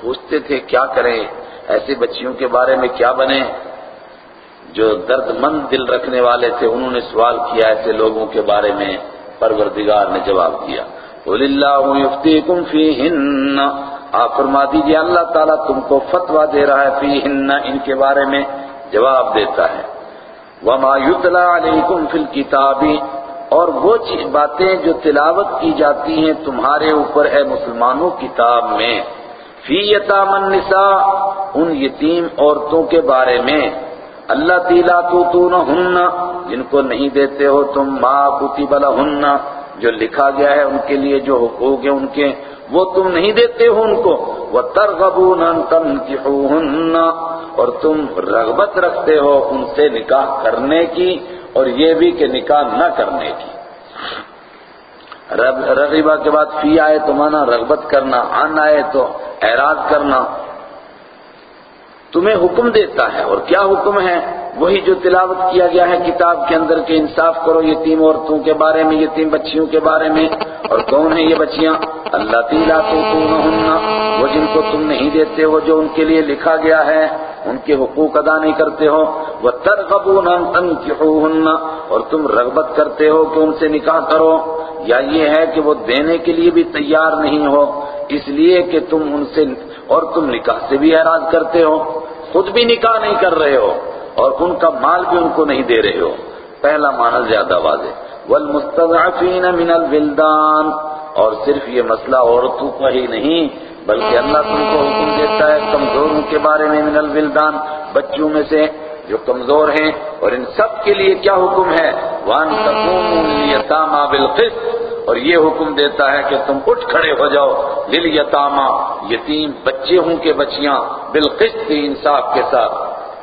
پوچھتے تھے کیا کریں؟ ایسے بچیوں کے بارے میں کیا بنے جو درد مند دل رکھنے والے تھے، انہوں نے سوال کیا ایسے لوگوں کے بارے میں، پروردگار نے جواب دیا بول اللہ يُفْتِيكُمْ فِيهِنَّ۔ آپ فرما دیجیے، اللہ تعالیٰ تم کو فتوہ دے رہا ہے فِيهِنَّ، ان کے بارے میں جواب دیتا ہے۔ وما يُتْلَى عَلَيْكُمْ فِي الْكِتَابِ اور وہ باتیں جو تلاوت کی جاتی ہیں تمہارے اوپر ہے مسلمانوں کتاب میں۔ فی یتام النساء ان یتیم عورتوں کے بارے میں۔ اللہ تیلا تو جن کو نہیں دیتے ہو تم ما کتب لہن جو لکھا گیا ہے ان کے لیے جو حقوق ہیں ان کے۔ وہ تم نہیں دیتے ہو ان کو۔ وہ ترغبون ان اور تم رغبت رکھتے ہو ان سے نکاح کرنے کی اور یہ بھی کہ نکاح نہ کرنے کی۔ رغبہ کے بعد فی آئے تو مانا رغبت کرنا، ان آئے تو اعراض کرنا۔ تمہیں حکم دیتا ہے اور کیا حکم ہے؟ وہی جو تلاوت کیا گیا ہے کتاب کے اندر کے انصاف کرو یتیم عورتوں کے بارے میں، یتیم بچیوں کے بارے میں۔ اور کون ہیں یہ بچیاں؟ اللہ تیلا تو وہ جن کو تم نہیں دیتے ہو جو ان کے لیے لکھا گیا ہے، ان کے حقوق ادا نہیں کرتے ہو۔ وہ ترغبون ان تنکحوہن اور تم رغبت کرتے ہو کہ ان سے نکاح کرو۔ یا یہ ہے کہ وہ دینے کے لیے بھی تیار نہیں ہو۔ اس لیے کہ تم ان سے اور تم نکاح سے بھی اعراض کرتے ہو۔ خود بھی نکاح نہیں کر رہے ہو۔ اور ان کا مال بھی ان کو نہیں دے رہے ہو۔ پہلا معنی زیادہ واضح۔ والمستضعفین من الولدان۔ اور صرف یہ مسئلہ عورتوں کا ہی نہیں بلکہ اللہ تم کو حکم دیتا ہے کمزوروں کے بارے میں من الولدان۔ بچوں میں سے جو کمزور ہیں اور ان سب کے لیے کیا حکم ہے؟ وان لیتاما بالقسط۔ اور یہ حکم دیتا ہے کہ تم اٹھ کھڑے ہو جاؤ۔ لل یتاما یتیم بچے ہوں کے بچیاں۔ بالقسط انصاف کے ساتھ۔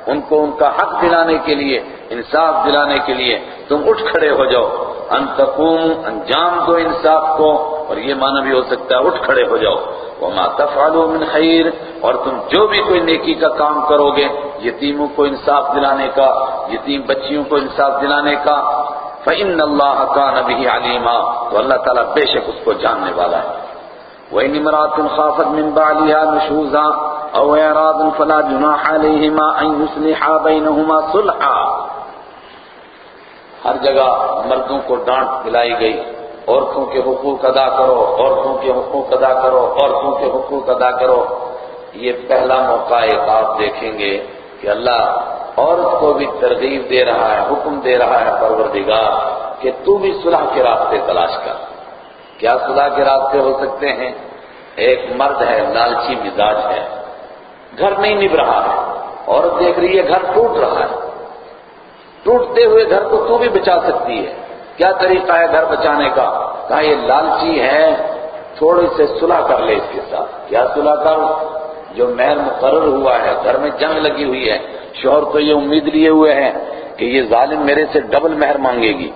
ان کو ان کا حق دلانے کے لیے، انصاف دلانے کے لیے تم اٹھ کھڑے ہو جاؤ۔ ان تقوم انجام دو انصاف کو، اور یہ معنی بھی ہو سکتا ہے اٹھ کھڑے ہو جاؤ۔ وما تفعلوا من خیر، اور تم جو بھی کوئی نیکی کا کام کرو گے، یتیموں کو انصاف دلانے کا، یتیم بچیوں کو انصاف دلانے کا، فَإِنَّ اللَّهَ كَانَ بِهِ عَلِيمًا۔ تو اللہ تعالیٰ بے شک اس کو جاننے والا ہے۔ وَإِنِ امْرَأَةٌ خَافَتْ مِنْ بَعْلِهَا نُشُوزًا أَوْ إِعْرَاضًا فَلَا جُنَاحَ عَلَيْهِمَا أَنْ يُصْلِحَا بَيْنَهُمَا صُلْحًا۔ ہر جگہ مردوں کو ڈانٹ دلائی گئی۔ عورتوں کے حقوق ادا کرو، عورتوں کے حقوق ادا کرو، عورتوں کے حقوق ادا کرو۔ یہ پہلا موقع ایک آپ دیکھیں گے کہ اللہ عورت کو بھی ترغیب دے رہا ہے، حکم دے رہا ہے پروردگار کہ تو بھی صلح کے راستے تلاش کر۔ کیا صلح کے راستے ہو سکتے ہیں؟ ایک مرد ہے، لالچی مزاج ہے۔ گھر نہیں نب رہا ہے۔ عورت دیکھ رہی ہے گھر ٹوٹ رہا ہے۔ ٹوٹتے ہوئے گھر کو تو بھی بچا سکتی ہے۔ کیا طریقہ ہے گھر بچانے کا؟ کہا، یہ لالچی ہے۔ تھوڑے سے صلح کر لے اس کے ساتھ۔ کیا صلح کر؟ جو مہر مقرر ہوا ہے، گھر میں جنگ لگی ہوئی ہے۔ شوہر تو یہ امید لیے ہوئے ہیں کہ یہ ظالم میرے سے ڈبل مہر مانگے گی۔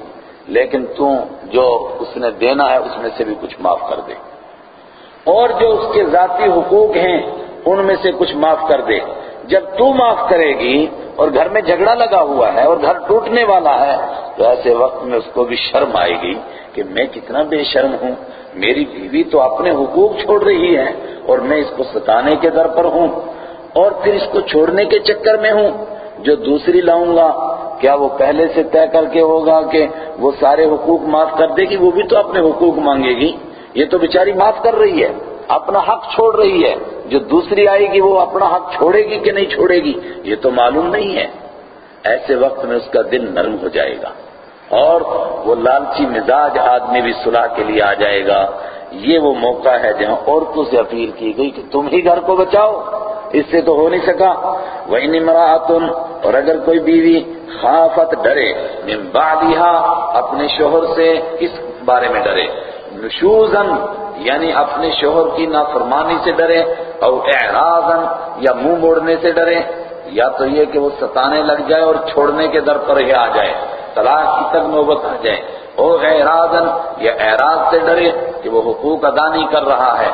لیکن تو جو اس نے دینا ہے، اس میں سے بھی کچھ معاف کر دے۔ اور جو اس کے ذاتی حقوق ہیں ان میں سے کچھ معاف کر دے۔ جب تو معاف کرے گی اور گھر میں جھگڑا لگا ہوا ہے اور گھر ٹوٹنے والا ہے، تو ایسے وقت میں اس کو بھی شرم آئے گی کہ میں کتنا بے شرم ہوں۔ میری بیوی تو اپنے حقوق چھوڑ رہی ہے اور میں اس کو ستانے کے در پر ہوں اور پھر اس کو چھوڑنے کے چکر میں ہوں۔ جو دوسری لاؤں گا، کیا وہ پہلے سے طے کر کے ہوگا کہ وہ سارے حقوق معاف کر دے گی؟ وہ بھی تو اپنے حقوق مانگے گی۔ یہ تو بیچاری معاف کر رہی ہے۔ اپنا حق چھوڑ رہی ہے۔ جو دوسری آئے گی وہ اپنا حق چھوڑے گی کہ نہیں چھوڑے گی؟ یہ تو معلوم نہیں ہے۔ ایسے وقت میں اس کا دل نرم ہو جائے گا۔ اور وہ لالچی مزاج آدمی بھی صلح کے لیے آ جائے گا۔ یہ وہ موقع ہے جہاں عورتوں سے اپیل کی گئی کہ تم ہی گھر کو بچاؤ۔ اس سے تو ہو نہیں سکا۔ وہی نمراتن اور اگر کوئی بیوی خافت ڈرے، من بعدها، اپنے شوہر سے کس بارے میں ڈرے؟ نشوزن یعنی اپنے شوہر کی نافرمانی سے ڈرے اور اعراضن یا منہ موڑنے سے ڈرے، یا تو یہ کہ وہ ستانے لگ جائے اور چھوڑنے کے در پر ہی آ جائے، طلاق کی تک نوبت آ جائے۔ او اعراضن یا اعراض سے ڈرے کہ وہ حقوق ادا نہیں کر رہا ہے۔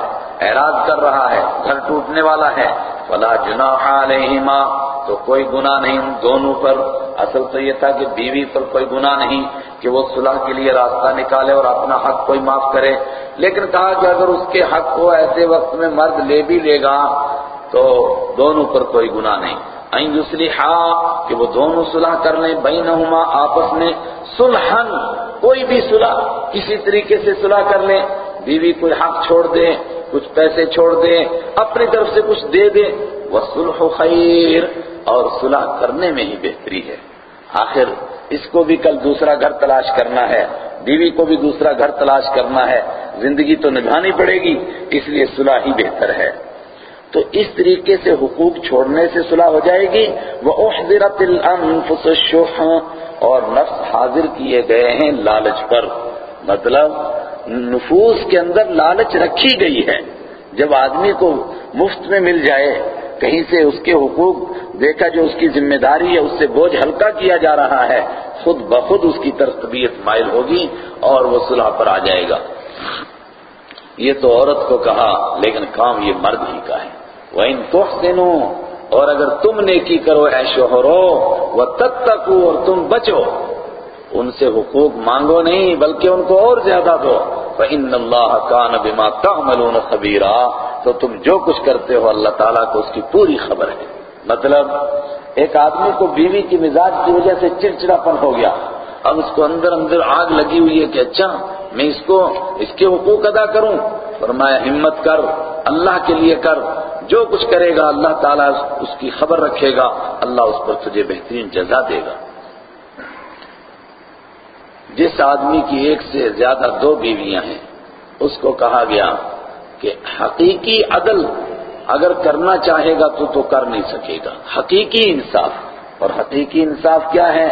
اعراض کر رہا ہے، گھر ٹوٹنے والا ہے۔ فلا جناح علیہما تو کوئی گناہ نہیں ان دونوں پر۔ اصل تو یہ تھا کہ بیوی پر کوئی گناہ نہیں کہ وہ صلح کے لیے راستہ نکالے اور اپنا حق کوئی معاف کرے۔ لیکن کہا کہ اگر اس کے حق کو ایسے وقت میں مرد لے بھی لے گا، تو دونوں پر کوئی گناہ نہیں۔ این یصلحا کہ وہ دونوں صلح کر لیں بینہما آپس میں صلحن کوئی بھی صلح کسی طریقے سے صلح کر لیں۔ بیوی کوئی حق چھوڑ دے کچھ پیسے چھوڑ دے اپنی طرف سے کچھ دے دے وصلح خیر اور صلح کرنے میں ہی بہتری ہے۔ آخر، اس کو بھی کل دوسرا گھر تلاش کرنا ہے۔ بیوی کو بھی دوسرا گھر تلاش کرنا ہے۔ زندگی تو نبھانی پڑے گی، اس لیے صلح ہی بہتر ہے۔ تو اس طریقے سے حقوق چھوڑنے سے صلح ہو جائے گی۔ وہ احضرت الانفس الشح۔ اور نفس حاضر کیے گئے ہیں لالچ پر۔ مطلب نفوس کے اندر لالچ رکھی گئی ہے۔ جب آدمی کو مفت میں مل جائے، کہیں سے اس کے حقوق دیکھا جو اس کی ذمہ داری ہے، اس سے بوجھ ہلکا کیا جا رہا ہے، خود بخود اس کی طرف طبیعت مائل ہوگی اور وہ صلح پر آ جائے گا۔ یہ تو عورت کو کہا، لیکن کام یہ مرد ہی کا ہے۔ وَإِن تُحْسِنُوا، اور اگر تم نیکی کرو، اے شوہرو، وَتَتَّقُوا، اور تم بچو۔ ان سے حقوق مانگو نہیں، بلکہ ان کو اور زیادہ دو۔ فَإِنَّ اللَّهَ كَانَ بِمَا تَعْمَلُونَ خَبِيرًا۔ تو تم جو کچھ کرتے ہو، اللہ تعالیٰ کو اس کی پوری خبر ہے۔ مطلب ایک آدمی کو بیوی کی مزاج کی وجہ سے چڑچڑاپن ہو گیا۔ اب اس کو اندر اندر آگ لگی ہوئی ہے کہ اچھا میں اس کو، اس کے حقوق ادا کروں۔ فرمایا، ہمت کر، اللہ کے لیے کر۔ جو کچھ کرے گا، اللہ تعالیٰ اس کی خبر رکھے گا۔ اللہ اس پر تجھے بہترین جزا دے گا۔ جس آدمی کی ایک سے زیادہ دو بیویاں ہیں، اس کو کہا گیا کہ حقیقی عدل اگر کرنا چاہے گا تو تو کر نہیں سکے گا۔ حقیقی انصاف۔ اور حقیقی انصاف کیا ہے؟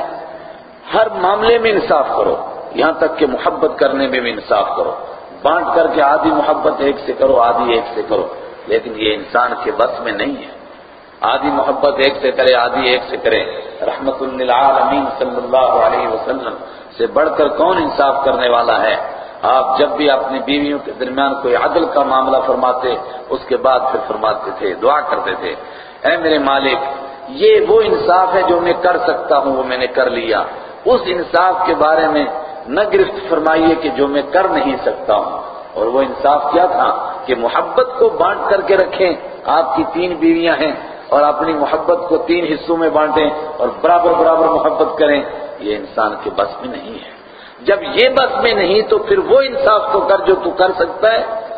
ہر معاملے میں انصاف کرو۔ یہاں تک کہ محبت کرنے میں بھی انصاف کرو۔ بانٹ کر کے آدھی محبت ایک سے کرو، آدھی ایک سے کرو۔ لیکن یہ انسان کے بس میں نہیں ہے۔ آدھی محبت ایک سے کرے، آدھی ایک سے کرے۔ رحمت للعالمین صلی اللہ علیہ وسلم۔ سے بڑھ کر کون انصاف کرنے والا ہے؟ آپ جب بھی اپنی بیویوں کے درمیان کوئی عدل کا معاملہ فرماتے، اس کے بعد پھر فرماتے تھے، دعا کرتے تھے۔ اے میرے مالک، یہ وہ انصاف ہے جو میں کر سکتا ہوں، وہ میں نے کر لیا۔ اس انصاف کے بارے میں نہ گرفت فرمائیے کہ جو میں کر نہیں سکتا ہوں۔ اور وہ انصاف کیا تھا؟ کہ محبت کو بانٹ کر کے رکھیں۔ آپ کی تین بیویاں ہیں۔ اور اپنی محبت کو تین حصوں میں بانٹیں اور برابر برابر محبت کریں، یہ انسان کے بس میں نہیں ہے۔ جب یہ بس میں نہیں تو پھر وہ انصاف تو کر جو تو کر سکتا ہے۔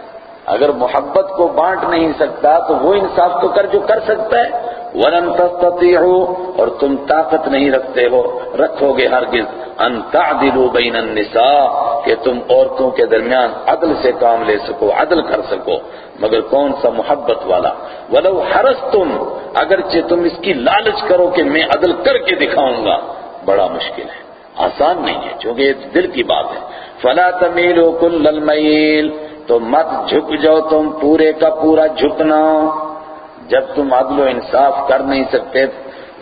اگر محبت کو بانٹ نہیں سکتا تو وہ انصاف تو کر جو کر سکتا ہے۔ ولن تستطيعوا، اور تم طاقت نہیں رکھتے ہو، رکھو گے ہرگز۔ ان تعدلوا بین النساء، کہ تم عورتوں کے درمیان عدل سے کام لے سکو، عدل کر سکو۔ مگر کون سا محبت والا؟ ولو حرستم اگرچہ تم اس کی لالچ کرو کہ میں عدل کر کے دکھاؤں گا۔ بڑا مشکل ہے، آسان نہیں ہے، چونکہ یہ دل کی بات ہے۔ فلا تمیلوا کل المیل، تو مت جھک جاؤ تم پورے کا پورا جھکنا۔ جب تم عدل و انصاف کر نہیں سکتے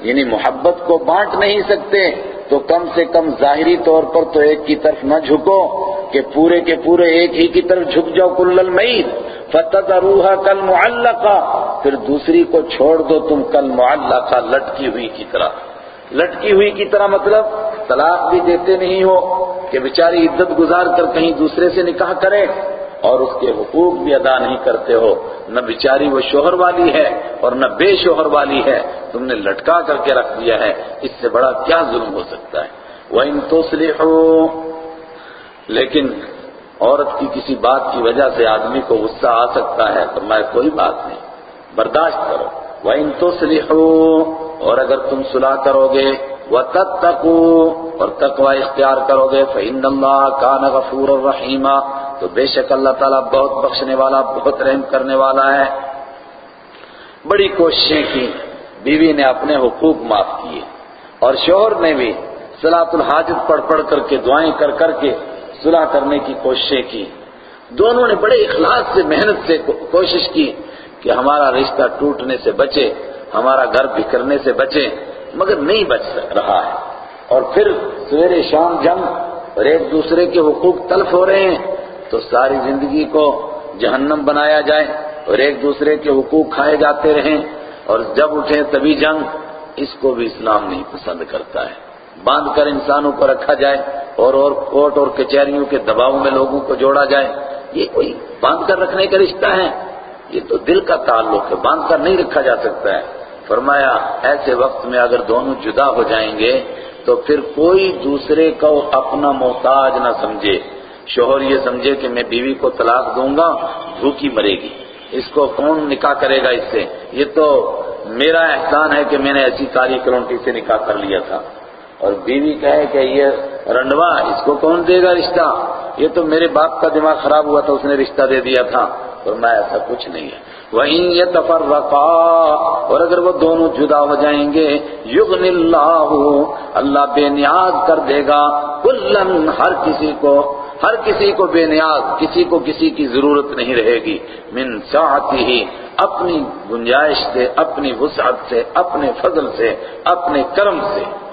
یعنی محبت کو بانٹ نہیں سکتے، تو کم سے کم ظاہری طور پر تو ایک کی طرف نہ جھکو، کہ پورے کے پورے ایک ہی کی طرف جھک جاؤ کل المیل۔ فتذروها كالمعلقہ پھر دوسری کو چھوڑ دو تم کل معلقہ لٹکی ہوئی کی طرح۔ لٹکی ہوئی کی طرح مطلب طلاق بھی دیتے نہیں ہو کہ بیچاری عدت گزار کر کہیں دوسرے سے نکاح کرے اور اس کے حقوق بھی ادا نہیں کرتے ہو۔ نہ بیچاری وہ شوہر والی ہے اور نہ بے شوہر والی ہے۔ تم نے لٹکا کر کے رکھ دیا ہے۔ اس سے بڑا کیا ظلم ہو سکتا ہے؟ وَإِن تُصْلِحُوا۔ لیکن عورت کی کسی بات کی وجہ سے آدمی کو غصہ آ سکتا ہے۔ تو میں کوئی بات نہیں، برداشت کرو۔ وَإِن تُصْلِحُوا۔ اور اگر تم صلح کرو گے، وَتَتَّقُوا اور تقوی اختیار کرو گے، فَإِنَّ اللَّهَ كَانَ غَفُورًا رَحِيمًا۔ تو بے شک اللہ تعالیٰ بہت بخشنے والا، بہت رحم کرنے والا ہے۔ بڑی کوششیں کی، بیوی نے اپنے حقوق معاف کیے۔ اور شوہر نے بھی صلاۃ الحاجت پڑھ پڑھ کر کے، دعائیں کر کر کے صلح کرنے کی کوششیں کی۔ دونوں نے بڑے اخلاص سے، محنت سے کوشش کی کہ ہمارا رشتہ ٹوٹنے سے بچے۔ ہمارا گھر بکھرنے سے بچے مگر نہیں بچ رہا ہے۔ اور پھر سویرے شام جنگ، اور ایک دوسرے کے حقوق تلف ہو رہے ہیں، تو ساری زندگی کو جہنم بنایا جائے، اور ایک دوسرے کے حقوق کھائے جاتے رہیں۔ اور جب اٹھیں تبھی جنگ اس کو بھی اسلام نہیں پسند کرتا ہے۔ باندھ کر انسانوں کو رکھا جائے، اور اور کوٹ اور کچہریوں کے دباؤ میں لوگوں کو جوڑا جائے۔ یہ کوئی باندھ کر رکھنے کا رشتہ ہے؟ یہ تو دل کا تعلق ہے، باندھ کر نہیں رکھا جا سکتا ہے۔ فرمایا، ایسے وقت میں اگر دونوں جدا ہو جائیں گے، تو پھر کوئی دوسرے کو اپنا محتاج نہ سمجھے۔ شوہر یہ سمجھے کہ میں بیوی کو طلاق دوں گا، بھوکی مرے گی۔ اس کو کون نکاح کرے گا اس سے؟ یہ تو میرا احسان ہے کہ میں نے ایسی کاری کرونٹی سے نکاح کر لیا تھا۔ اور بیوی کہے کہ یہ رنڈوا، اس کو کون دے گا رشتہ؟ یہ تو میرے باپ کا دماغ خراب ہوا تھا، اس نے رشتہ دے دیا تھا۔ اور میں ایسا کچھ نہیں ہے۔ وہیں یہ تفرقا اور اگر وہ دونوں جدا ہو جائیں گے یغن اللہ اللہ بے نیاز کر دے گا۔ کلن ہر کسی کو، ہر کسی کو بے نیاز، کسی کو کسی کی ضرورت نہیں رہے گی۔ من ساعتی ہی اپنی گنجائش سے، اپنی وسعت سے، اپنے فضل سے، اپنے کرم سے۔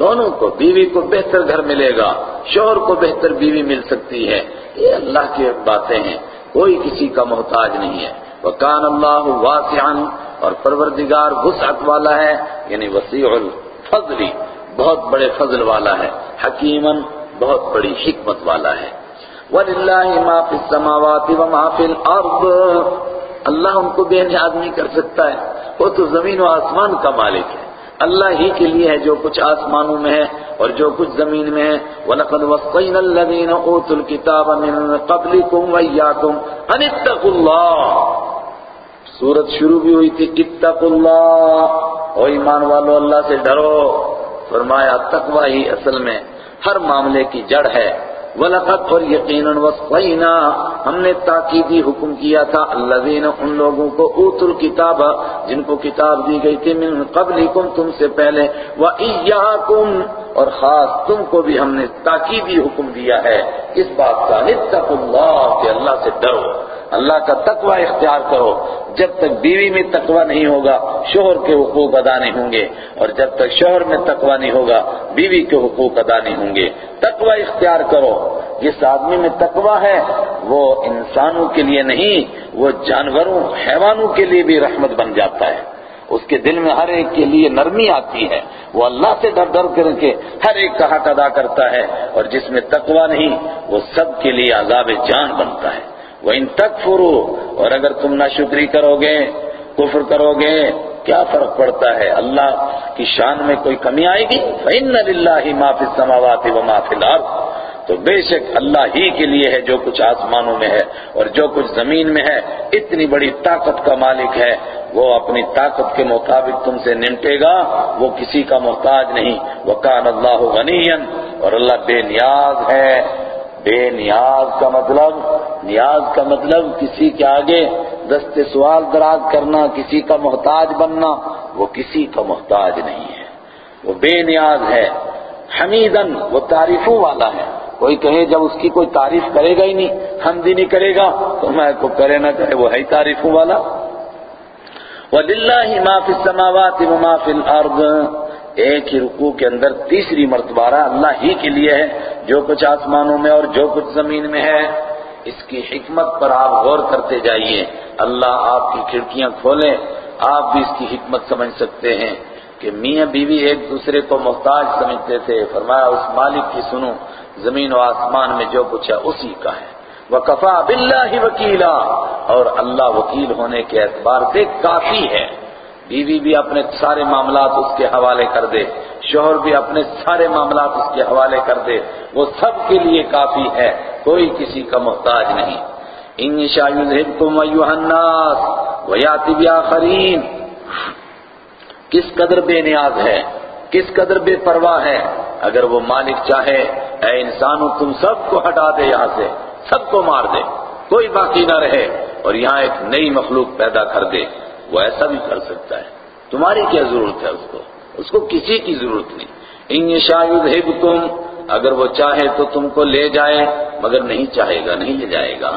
دونوں کو بیوی کو بہتر گھر ملے گا، شوہر کو بہتر بیوی مل سکتی ہے۔ یہ اللہ کی باتیں ہیں، کوئی کسی کا محتاج نہیں ہے۔ وَقَانَ اللَّهُ وَاسِعًا، اور پروردگار وسعت والا ہے یعنی وسیع الفضل، بہت بڑے فضل والا ہے۔ حکیمن بہت بڑی حکمت والا ہے۔ وَلِلَّهِ مَا فِي السَّمَاوَاتِ وَمَا فِي الْأَرْضِ۔ اللہ ان کو بے نیاز نہیں کر سکتا ہے۔ وہ تو زمین و آسمان کا مالک ہے۔ اللہ ہی کے لیے ہے جو کچھ آسمانوں میں ہے اور جو کچھ زمین میں ہے۔ وَلَقَدْ وَصَّيْنَا الَّذِينَ أُوتُوا الْكِتَابَ مِن قَبْلِكُمْ وَإِيَّاكُمْ أَنِ اتَّقُوا اللَّهَ۔ سورت شروع بھی ہوئی تھی، اتقوا اللہ او ایمان والو، اللہ سے ڈرو۔ فرمایا، تقوی ہی اصل میں ہر معاملے کی جڑ ہے۔ وَلَقَدْ اور یقیناً وَصَّيْنَا ہم نے تاکیدی حکم کیا تھا الذین ان لوگوں کو اوت الکتاب جن کو کتاب دی گئی تھی، من قبلکم تم سے پہلے۔ وَإِيَّاكُمْ، اور خاص تم کو بھی ہم نے تاکیدی حکم دیا ہے۔ اس بات کا اتقوا اللہ، کہ اللہ سے ڈرو۔ اللہ کا تقوی اختیار کرو۔ جب تک بیوی میں تقوی نہیں ہوگا، شوہر کے حقوق ادا نہیں ہوں گے۔ اور جب تک شوہر میں تقوی نہیں ہوگا، بیوی کے حقوق ادا نہیں ہوں گے۔ تقوی اختیار کرو۔ جس آدمی میں تقوی ہے، وہ انسانوں کے لیے نہیں، وہ جانوروں، حیوانوں کے لیے بھی رحمت بن جاتا ہے۔ اس کے دل میں ہر ایک کے لیے نرمی آتی ہے۔ وہ اللہ سے ڈر ڈر کر کے ہر ایک کا حق ادا کرتا ہے۔ اور جس میں تقوی نہیں، وہ سب کے لیے عذاب جان بنتا ہے۔ وہ ان تک فرو اور اگر تم ناشکری کرو گے کفر کرو گے کیا فرق پڑتا ہے؟ اللہ کی شان میں کوئی کمی آئے گی؟ فَإِنَّ لِلَّهِ مَا فِي السَّمَاوَاتِ وَمَا فِي الْأَرْضِ۔ تو بے شک اللہ ہی کے لیے ہے جو کچھ آسمانوں میں ہے اور جو کچھ زمین میں ہے۔ اتنی بڑی طاقت کا مالک ہے۔ وہ اپنی طاقت کے مطابق تم سے نمٹے گا، وہ کسی کا محتاج نہیں۔ وَقَانَ اللَّهُ غَنِيًّا اور اللہ بے نیاز ہے۔ بے نیاز کا مطلب نیاز کا مطلب کسی کے آگے دست سوال دراز کرنا، کسی کا محتاج بننا، وہ کسی کا محتاج نہیں ہے۔ وہ بے نیاز ہے حمیدن وہ تعریفوں والا ہے۔ کوئی کہے جب اس کی کوئی تعریف کرے گا ہی نہیں حمدی نہیں کرے گا، تو میں کو کرے نہ کرے، وہ ہے تعریفوں والا۔ وَلِلَّهِ مَا فِي السَّمَاوَاتِ وَمَا فِي الْأَرْضِ۔ ایک ہی رکوع کے اندر تیسری مرتبہ اللہ ہی کے لیے ہے، جو کچھ آسمانوں میں اور جو کچھ زمین میں ہے۔ اس کی حکمت پر آپ غور کرتے جائیے۔ اللہ آپ کی کھڑکیاں کھولیں، آپ بھی اس کی حکمت سمجھ سکتے ہیں کہ میاں بیوی ایک دوسرے کو محتاج سمجھتے تھے۔ فرمایا، اس مالک کی سنو، زمین و آسمان میں جو کچھ ہے اسی کا ہے۔ وَقَفَى بِاللَّهِ وَكِيلًا۔ اور اللہ وکیل ہونے کے اعتبار سے کافی ہے۔ بیوی بھی اپنے سارے معاملات اس کے حوالے کر دے، شوہر بھی اپنے سارے معاملات اس کے حوالے کر دے، وہ سب کے لیے کافی ہے، کوئی کسی کا محتاج نہیں۔ ان يُذْهِبْكُمْ أَيُّهَا النَّاسِ وَيَأْتِ کس قدر بے نیاز ہے، کس قدر بے پرواہ ہے، اگر وہ مالک چاہے، اے انسانوں، تم سب کو ہٹا دے یہاں سے، سب کو مار دے، کوئی باقی نہ رہے اور یہاں ایک نئی مخلوق پیدا کر دے۔ وہ ایسا بھی کر سکتا ہے۔ تمہاری کیا ضرورت ہے اس کو؟ اس کو کسی کی ضرورت نہیں۔ ان يَشَاءُ اگر وہ چاہے تو تم کو لے جائے، مگر نہیں چاہے گا، نہیں لے جائے گا۔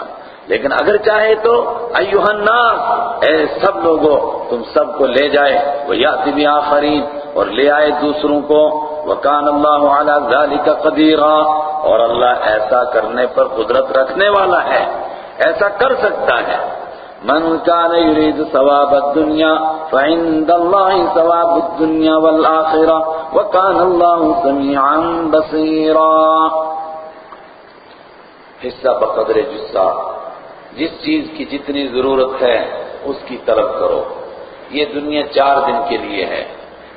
لیکن اگر چاہے تو ایوہ الناس، اے سب لوگوں، تم سب کو لے جائے۔ وہ یاتی بھی آخرین اور لے آئے دوسروں کو۔ وکان اللہ علی ذالک قدیرا اور اللہ ایسا کرنے پر قدرت رکھنے والا ہے۔ ایسا کر سکتا ہے۔ من كان يريد ثواب الدنيا فعند الله ثواب الدنيا والآخرة وكان الله سميعا بصيرا. حصہ بقدر جسہ جس چیز کی جتنی ضرورت ہے اس کی طلب کرو. یہ دنیا چار دن کے لیے ہے.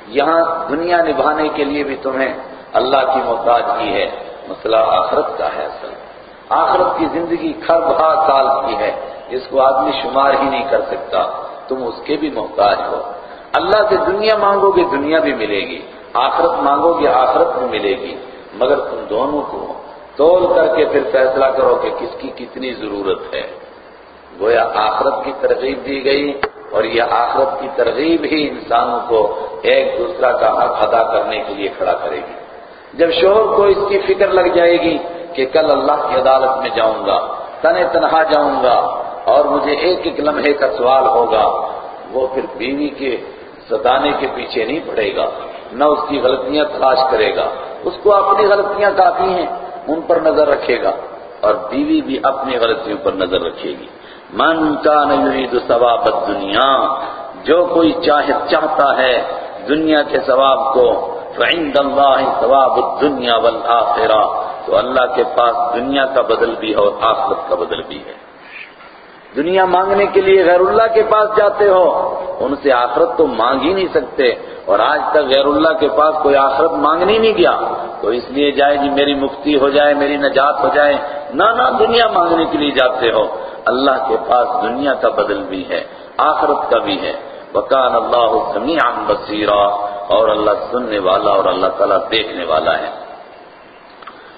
یہاں دنیا نبھانے کے لیے بھی تمہیں اللہ کی محتاج کی ہے. مسئلہ آخرت کا ہے اصل. آخرت کی زندگی کھر بہا سال کی ہے. جس کو آدمی شمار ہی نہیں کر سکتا، تم اس کے بھی محتاج ہو۔ اللہ سے دنیا مانگو گے، دنیا بھی ملے گی۔ آخرت مانگو گے، آخرت بھی ملے گی۔ مگر تم دونوں کو تول کر کے پھر فیصلہ کرو کہ کس کی کتنی ضرورت ہے۔ گویا آخرت کی ترغیب دی گئی اور یہ آخرت کی ترغیب ہی انسانوں کو ایک دوسرا کا حق ادا کرنے کے لیے کھڑا کرے گی۔ جب شوہر کو اس کی فکر لگ جائے گی کہ کل اللہ کی عدالت میں جاؤں گا تن تنہا جاؤں گا اور مجھے ایک ایک لمحے کا سوال ہوگا، وہ پھر بیوی کے ستانے کے پیچھے نہیں پڑے گا، نہ اس کی غلطیاں تلاش کرے گا۔ اس کو اپنی غلطیاں کافی ہیں، ان پر نظر رکھے گا۔ اور بیوی بھی اپنی غلطیوں پر نظر رکھے گی۔ من کان یرید ثواب الدنیا، جو کوئی چاہے چاہتا ہے دنیا کے ثواب کو، فعند اللہ ثواب الدنیا والآخرہ۔ تو اللہ کے پاس دنیا کا بدل بھی ہے اور آخرت کا بدل بھی ہے۔ دنیا مانگنے کے لیے غیر اللہ کے پاس جاتے ہو، ان سے آخرت تو مانگ ہی نہیں سکتے۔ اور آج تک غیر اللہ کے پاس کوئی آخرت مانگنے نہیں گیا۔ تو اس لیے جائے جی میری مفتی ہو جائے، میری نجات ہو جائے نہ نہ دنیا مانگنے کے لیے جاتے ہو۔ اللہ کے پاس دنیا کا بدل بھی ہے، آخرت کا بھی ہے۔ وکان اللہ سمیعا بصیرا۔ اور اللہ سننے والا اور اللہ تعالیٰ دیکھنے والا ہے۔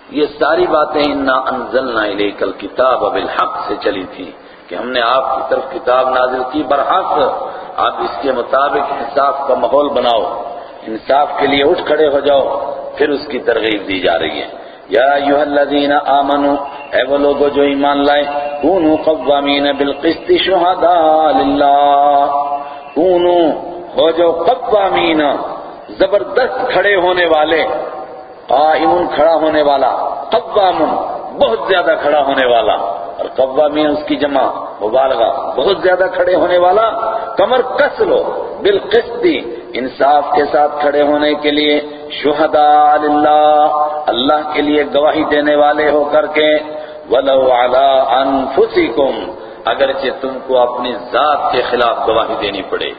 یہ ساری باتیں انا انزلنا الیک الکتاب بالحق سے چلی تھی کہ ہم نے آپ کی طرف کتاب نازل کی برحق آپ اس کے مطابق انصاف کا ماحول بناؤ، انصاف کے لیے اٹھ کھڑے ہو جاؤ، پھر اس کی ترغیب دی جا رہی ہے۔ یا ایوہ الذین آمنوا، اے وہ لوگو جو ایمان لائے، کونوا قوامین بالقسط شہداء للہ۔ کونوا، ہو جو قوامین، زبردست کھڑے ہونے والے قائم کھڑا ہونے والا قوام بہت زیادہ کھڑا ہونے والا۔ اور قوامین اس کی جمع، مبالغہ، بہت زیادہ کھڑے ہونے والا۔ کمر کس لو، بالقسط، انصاف کے ساتھ کھڑے ہونے کے لیے شہداء للہ۔ اللہ کے لیے گواہی دینے والے ہو کر کے۔ ولو علی انفسکم اگرچہ تم کو اپنی ذات کے خلاف گواہی دینی پڑے۔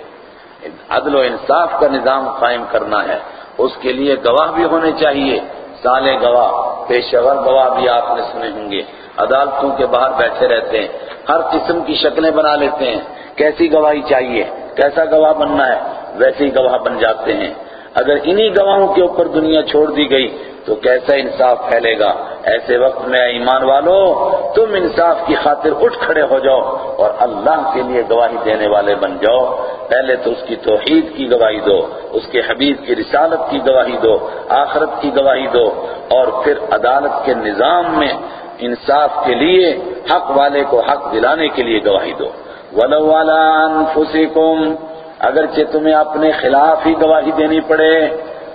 عدل و انصاف کا نظام قائم کرنا ہے۔ اس کے لیے گواہ بھی ہونے چاہیے۔ سالے گواہ پیشور گواہ بھی آپ نے سنے ہوں گے۔ عدالتوں کے باہر بیٹھے رہتے ہیں، ہر قسم کی شکلیں بنا لیتے ہیں۔ کیسی گواہی چاہیے؟ کیسا گواہ بننا ہے؟ ویسے ہی گواہ بن جاتے ہیں۔ اگر انہی گواہوں کے اوپر دنیا چھوڑ دی گئی تو کیسا انصاف پھیلے گا؟ ایسے وقت میں ایمان والو، تم انصاف کی خاطر اٹھ کھڑے ہو جاؤ اور اللہ کے لیے گواہی دینے والے بن جاؤ۔ پہلے تو اس کی توحید کی گواہی دو، اس کے حبیب کی رسالت کی گواہی دو، آخرت کی گواہی دو اور پھر عدالت کے نظام میں انصاف کے لیے، حق والے کو حق دلانے کے لیے گواہی دو۔ وَلَوْ عَلَىٰ أَنفُسِكُمْ اگرچہ تمہیں اپنے خلاف ہی گواہی دینی پڑے،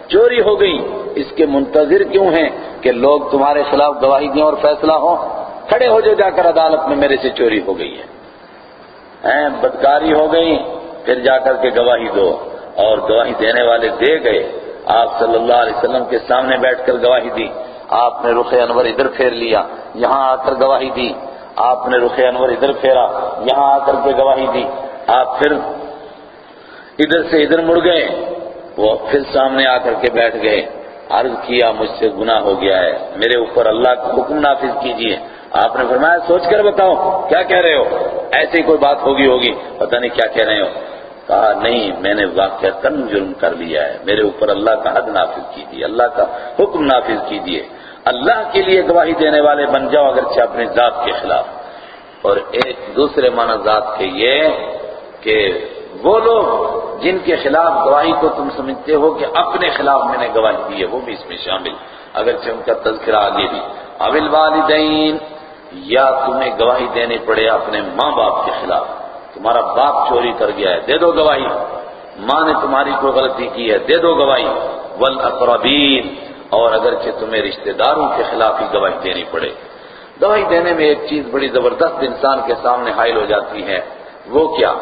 چوری ہو گئی، اس کے منتظر کیوں ہیں کہ لوگ تمہارے خلاف گواہی دیں اور فیصلہ ہو؟ کھڑے ہو جو جا کر عدالت میں میرے سے چوری ہو گئی ہے۔ بدکاری ہو گئی، پھر جا کر کے گواہی دو۔ اور گواہی دینے والے دے گئے۔ آپ صلی اللہ علیہ وسلم کے سامنے بیٹھ کر گواہی دی۔ آپ نے رخ انور ادھر پھیر لیا، یہاں آ کر گواہی دی۔ آپ نے رخ انور ادھر پھیرا، یہاں آ کر کے گواہی دی۔ آپ پھر ادھر سے ادھر مڑ گئے۔ وہ پھر سامنے آ کر کے بیٹھ گئے۔ عرض کیا، مجھ سے گناہ ہو گیا ہے۔ میرے اوپر اللہ کا حکم نافذ کیجیے۔ آپ نے فرمایا، سوچ کر بتاؤ، کیا کہہ رہے ہو؟ ایسی کوئی بات ہوگی ہوگی؟ پتہ نہیں کیا کہہ رہے ہو۔ کہا، نہیں، میں نے واقعہ تن جرم کر لیا ہے۔ میرے اوپر اللہ کا حد نافذ کیجیے اللہ کا حکم نافذ کیجیے اللہ کے لیے گواہی دینے والے بن جاؤ اگرچہ اپنے ذات کے خلاف۔ اور ایک دوسرے مانا ذات کے یہ کہ وہ لوگ جن کے خلاف گواہی کو تم سمجھتے ہو کہ اپنے خلاف میں نے گواہی دی ہے، وہ بھی اس میں شامل۔ اگرچہ ان کا تذکرہ آگے بھی۔ اول والدین، یا تمہیں گواہی دینے پڑے اپنے ماں باپ کے خلاف۔ تمہارا باپ چوری کر گیا ہے، دے دو گواہی۔ ماں نے تمہاری کوئی غلطی کی ہے، دے دو گواہی۔ والاقربین اور اگرچہ تمہیں رشتہ داروں کے خلاف ہی گواہی دینی پڑے۔ گواہی دینے میں ایک چیز بڑی زبردست انسان کے سامنے حائل ہو جاتی ہے، وہ کیا؟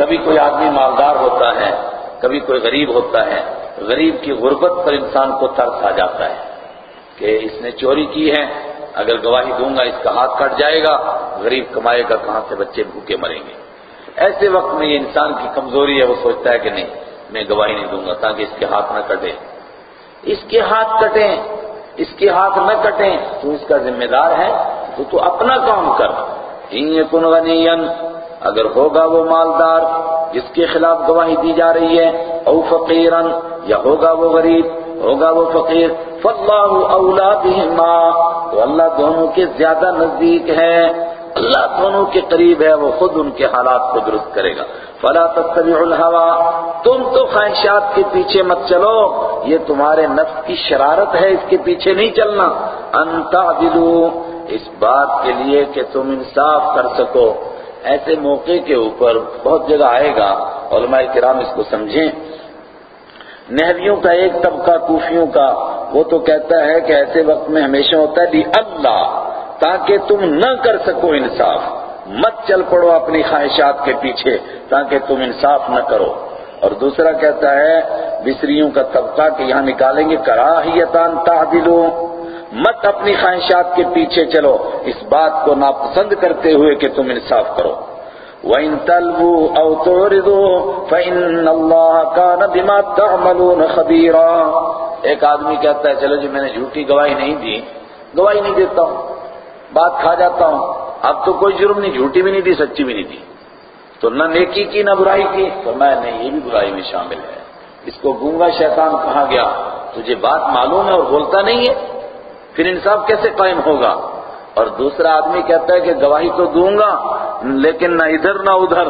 کبھی کوئی آدمی مالدار ہوتا ہے، کبھی کوئی غریب ہوتا ہے، غریب کی غربت پر انسان کو ترس آ جاتا ہے کہ اس نے چوری کی ہے، اگر گواہی دوں گا اس کا ہاتھ کٹ جائے گا، غریب کمائے گا، کہاں سے بچے بھوکے مریں گے؟ ایسے وقت میں یہ انسان کی کمزوری ہے، وہ سوچتا ہے کہ نہیں، میں گواہی نہیں دوں گا تاکہ اس کے ہاتھ نہ کٹے۔ اس کے ہاتھ کٹیں، اس کے ہاتھ نہ کٹیں، تو اس کا ذمہ دار ہے، تو تو اپنا کام کر۔ اگر ہوگا وہ مالدار جس کے خلاف گواہی دی جا رہی ہے، او فقیرن یا ہوگا وہ غریب، ہوگا وہ فقیر، فاللہ اولا بہما، تو اللہ دونوں کے زیادہ نزدیک ہے۔ اللہ دونوں کے قریب ہے، وہ خود ان کے حالات کو درست کرے گا۔ فلا تتبعوا الهوى تم تو خواہشات کے پیچھے مت چلو، یہ تمہارے نفس کی شرارت ہے، اس کے پیچھے نہیں چلنا۔ انتا اس بات کے لیے کہ تم انصاف کر سکو۔ ایسے موقع کے اوپر بہت جگہ آئے گا، علماء کرام اس کو سمجھیں۔ نہویوں کا ایک طبقہ کوفیوں کا، وہ تو کہتا ہے کہ ایسے وقت میں ہمیشہ ہوتا ہے اللہ، تاکہ تم نہ کر سکو انصاف۔ مت چل پڑو اپنی خواہشات کے پیچھے، تاکہ تم انصاف نہ کرو۔ اور دوسرا کہتا ہے بسریوں کا طبقہ کہ یہاں نکالیں گے کراہیتان تعدلو مت اپنی خواہشات کے پیچھے چلو، اس بات کو ناپسند کرتے ہوئے کہ تم انصاف کرو۔ وَإِن تَلْوُوا أَوْ تُعْرِضُوا فَإِنَّ اللَّهَ كَانَ بِمَا تَعْمَلُونَ خَبِيرًا۔ ایک آدمی کہتا ہے، چلو جی میں نے جھوٹی گواہی نہیں دی، گواہی نہیں دیتا ہوں، بات کھا جاتا ہوں۔ اب تو کوئی جرم نہیں، جھوٹی بھی نہیں دی، سچی بھی نہیں دی۔ تو نہ نیکی کی، نہ برائی کی۔ تو میں نہیں یہ بھی برائی میں شامل ہے۔ اس کو گونگا شیطان کہا گیا، تجھے بات معلوم ہے اور بولتا نہیں ہے۔ پھر انصاف کیسے قائم ہوگا؟ اور دوسرا آدمی کہتا ہے کہ گواہی تو دوں گا، لیکن نہ ادھر نہ ادھر۔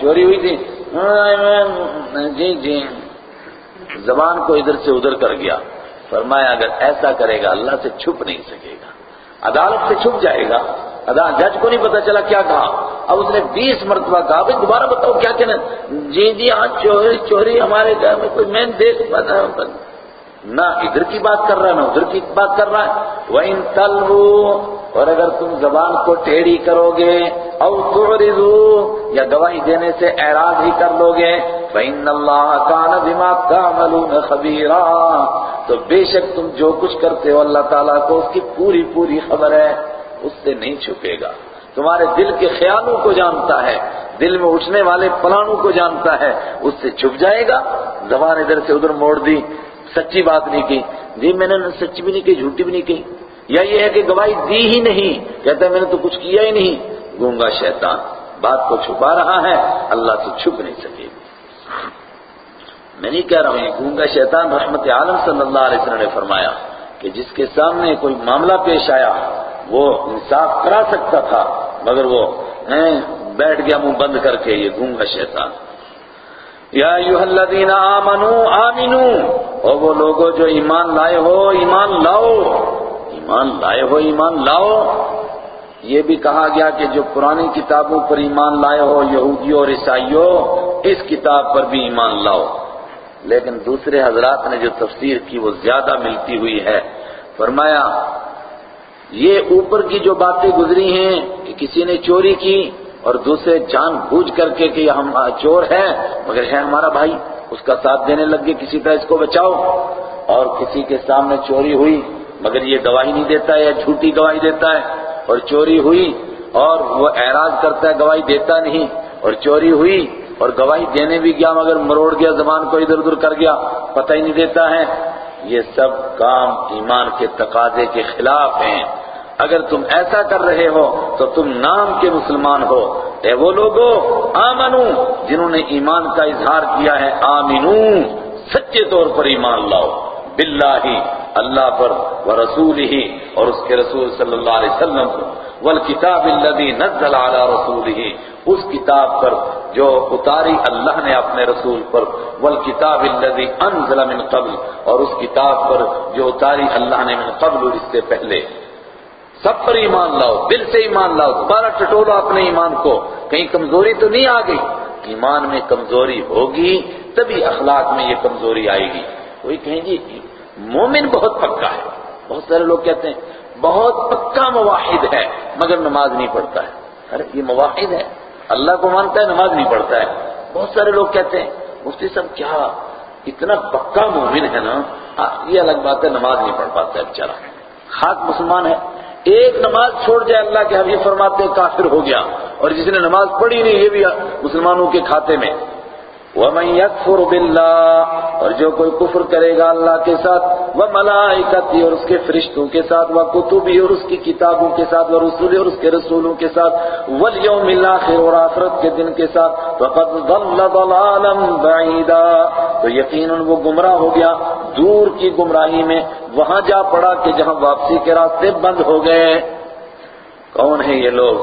چوری ہوئی تھی؟ ہاں، جی جی۔ زبان کو ادھر سے ادھر کر گیا۔ فرمایا، اگر ایسا کرے گا، اللہ سے چھپ نہیں سکے گا۔ عدالت سے چھپ جائے گا۔ جج کو نہیں پتا چلا کیا کہا۔ اب اس نے بیس مرتبہ کہا بھائی دوبارہ بتاؤ کیا کہنا جی جی ہاں چوری چوری ہمارے گھر میں کوئی میں دیکھ نہ ادھر کی بات کر رہا ہے، نہ ادھر کی بات کر رہا ہے۔ وہ ان اور اگر تم زبان کو ٹیڑھی کرو گے، او تعرضو، یا گواہی دینے سے اعراض ہی کر لو گے، فَإِنَّ اللَّهَ كَانَ بِمَا تَعْمَلُونَ خَبِيرًا۔ تو بے شک تم جو کچھ کرتے ہو، اللہ تعالیٰ کو اس کی پوری پوری خبر ہے، اس سے نہیں چھپے گا۔ تمہارے دل کے خیالوں کو جانتا ہے، دل میں اٹھنے والے پلانوں کو جانتا ہے، اس سے چھپ جائے گا۔ زبان ادھر سے ادھر موڑ دی۔ سچی بات نہیں کی۔ جی میں نے سچی بھی نہیں کی، جھوٹی بھی نہیں کی۔ یا یہ ہے کہ گواہی دی ہی نہیں، کہتا ہے میں نے تو کچھ کیا ہی نہیں۔ گونگا شیطان، بات کو چھپا رہا ہے، اللہ سے چھپ نہیں سکے۔ میں نہیں کہہ رہا ہوں، یہ گونگا شیطان رحمت عالم صلی اللہ علیہ وسلم نے فرمایا کہ جس کے سامنے کوئی معاملہ پیش آیا، وہ انصاف کرا سکتا تھا، مگر وہ بیٹھ گیا منہ بند کر کے، یہ گونگا شیطان۔ یا ایوہ الذین آمنوا آمنوا۔ اور وہ لوگوں جو ایمان لائے ہو، ایمان لاؤ۔ ایمان لائے ہو، ایمان لاؤ۔ یہ بھی کہا گیا کہ جو پرانی کتابوں پر ایمان لائے ہو، یہودیوں اور عیسائیوں، اس کتاب پر بھی ایمان لاؤ۔ لیکن دوسرے حضرات نے جو تفسیر کی، وہ زیادہ ملتی ہوئی ہے۔ فرمایا، یہ اوپر کی جو باتیں گزری ہیں کہ کسی نے چوری کی اور دوسرے جان بوجھ کر کے کہ ہم چور ہے مگر ہے ہمارا بھائی۔ اس کا ساتھ دینے لگ گئے، کسی طرح اس کو بچاؤ۔ اور کسی کے سامنے چوری ہوئی، مگر یہ گواہی نہیں دیتا ہے یا جھوٹی گواہی دیتا ہے۔ اور چوری ہوئی اور وہ اعراض کرتا ہے، گواہی دیتا نہیں۔ اور چوری ہوئی اور گواہی دینے بھی گیا، مگر مروڑ گیا، زبان کو ادھر ادھر کر گیا، پتہ ہی نہیں دیتا ہے۔ یہ سب کام ایمان کے تقاضے کے خلاف ہیں۔ اگر تم ایسا کر رہے ہو تو تم نام کے مسلمان ہو۔ اے وہ لوگو، آمنو، جنہوں نے ایمان کا اظہار کیا ہے، آمنو، سچے طور پر ایمان لاؤ۔ باللہ، اللہ پر ورسول ہی اور اس کے رسول صلی اللہ علیہ وسلم پر۔ والکتاب الذی نزل علی رسولہ، اس کتاب پر جو اتاری اللہ نے اپنے رسول پر۔ والکتاب الذی انزل من قبل، اور اس کتاب پر جو اتاری اللہ نے من قبل اس سے پہلے۔ سب پر ایمان لاؤ، دل سے ایمان لاؤ، دوبارہ ٹٹولو اپنے ایمان کو۔ کہیں کمزوری تو نہیں آ گئی۔ ایمان میں کمزوری ہوگی، تبھی اخلاق میں یہ کمزوری آئے گی۔ کوئی کہیں گی مومن بہت پکا ہے۔ بہت سارے لوگ کہتے ہیں، بہت پکا مواحد ہے، مگر نماز نہیں پڑھتا ہے۔ ارے، یہ مواحد ہے۔ اللہ کو مانتا ہے، نماز نہیں پڑھتا ہے۔ بہت سارے لوگ کہتے ہیں، مفتی صاحب، کیا اتنا پکا مومن ہے نا؟ ہاں، یہ الگ بات ہے، نماز نہیں پڑھ پاتا ہے بیچارہ خاک مسلمان ہے۔ ایک نماز چھوڑ جائے اللہ کے حبیب فرماتے کافر ہو گیا اور جس نے نماز پڑھی نہیں، یہ بھی مسلمانوں کے کھاتے میں۔ وَمَن يَكْفُرُ بِاللَّهِ اور جو کوئی کفر کرے گا اللہ کے ساتھ وَمَلَائِكَتِهِ اور اس کے فرشتوں کے ساتھ وَكُتُبِهِ اور اس کی کتابوں کے ساتھ، وَرُسُلِهِ اور اس کے رسولوں کے ساتھ، وَالْيَوْمِ الْآخِرِ اور آخرت کے دن کے ساتھ، فَقَدْ ضَلَّ ضَلَالًا بَعِيدًا تو یقیناً وہ گمراہ ہو گیا دور کی گمراہی میں، وہاں جا پڑا کہ جہاں واپسی کے راستے بند ہو گئے۔ کون ہیں یہ لوگ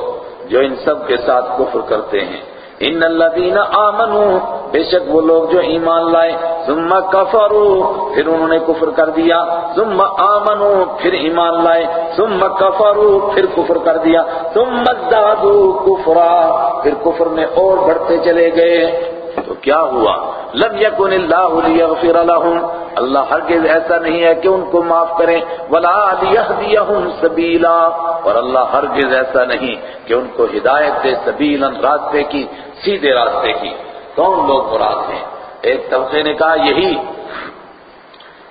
جو ان سب کے ساتھ کفر کرتے ہیں؟ ان الذين آمنوا۔ بے شک وہ لوگ جو ایمان لائے، ثم کفروا پھر انہوں نے کفر کر دیا۔ ثم آمنوا۔ پھر ایمان لائے۔ ثم کفروا پھر کفر کر دیا۔ ثم ازدادوا کفرا پھر کفر میں اور بڑھتے چلے گئے۔ تو کیا ہوا؟ لم یکن اللہ لیغفر لهم اللہ ہرگز ایسا نہیں ہے کہ ان کو معاف کریں۔ ولا لیہدیہم سبیلا۔ اور اللہ ہرگز ایسا نہیں کہ ان کو ہدایت دے سبیلا راستے کی، سیدھے راستے کی۔ کون لوگ مراد ہیں؟ ایک طبقے نے کہا یہی۔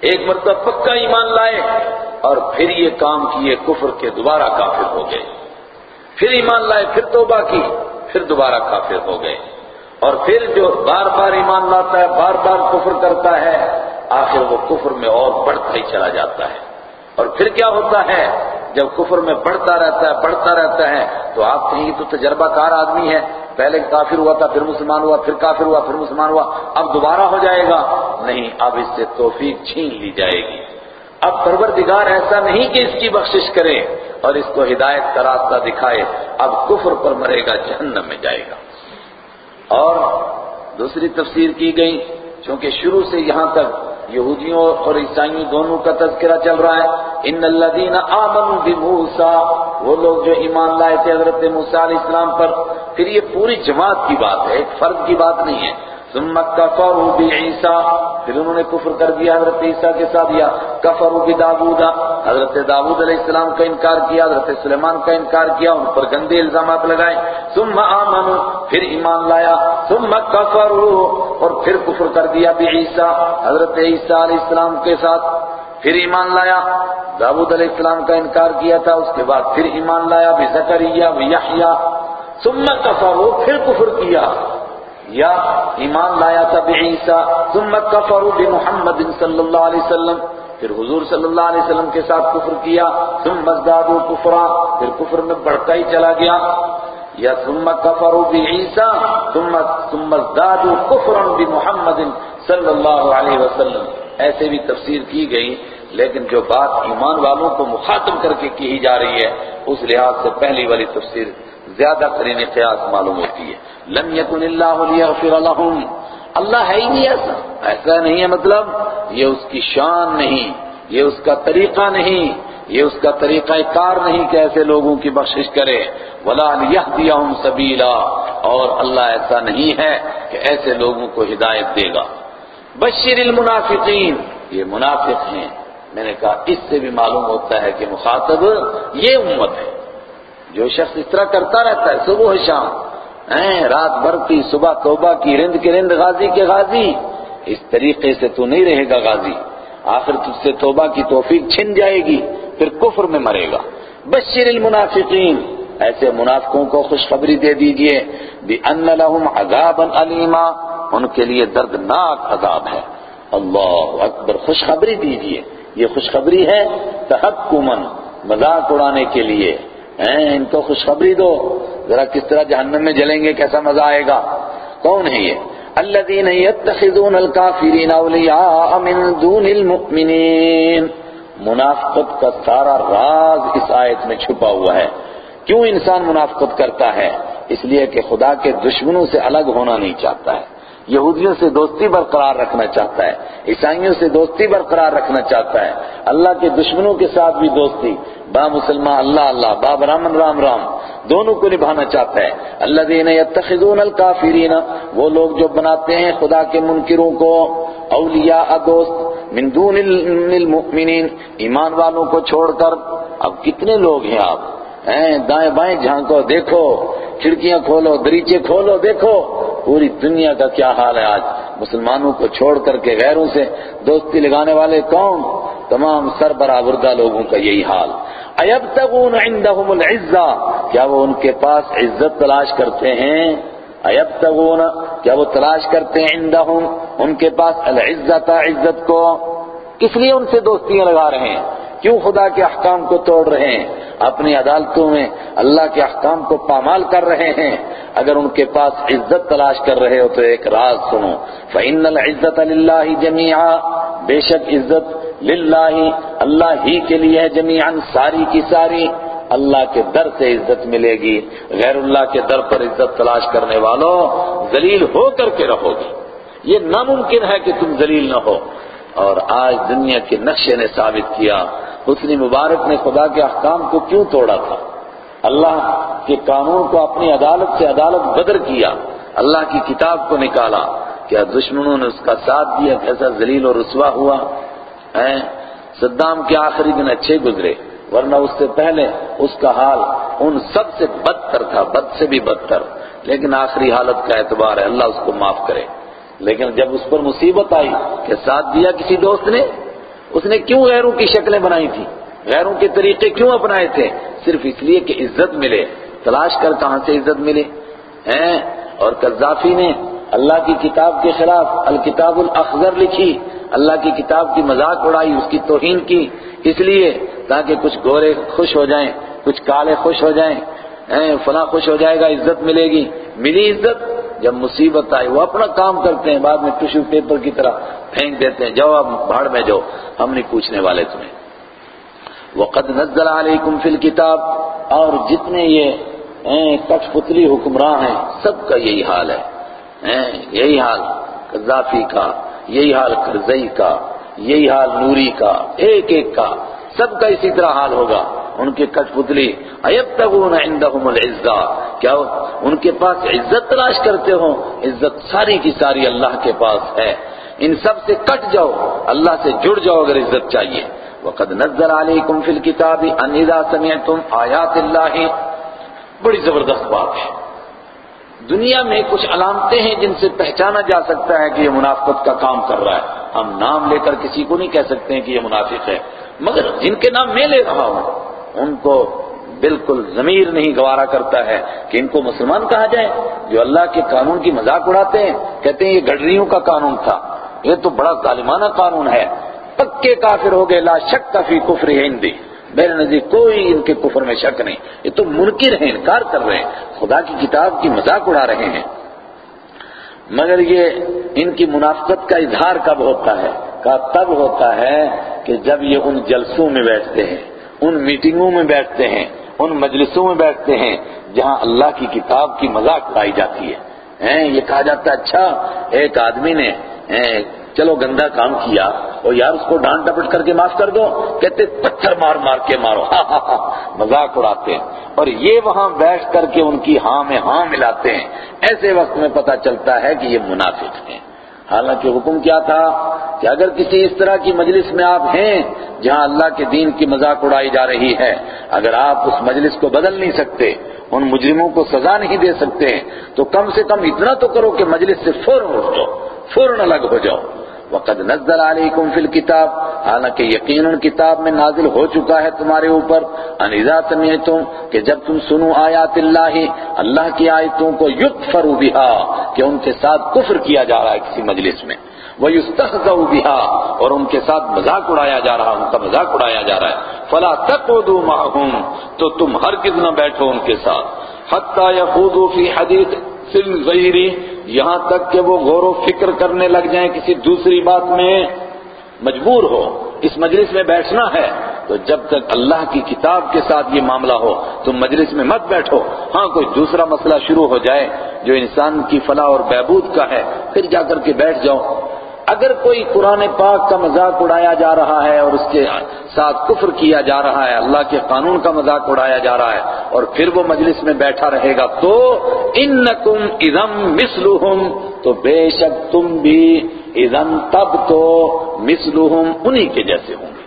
ایک مرتبہ پکا ایمان لائے اور پھر یہ کام کیے، کفر کے دوبارہ کافر ہو گئے۔ پھر ایمان لائے، پھر توبہ کی، پھر دوبارہ کافر ہو گئے۔ اور پھر جو بار بار ایمان لاتا ہے، بار بار کفر کرتا ہے، آخر وہ کفر میں اور بڑھتا ہی چلا جاتا ہے۔ اور پھر کیا ہوتا ہے؟ جب کفر میں بڑھتا رہتا ہے، بڑھتا رہتا ہے، تو آپ کہیں تو تجربہ کار آدمی ہے۔ پہلے کافر ہوا تھا، پھر مسلمان ہوا، پھر کافر ہوا، پھر مسلمان ہوا۔ اب دوبارہ ہو جائے گا۔ نہیں، اب اس سے توفیق چھین لی جائے گی۔ اب پروردگار ایسا نہیں کہ اس کی بخشش کرے اور اس کو ہدایت کا راستہ دکھائے۔ اب کفر پر مرے گا، جہنم میں جائے گا۔ اور دوسری تفسیر کی گئی، چونکہ شروع سے یہاں تک یہودیوں اور عیسائیوں دونوں کا تذکرہ چل رہا ہے، ان الذین آمنوا بموسا وہ لوگ جو ایمان لائے تھے حضرت موسیٰ علیہ السلام پر۔ پھر یہ پوری جماعت کی بات ہے، ایک فرد کی بات نہیں ہے۔ ثم کفروا بعیسیٰ پھر انہوں نے کفر کر دیا حضرت عیسیٰ کے ساتھ یا کفروا بداود حضرت داود علیہ السلام کا انکار کیا، حضرت سلیمان کا انکار کیا، ان پر گندے الزامات لگائے. ثم آمنوا، پھر ایمان لایا. ثم کفروا اور پھر کفر کر دیا بعیسیٰ. حضرت عیسیٰ علیہ السلام کے ساتھ پھر ایمان لایا. داود علیہ السلام کا انکار کیا تھا، اس کے بعد پھر ایمان لایا. بھی زکریہ بھی یحییٰ. ثم کفروا پھر کفر کیا. یا ایمان لایا تھا بعیسیٰ ثم کفروا بمحمد صلی اللہ علیہ وسلم، پھر حضور صلی اللہ علیہ وسلم کے ساتھ کفر کیا، ثم ازدادوا کفرا، پھر کفر میں بڑھتا ہی چلا گیا۔ یا ثم کفروا بعیسیٰ، ثم ثم ازدادوا کفرا بمحمد صلی اللہ علیہ وسلم۔ ایسے بھی تفسیر کی گئی، لیکن جو بات ایمان والوں کو مخاطب کر کے کی جا رہی ہے، اس لحاظ سے پہلی والی تفسیر زیادہ ترین قیاس معلوم ہوتی ہے۔ لم یکن اللہ لیغفر لهم۔ اللہ ہے ہی نہیں ایسا۔ ایسا نہیں ہے مطلب یہ اس کی شان نہیں، یہ اس کا طریقہ نہیں، یہ اس کا طریقہ کار نہیں کہ ایسے لوگوں کی بخشش کرے۔ ولا لیہدیہم سبیلا اور اللہ ایسا نہیں ہے کہ ایسے لوگوں کو ہدایت دے گا۔ بشر المنافقین۔ یہ منافق ہیں۔ میں نے کہا اس سے بھی معلوم ہوتا ہے کہ مخاطب یہ امت ہے۔ جو شخص اس طرح کرتا رہتا ہے، صبح شام۔ رات بھر کی صبح توبہ کی، رند کے رند غازی کے غازی۔ اس طریقے سے تو نہیں رہے گا غازی۔ آخر تجھ سے توبہ کی توفیق چھن جائے گی، پھر کفر میں مرے گا۔ بشر المنافقین۔ ایسے منافقوں کو خوشخبری دے دیجیے۔ بِأَنَّ لَهُمْ عَذَابًا عَلِيمًا ان کے لیے دردناک عذاب ہے۔ اللہ اکبر، خوشخبری دیجیے۔ یہ خوشخبری ہے تحکمن مذاق اڑانے کے لیے۔ ان کو خوشخبری دو۔ ذرا کس طرح جہنم میں جلیں گے، کیسا مزہ آئے گا۔ کون ہے یہ؟ الذين يتخذون الكافرين اولیاء من دون المؤمنین۔ منافقت کا سارا راز اس آیت میں چھپا ہوا ہے۔ کیوں انسان منافقت کرتا ہے؟ اس لیے کہ خدا کے دشمنوں سے الگ ہونا نہیں چاہتا ہے۔ یہودیوں سے دوستی برقرار رکھنا چاہتا ہے، عیسائیوں سے دوستی برقرار رکھنا چاہتا ہے۔ اللہ کے دشمنوں کے ساتھ بھی دوستی۔ با مسلمان اللہ اللہ، با برامن رام رام۔ دونوں کو نبھانا چاہتا ہے۔ اللہ دین یتخذون الکافرین، وہ لوگ جو بناتے ہیں خدا کے منکروں کو، اولیاء دوست، من دون المؤمنین، ایمان والوں کو چھوڑ کر۔ اب کتنے لوگ ہیں آپ؟ دائیں بائیں جھانکو دیکھو، کھڑکیاں کھولو، دریچے کھولو، دیکھو، پوری دنیا کا کیا حال ہے آج؟ مسلمانوں کو چھوڑ کر کے غیروں سے دوستی لگانے والے کون تمام سر برآوردہ لوگوں کا یہی حال۔ ایبتغون عندهم العزہ، کیا وہ ان کے پاس عزت تلاش کرتے ہیں؟ ایبتغون، کیا وہ تلاش کرتے ہیں عندهم ان کے پاس العزت عزت کو۔ کس لیے ان سے دوستیاں لگا رہے ہیں؟ کیوں خدا کے احکام کو توڑ رہے ہیں؟ اپنی عدالتوں میں اللہ کے احکام کو پامال کر رہے ہیں۔ اگر ان کے پاس عزت تلاش کر رہے ہو تو ایک راز سنو۔ فَإِنَّ الْعِزَّةَ لِلَّهِ جَمِيعًا۔ بے شک عزت للہ اللہ ہی کے لیے ہے جمیعاً ساری کی ساری۔ اللہ کے در سے عزت ملے گی۔ غیر اللہ کے در پر عزت تلاش کرنے والوں ذلیل ہو کر کے رہو گی۔ یہ ناممکن ہے کہ تم ذلیل نہ ہو۔ اور آج دنیا کے نقشے نے ثابت کیا۔ حسنی مبارک نے خدا کے احکام کو کیوں توڑا تھا؟ اللہ کے قانون کو اپنی عدالت سے عدالت بدر کیا، اللہ کی کتاب کو نکالا۔ کیا دشمنوں نے اس کا ساتھ دیا؟ کیسا ذلیل اور رسوا ہوا؟ ہے صدام کے آخری دن اچھے گزرے، ورنہ اس سے پہلے اس کا حال ان سب سے بدتر تھا، بد سے بھی بدتر۔ لیکن آخری حالت کا اعتبار ہے، اللہ اس کو معاف کرے۔ لیکن جب اس پر مصیبت آئی کہ ساتھ دیا کسی دوست نے؟ اس نے کیوں غیروں کی شکلیں بنائی تھی غیروں کے طریقے کیوں اپنائے تھے؟ صرف اس لیے کہ عزت ملے۔ تلاش کر کہاں سے عزت ملے؟ ہیں؟ اور قذافی نے اللہ کی کتاب کے خلاف الکتاب الاخضر لکھی، اللہ کی کتاب کی مذاق اڑائی، اس کی توہین کی۔ اس لیے تاکہ کچھ گورے خوش ہو جائیں، کچھ کالے خوش ہو جائیں فلاں خوش ہو جائے گا، عزت ملے گی۔ ملی عزت؟ جب مصیبت آئی، وہ اپنا کام کرتے ہیں، بعد میں ٹشو پیپر کی طرح پھینک دیتے ہیں، جاؤ اب بھاڑ میں جاؤ، ہم نہیں پوچھنے والے تمہیں۔ وقد نزل علیکم فی الکتاب اور جتنے یہ کٹ پتلی حکمراں ہیں، سب کا یہی حال ہے۔ یہی حال قذافی کا، یہی حال کرزئی کا، یہی حال نوری کا، ایک ایک کا، سب کا اسی طرح حال ہوگا۔ ان کے کٹ پتلی، ایبتغون عندهم العزہ، کیا ان کے پاس عزت تلاش کرتے ہو عزت ساری کی ساری اللہ کے پاس ہے۔ ان سب سے کٹ جاؤ، اللہ سے جڑ جاؤ اگر عزت چاہیے۔ وقد نزل علیکم فی الکتاب ان اذا سمعتم آیات اللہ۔ بڑی زبردست بات ہے۔ دنیا میں کچھ علامتیں ہیں جن سے پہچانا جا سکتا ہے کہ یہ منافقت کا کام کر رہا ہے۔ ہم نام لے کر کسی کو نہیں کہہ سکتے ہیں کہ یہ منافق ہے۔ مگر جن کے نام میں لے رہا ہوں ان کو بالکل ضمیر نہیں گوارا کرتا ہے کہ ان کو مسلمان کہا جائے۔ جو اللہ کے قانون کی مذاق اڑاتے ہیں، کہتے ہیں یہ گڈریوں کا قانون تھا۔ یہ تو بڑا ظالمانہ قانون ہے۔ پکے کافر ہو گئے، لا شک کا فی کفر ہندی۔ میرے نزدیک کوئی ان کے کفر میں شک نہیں۔ یہ تو منکر ہیں، انکار کر رہے ہیں۔ خدا کی کتاب کی مذاق اڑا رہے ہیں۔ مگر یہ ان کی منافقت کا اظہار کب ہوتا ہے؟ کا تب ہوتا ہے کہ جب یہ ان جلسوں میں بیٹھتے ہیں۔ ان میٹنگوں میں بیٹھتے ہیں، ان مجلسوں میں بیٹھتے ہیں، جہاں اللہ کی کتاب کی مذاق اڑائی جاتی ہے۔ یہ کہا جاتا ہے اچھا ایک آدمی نے چلو گندا کام کیا اور یار اس کو ڈانٹ ڈپٹ کر کے معاف کر دو، کہتے پتھر مار مار کے مارو۔ ہاں ہاں ہاں مذاق اڑاتے ہیں۔ اور یہ وہاں بیٹھ کر کے ان کی ہاں میں ہاں ملاتے ہیں۔ ایسے وقت میں پتا چلتا ہے کہ یہ منافق ہیں۔ حالانکہ حکم کیا تھا کہ اگر کسی اس طرح کی مجلس میں آپ ہیں جہاں اللہ کے دین کی مذاق اڑائی جا رہی ہے، اگر آپ اس مجلس کو بدل نہیں سکتے، ان مجرموں کو سزا نہیں دے سکتے، تو کم سے کم اتنا تو کرو کہ مجلس سے فوراً اٹھ جاؤ، فوراً الگ ہو جاؤ۔ وقد نزل علیکم فی الکتاب حالانکہ یقیناً کتاب میں نازل ہو چکا ہے تمہارے اوپر انزا سمعتم، کہ جب تم سنو آیات اللہ اللہ کی آیتوں کو یکفروا بها کہ ان کے ساتھ کفر کیا جا رہا ہے کسی مجلس میں وَيُسْتَخْزَوْ بِهَا اور ان کے ساتھ مذاق اڑایا جا رہا، ان کا مذاق اڑایا جا رہا ہے۔ فَلَا تَقْعُدُوا مَعَهُمْ تو تم ہرگز نہ بیٹھو ان کے ساتھ۔ حَتَّى يَخُوضُوا فِي حَدِيثٍ غیری، یہاں تک کہ وہ غور و فکر کرنے لگ جائیں کسی دوسری بات میں، مجبور ہو، اس مجلس میں بیٹھنا ہے، تو جب تک اللہ کی کتاب کے ساتھ یہ معاملہ ہو، تم مجلس میں مت بیٹھو۔ ہاں کوئی دوسرا مسئلہ شروع ہو جائے جو انسان کی فلاح اور بہبود کا ہے، پھر جا کر کے بیٹھ جاؤ۔ اگر کوئی قرآن پاک کا مذاق اڑایا جا رہا ہے اور اس کے ساتھ کفر کیا جا رہا ہے، اللہ کے قانون کا مذاق اڑایا جا رہا ہے اور پھر وہ مجلس میں بیٹھا رہے گا تو انکم اذم مثلہم، تو بے شک تم بھی اذن تب تو مثلہم انہی کے جیسے ہوں گے۔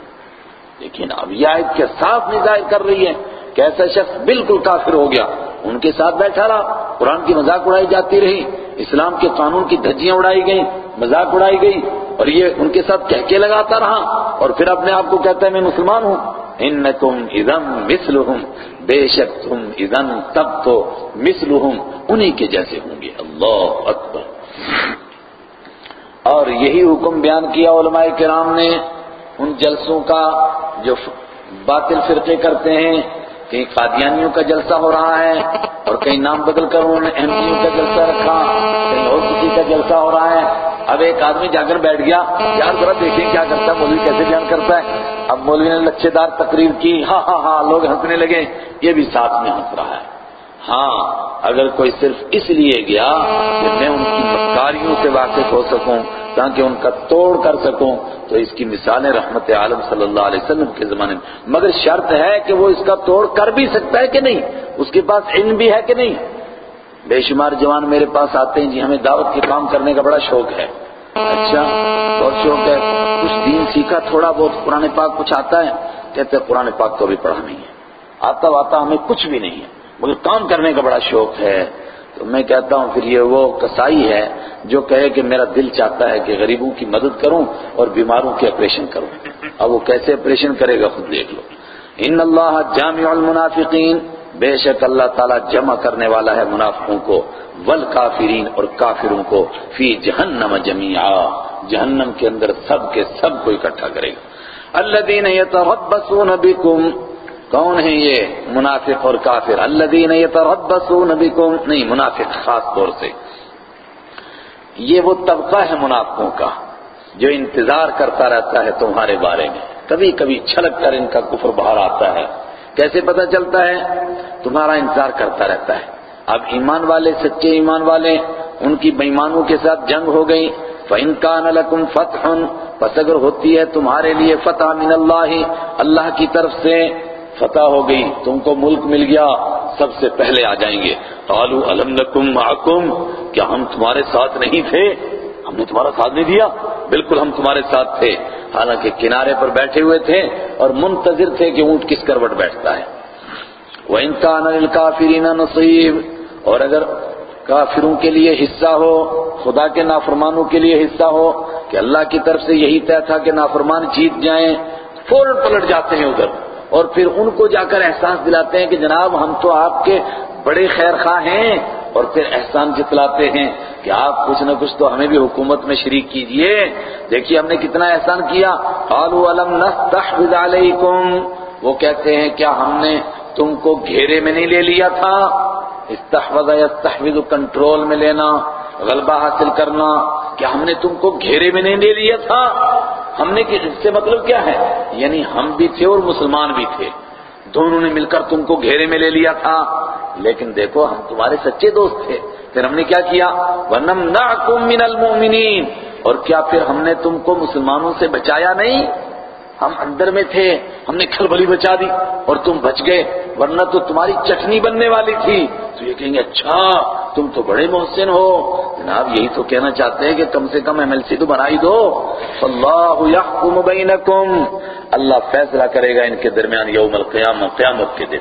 لیکن اب یہ آیت کے صاف نہیں کر رہی ہے کہ ایسا شخص بالکل کافر ہو گیا، ان کے ساتھ بیٹھا رہا، قرآن کی مذاق اڑائی جاتی رہی، اسلام کے قانون کی دھجیاں اڑائی گئیں مذاق اڑائی گئی اور یہ ان کے ساتھ کہہ کے لگاتا رہا اور پھر اپنے آپ کو کہتا ہے، میں مسلمان ہوں۔ انکم اذن مثلہم، بے شک تم اذن تب تو مثلہم، انہی کے جیسے ہوں گے۔ اللہ اکبر۔ اور یہی حکم بیان کیا علماء کرام نے۔ ان جلسوں کا جو باطل فرقے کرتے ہیں کہیں قادیانیوں کا جلسہ ہو رہا ہے اور کہیں نام بدل کر انہوں نے ایم کا جلسہ رکھا کہیں اور کسی کا جلسہ ہو رہا ہے۔ اب ایک آدمی جا کر بیٹھ گیا، یار ذرا دیکھیں کیا کرتا ہے، مولوی کیسے بیان کرتا ہے۔ اب مولوی نے لچھے دار تقریر کی ہاں ہاں ہاں لوگ ہنسنے لگے، یہ بھی ساتھ میں ہنس رہا ہے۔ ہاں اگر کوئی صرف اس لیے گیا کہ میں ان کی مکاریوں سے واقف ہو سکوں، تاکہ ان کا توڑ کر سکوں، تو اس کی مثالیں رحمت عالم صلی اللہ علیہ وسلم کے زمانے میں۔ مگر شرط ہے کہ وہ اس کا توڑ کر بھی سکتا ہے کہ نہیں؟ اس کے پاس علم بھی ہے کہ نہیں؟ بے شمار جوان میرے پاس آتے ہیں جی ہمیں دعوت کے کام کرنے کا بڑا شوق ہے۔ اچھا بہت شوق ہے۔ کچھ دین سیکھا، تھوڑا بہت قرآن پاک کچھ آتا ہے، کہتے ہیں قرآن پاک کو بھی پڑھا نہیں ہے۔ آتا واتا ہمیں کچھ بھی نہیں ہے۔ مگر کام کرنے کا بڑا شوق ہے۔ تو میں کہتا ہوں پھر یہ وہ کسائی ہے جو کہے کہ میرا دل چاہتا ہے کہ غریبوں کی مدد کروں اور بیماروں کے آپریشن کروں۔ اب وہ کیسے آپریشن کرے گا خود دیکھ لو۔ ان اللہ جامع المنافقین۔ بے شک اللہ تعالیٰ جمع کرنے والا ہے منافقوں کو۔ والکافرین اور کافروں کو۔ فی جہنم جميعا جہنم کے اندر سب کے سب کو اکٹھا کرے گا۔ الذین یتربصون بکم۔ کون ہیں یہ منافق اور کافر؟ الذین یتربصون بکم، نہیں، منافق خاص طور سے۔ یہ وہ طبقہ ہے منافقوں کا جو انتظار کرتا رہتا ہے تمہارے بارے میں۔ کبھی کبھی چھلک کر ان کا کفر باہر آتا ہے۔ کیسے پتہ چلتا ہے؟ تمہارا انتظار کرتا رہتا ہے۔ اب ایمان والے، سچے ایمان والے ان کی بےمانوں کے ساتھ جنگ ہو گئی۔ فَإِن كَانَ لَكُمْ فَتْحٌ، پس اگر ہوتی ہے تمہارے لیے فتح من اللہ اللہ کی طرف سے فتح ہو گئی، تم کو ملک مل گیا، سب سے پہلے آ جائیں گے۔ قالوا، الم نکم معکم؟ کیا ہم تمہارے ساتھ نہیں تھے؟ ہم نے تمہارا ساتھ نہیں دیا۔ بالکل ہم تمہارے ساتھ تھے۔ حالانکہ کنارے پر بیٹھے ہوئے تھے اور منتظر تھے کہ اونٹ کس کروٹ بیٹھتا ہے۔ وَإِن كَانَ لِلْكَافِرِينَ نَصِيبٌ۔ اور اگر کافروں کے لیے حصہ ہو، خدا کے نافرمانوں کے لیے حصہ ہو، کہ اللہ کی طرف سے یہی طے تھا کہ نافرمان جیت جائیں، فوراً پلٹ جاتے ہیں ادھر۔ اور پھر ان کو جا کر احساس دلاتے ہیں کہ جناب ہم تو آپ کے بڑے خیر خواہ ہیں اور پھر احسان جتلاتے ہیں کہ آپ کچھ نہ کچھ تو ہمیں بھی حکومت میں شریک کیجیے۔ دیکھیے ہم نے کتنا احسان کیا۔ قالوا الم نستحوذ علیکم وہ کہتے ہیں کیا ہم نے تم کو گھیرے میں نہیں لے لیا تھا؟ استحوذ یستحوذ کنٹرول میں لینا، غلبہ حاصل کرنا۔ کیا ہم نے تم کو گھیرے میں نہیں لے لیا تھا؟ ہم نے اس سے مطلب کیا ہے؟ یعنی ہم بھی تھے اور مسلمان بھی تھے۔ دونوں نے مل کر تم کو گھیرے میں لے لیا تھا۔ لیکن دیکھو، ہم تمہارے سچے دوست تھے۔ پھر ہم نے کیا کیا؟ وَنَمْنَعْكُمْ مِنَ الْمُؤْمِنِينَ۔ اور کیا پھر ہم نے تم کو مسلمانوں سے بچایا نہیں؟ ہم اندر میں تھے، ہم نے کھلبلی بچا دی اور تم بچ گئے، ورنہ تو تمہاری چٹنی بننے والی تھی۔ تو یہ کہیں گے اچھا تم تو بڑے محسن ہو۔ جناب، یہی تو کہنا چاہتے ہیں کہ کم سے کم ایم ایل سی تو بنائی دو۔ اللہ یحکم بینکم۔ اللہ فیصلہ کرے گا ان کے درمیان یوم القیامہ، قیامت کے دن۔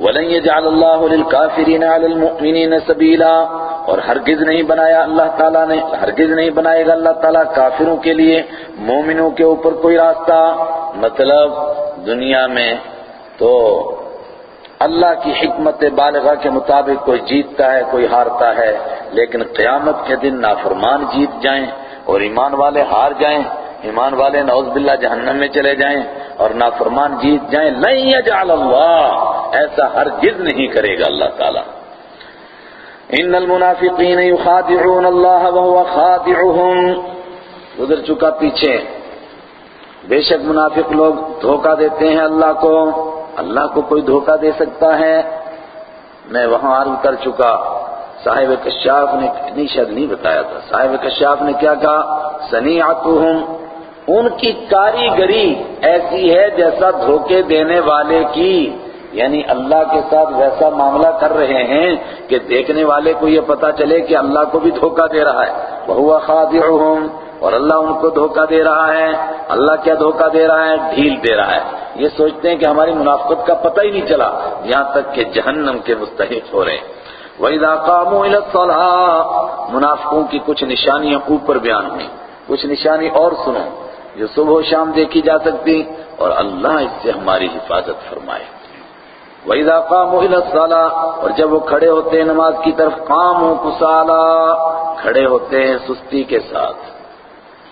وَلَنْ يَجْعَلَ اللَّهُ لِلْكَافِرِينَ عَلَى الْمُؤْمِنِينَ سَبِيلًا۔ اور ہرگز نہیں بنایا اللہ تعالیٰ نے، ہرگز نہیں بنائے گا اللہ تعالیٰ کافروں کے لیے، مومنوں کے اوپر کوئی راستہ۔ مطلب دنیا میں تو اللہ کی حکمت بالغہ کے مطابق کوئی جیتتا ہے، کوئی ہارتا ہے، لیکن قیامت کے دن نافرمان جیت جائیں اور ایمان والے ہار جائیں۔ ایمان والے، نعوذ باللہ جہنم میں چلے جائیں اور نافرمان جیت جائیں، لن یجعل اللہ، ایسا ہرگز نہیں کرے گا اللہ تعالی۔ ان المنافقین یخادعون اللہ وهو خادعهم۔ گزر چکا پیچھے۔ بے شک منافق لوگ دھوکہ دیتے ہیں اللہ کو۔ اللہ کو کوئی دھوکہ دے سکتا ہے۔ میں وہاں عرض کر چکا، صاحب کشاف نے اتنی شد نہیں بتایا تھا۔ صاحب کشاف نے کیا کہا؟ سنیعتہم۔ ان کی کاریگری ایسی ہے جیسا دھوکے دینے والے کی یعنی اللہ کے ساتھ ویسا معاملہ کر رہے ہیں کہ دیکھنے والے کو یہ پتا چلے کہ اللہ کو بھی دھوکہ دے رہا ہے۔ وہ خادعهم اور اللہ ان کو دھوکہ دے رہا ہے۔ اللہ کیا دھوکہ دے رہا ہے؟ ڈھیل دے رہا ہے۔ یہ سوچتے ہیں کہ ہماری منافقت کا پتہ ہی نہیں چلا، یہاں تک کہ جہنم کے مستحق ہو رہے ہیں۔ وَإِذَا قَامُوا إِلَى الصَّلَاةِ، منافقوں کی کچھ نشانیاں اوپر بیان ہوئی کچھ نشانی اور سنو۔ جو صبح و شام دیکھی جا سکتی اور اللہ اس سے ہماری حفاظت فرمائے۔ وَإِذَا قَامُوا إِلَى الصَّلَاةِ اور جب وہ کھڑے ہوتے ہیں نماز کی طرف، قاموا كُسَالَا کھڑے ہوتے ہیں سستی کے ساتھ۔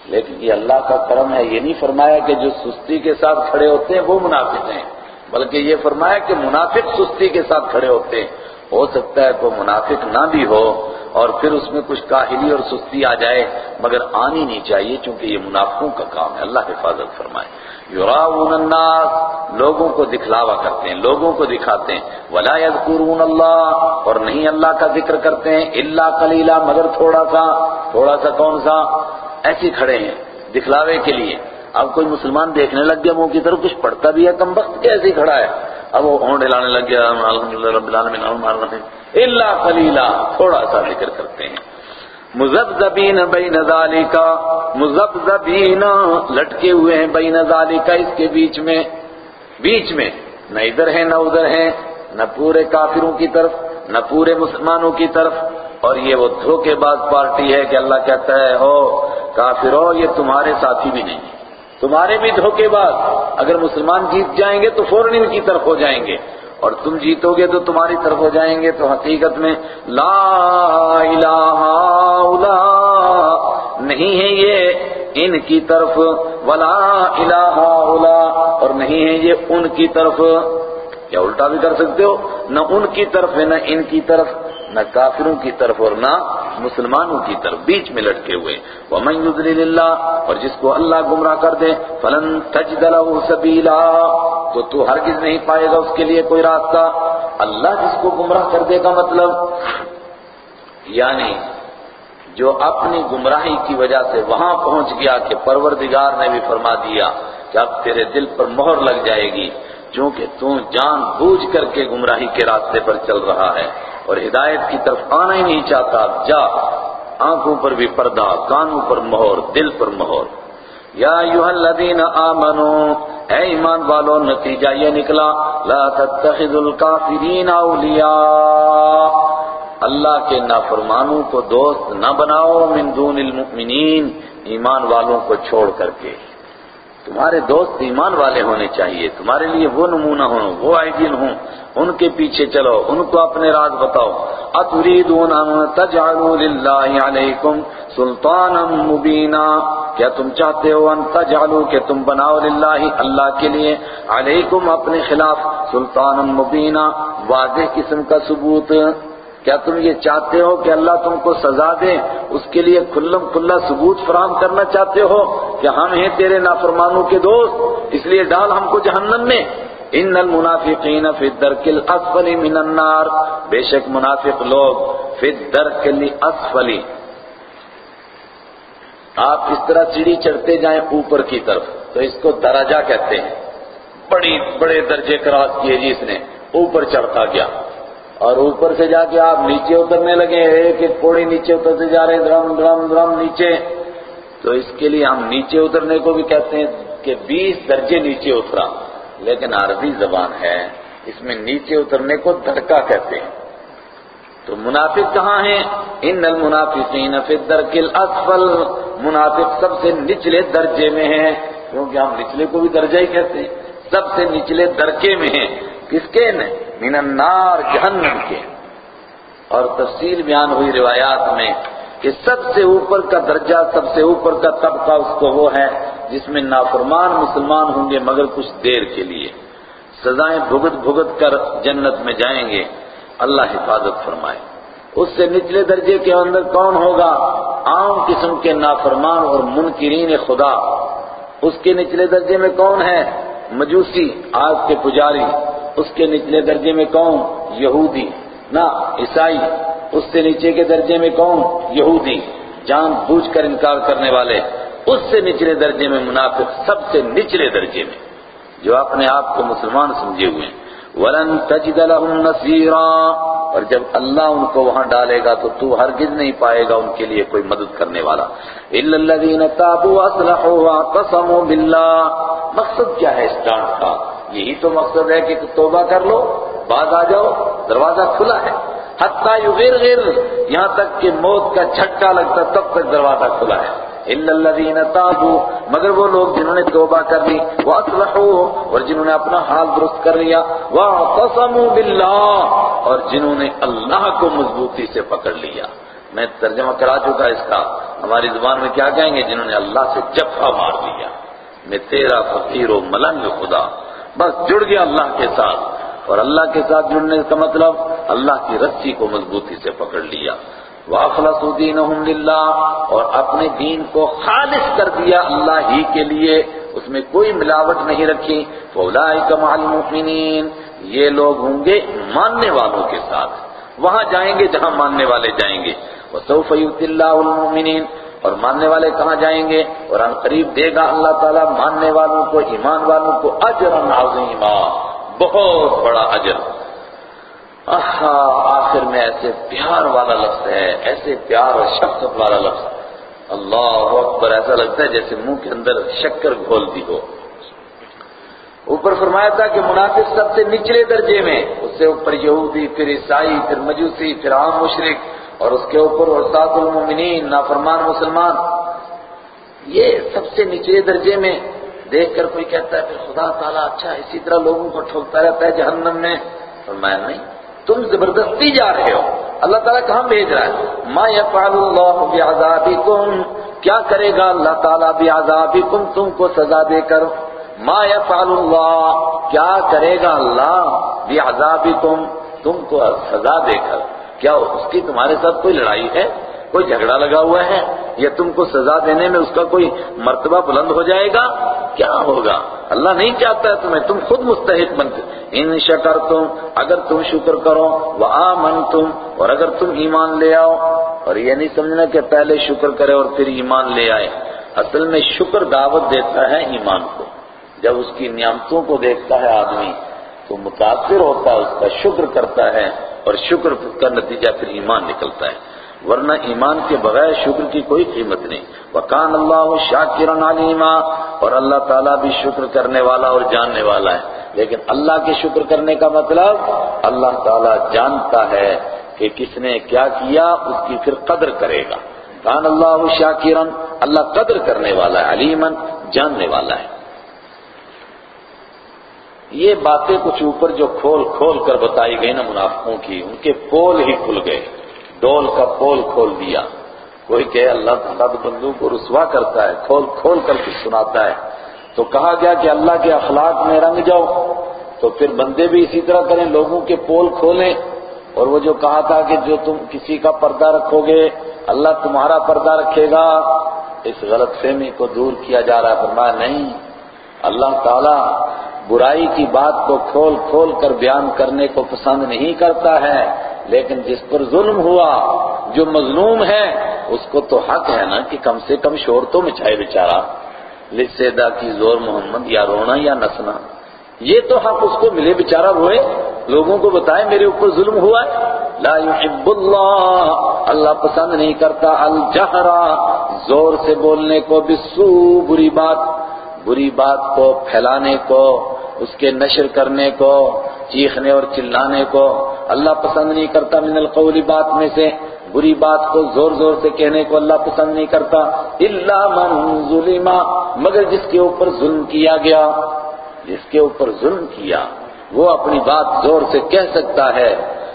لیکن یہ اللہ کا کرم ہے، یہ نہیں فرمایا کہ جو سستی کے ساتھ کھڑے ہوتے ہیں وہ منافق ہیں، بلکہ یہ فرمایا کہ منافق سستی کے ساتھ کھڑے ہوتے ہیں۔ ہو سکتا ہے کوئی منافق نہ بھی ہو اور پھر اس میں کچھ کاہلی اور سستی آ جائے، مگر آنی نہیں چاہیے چونکہ یہ منافقوں کا کام ہے۔ اللہ حفاظت فرمائے۔ یراؤن الناس، لوگوں کو دکھلاوا کرتے ہیں، لوگوں کو دکھاتے ہیں۔ ولا یذکرون اللہ، اور نہیں اللہ کا ذکر کرتے ہیں، الا قلیلا، مگر تھوڑا سا تھوڑا سا کون سا؟ ایسے کھڑے ہیں دکھلاوے کے لیے۔ اب کوئی مسلمان دیکھنے لگ گیا، منہ کی طرف کچھ پڑھتا بھی ہے، کم وقت کے ایسے ہی کھڑا ہے۔ اب وہ ہونٹ لانے لگ گیا الحمدللہ رب العالمین الا قلیلا، تھوڑا سا ذکر کرتے ہیں۔ مزبزبین بین ذالکا مزبزبین لٹکے ہوئے ہیں بین ذالکا، اس کے بیچ میں۔ بیچ میں، نہ ادھر ہیں، نہ ادھر ہیں، نہ پورے کافروں کی طرف، نہ پورے مسلمانوں کی طرف۔ اور یہ وہ دھوکے باز پارٹی ہے کہ اللہ کہتا ہے، ہو کافرو یہ تمہارے ساتھی بھی نہیں۔ تمہارے بھی دھوکے باز اگر مسلمان جیت جائیں گے تو فوراً ان کی طرف ہو جائیں گے اور تم جیتو گے تو تمہاری طرف ہو جائیں گے تو حقیقت میں لا الہ الا نہیں ہے یہ ان کی طرف ولا الہ الا اور نہیں ہے یہ ان کی طرف یا الٹا بھی کر سکتے ہو؟ نہ ان کی طرف ہے، نہ ان کی طرف۔ نہ کافروں کی طرف اور نہ مسلمانوں کی طرف، بیچ میں لٹکے ہوئے وَمَن يُضْلِلِ اللَّهِ، اور جس کو اللہ گمراہ کر دے، فَلَن تَجْدَ لَهُ سَبِيلًا۔ تو تو ہرگز نہیں پائے گا اس کے لیے کوئی راستہ۔ اللہ جس کو گمراہ کر دے گا مطلب یعنی جو اپنی گمراہی کی وجہ سے وہاں پہنچ گیا کہ پروردگار نے بھی فرما دیا کہ اب تیرے دل پر مہر لگ جائے گی، چونکہ تو جان بوجھ کر کے گمراہی کے راستے پر چل رہا ہے۔ اور ہدایت کی طرف آنا ہی نہیں چاہتا، جا۔ آنکھوں پر بھی پردہ، کانوں پر مہر، دل پر مہر۔ یا ایوہ الذین آمنو، اے ایمان والو، نتیجہ یہ نکلا۔ لا تتخذ الكافرین اولیاء۔ اللہ کے نافرمانوں کو دوست نہ بناؤ من دون المؤمنین، ایمان والوں کو چھوڑ کر کے۔ تمہارے دوست ایمان والے ہونے چاہیے۔ تمہارے لیے وہ نمونہ ہوں، وہ آئیڈین ہوں۔ ان کے پیچھے چلو، ان کو اپنے راز بتاؤ۔ اتریدون ان تجعلوا للہ علیکم سلطانا مبینا۔ کیا تم چاہتے ہو ان تجعلوا کہ تم بناؤ للہ اللہ کے لیے؟ علیکم اپنے خلاف سلطانا مبینا، واضح قسم کا ثبوت۔ کیا تم یہ چاہتے ہو کہ اللہ تم کو سزا دے؟ اس کے لیے کھلم کھلا ثبوت فراہم کرنا چاہتے ہو کہ ہم ہیں تیرے نافرمانوں کے دوست، اس لیے ڈال ہم کو جہنم میں۔ ان المنافقین فی الدرک الاسفل من النار۔ بے شک منافق لوگ فی الدرک الاسفل۔ آپ اس طرح سیڑھی چڑھتے جائیں اوپر کی طرف، تو اس کو درجہ کہتے ہیں۔ بڑی، بڑے درجے کراس کیے جی اس نے، اوپر چڑھتا گیا۔ اور اوپر سے جا کے آپ نیچے اترنے لگے، ایک ایک کوڑی نیچے اترتے جا رہے ہیں درم درم درم، نیچے۔ تو اس کے لیے ہم نیچے اترنے کو بھی کہتے ہیں کہ بیس درجے نیچے اترا۔ لیکن عربی زبان ہے، اس میں نیچے اترنے کو دھڑکا کہتے ہیں۔ تو منافق کہاں ہیں؟ ان المنافقین فی الدرک الاسفل۔ منافق سب سے نچلے درجے میں ہیں، کیونکہ ہم نچلے کو بھی درجہ ہی کہتے ہیں۔ سب سے نچلے درجے میں ہیں۔ کس کے؟ من النار، جہنم کے۔ اور تفصیل بیان ہوئی روایات میں کہ سب سے اوپر کا درجہ، سب سے اوپر کا طبقہ اس کو وہ ہے جس میں نافرمان مسلمان ہوں گے مگر کچھ دیر کے لیے۔ سزائیں بھگت بھگت کر جنت میں جائیں گے۔ اللہ حفاظت فرمائے۔ اس سے نچلے درجے کے اندر کون ہوگا؟ عام قسم کے نافرمان اور منکرین خدا۔ اس کے نچلے درجے میں کون ہے؟ مجوسی، آگ کے پجاری۔ اس کے نچلے درجے میں کون؟ یہودی۔ نہ، عیسائی۔ اس سے نیچے کے درجے میں کون؟ یہودی۔ جان بوجھ کر انکار کرنے والے۔ اس سے نچلے درجے میں منافق سب سے نچلے درجے میں۔ جو اپنے آپ کو مسلمان سمجھے ہوئے ہیں۔ ولن تجد لهم نصيرا۔ اور جب اللہ ان کو وہاں ڈالے گا تو تو ہرگز نہیں پائے گا ان کے لیے کوئی مدد کرنے والا۔ الا الذين تابوا واصلحوا واعتصموا بالله۔ مقصد کیا ہے اس ڈانٹ کا؟ یہی تو مقصد ہے کہ توبہ کر لو بعد آ جاؤ، دروازہ کھلا ہے۔ حتی یغرغر یہاں تک کہ موت کا جھٹکا لگتا تب تک دروازہ کھلا ہے۔ الا الذين تابوا، مگر وہ لوگ جنہوں نے توبہ کر لی واصلحوا اور جنہوں نے اپنا حال درست کر لیا، واعتصموا بالله، اور جنہوں نے اللہ کو مضبوطی سے پکڑ لیا۔ میں ترجمہ کرا چکا اس کا۔ ہماری زبان میں کیا کہیں گے؟ جنہوں نے اللہ سے جفا مار لیا میں تیرا فقیر و ملنگ خدا۔ بس جڑ گیا اللہ کے ساتھ۔ اور اللہ کے ساتھ جڑنے کا مطلب اللہ کی رسی کو مضبوطی سے پکڑ لیا۔ وَأَخْلَصُوا دِينَهُمْ لِلَّهِ اور اپنے دین کو خالص کر دیا اللہ ہی کے لیے۔ اس میں کوئی ملاوٹ نہیں رکھی۔ فَأُولَئِكَ مَعَ الْمُؤْمِنِينَ۔ یہ لوگ ہوں گے ماننے والوں کے ساتھ۔ وہاں جائیں گے جہاں ماننے والے جائیں گے۔ وَسَوْفَ يُؤْتِ اللَّهُ الْمُؤْمِنِينَ۔ اور ماننے والے کہاں جائیں گے؟ اور ان قریب دے گا اللہ تعالیٰ ماننے والوں کو، ایمان والوں کو اجرا عظیما۔ بہت بڑا اجر۔ آہا، آخر میں ایسے پیار والا لفظ ہے، ایسے پیار اور شفقت والا لفظ اللہ اکبر، ایسا لگتا ہے جیسے منہ کے اندر شکر گھول دی ہو۔ اوپر فرمایا تھا کہ منافق سب سے نچلے درجے میں، اس سے اوپر یہودی، پھر عیسائی، پھر مجوسی، پھر عام مشرق اور اس کے اوپر اور المومنین نافرمان مسلمان۔ یہ سب سے نچلے درجے میں دیکھ کر کوئی کہتا ہے، پھر خدا تعالیٰ اچھا اسی طرح لوگوں کو ٹھوکتا رہتا ہے جہنم میں۔ فرمایا نہیں۔ تم زبردستی جا رہے ہو۔ اللہ تعالیٰ کہاں بھیج رہا ہے؟ ما يفعل اللہ بعذابکم۔ کیا کرے گا اللہ تعالیٰ بعذابکم؟ تم کو سزا دے کر۔ ما يفعل اللہ۔ کیا کرے گا اللہ بعذابکم؟ تم کو سزا دے کر۔ کیا اس کی تمہارے ساتھ کوئی لڑائی ہے؟ کوئی جھگڑا لگا ہوا ہے یا تم کو سزا دینے میں اس کا کوئی مرتبہ بلند ہو جائے گا؟ کیا ہوگا؟ اللہ نہیں چاہتا ہے تمہیں، تم خود مستحق بنتے۔ ان شکر تم اگر تم شکر کرو وہ تم اور اگر تم ایمان لے آؤ۔ اور یہ نہیں سمجھنا کہ پہلے شکر کرے اور پھر ایمان لے آئے۔ اصل میں شکر دعوت دیتا ہے ایمان کو۔ جب اس کی نعمتوں کو دیکھتا ہے آدمی، تو متاثر ہوتا ہے، اس کا شکر کرتا ہے، اور شکر کا نتیجہ پھر ایمان نکلتا ہے۔ ورنہ ایمان کے بغیر شکر کی کوئی قیمت نہیں۔ وکان اللہ شاکرا علیما اور اللہ تعالیٰ بھی شکر کرنے والا اور جاننے والا ہے۔ لیکن اللہ کے شکر کرنے کا مطلب اللہ تعالیٰ جانتا ہے کہ کس نے کیا کیا، اس کی پھر قدر کرے گا۔ کان اللہ شاکرن اللہ قدر کرنے والا ہے علیمن جاننے والا ہے۔ یہ باتیں کچھ اوپر جو کھول کھول کر بتائی گئی نا منافقوں کی، ان کے پول ہی کھل گئے۔ ڈول کا پول کھول دیا۔ کوئی کہ اللہ تعالیٰ بندوں کو رسوا کرتا ہے، کھول کھول کر کے سناتا ہے۔ تو کہا گیا کہ اللہ کے اخلاق میں رنگ جاؤ۔ تو پھر بندے بھی اسی طرح کریں، لوگوں کے پول کھولیں۔ اور وہ جو کہا تھا کہ جو تم کسی کا پردہ رکھو گے اللہ تمہارا پردہ رکھے گا۔ اس غلط فہمی کو دور کیا جا رہا ہے۔ فرمایا نہیں، اللہ تعالیٰ برائی کی بات کو کھول کھول کر بیان کرنے کو پسند نہیں کرتا ہے۔ لیکن جس پر ظلم ہوا، جو مظلوم ہے، اس کو تو حق ہے نا کہ کم سے کم شور تو مچھائے بیچارہ۔ لسیدہ کی زور محمد، یا رونا یا نسنا۔ یہ تو حق اس کو ملے بیچارہ روئے لوگوں کو بتائے، میرے اوپر ظلم ہوا ہے؟ لا يحب اللہ۔ اللہ پسند نہیں کرتا۔ الجہرا۔ زور سے بولنے کو بسو بری بات۔ بری بات کو پھیلانے کو اس کے نشر کرنے کو، چیخنے اور چلانے کو اللہ پسند نہیں کرتا من القول بات میں سے، بری بات کو زور زور سے کہنے کو اللہ پسند نہیں کرتا، الا من ظلم، مگر جس کے اوپر ظلم کیا گیا، جس کے اوپر ظلم کیا، وہ اپنی بات زور سے کہہ سکتا ہے۔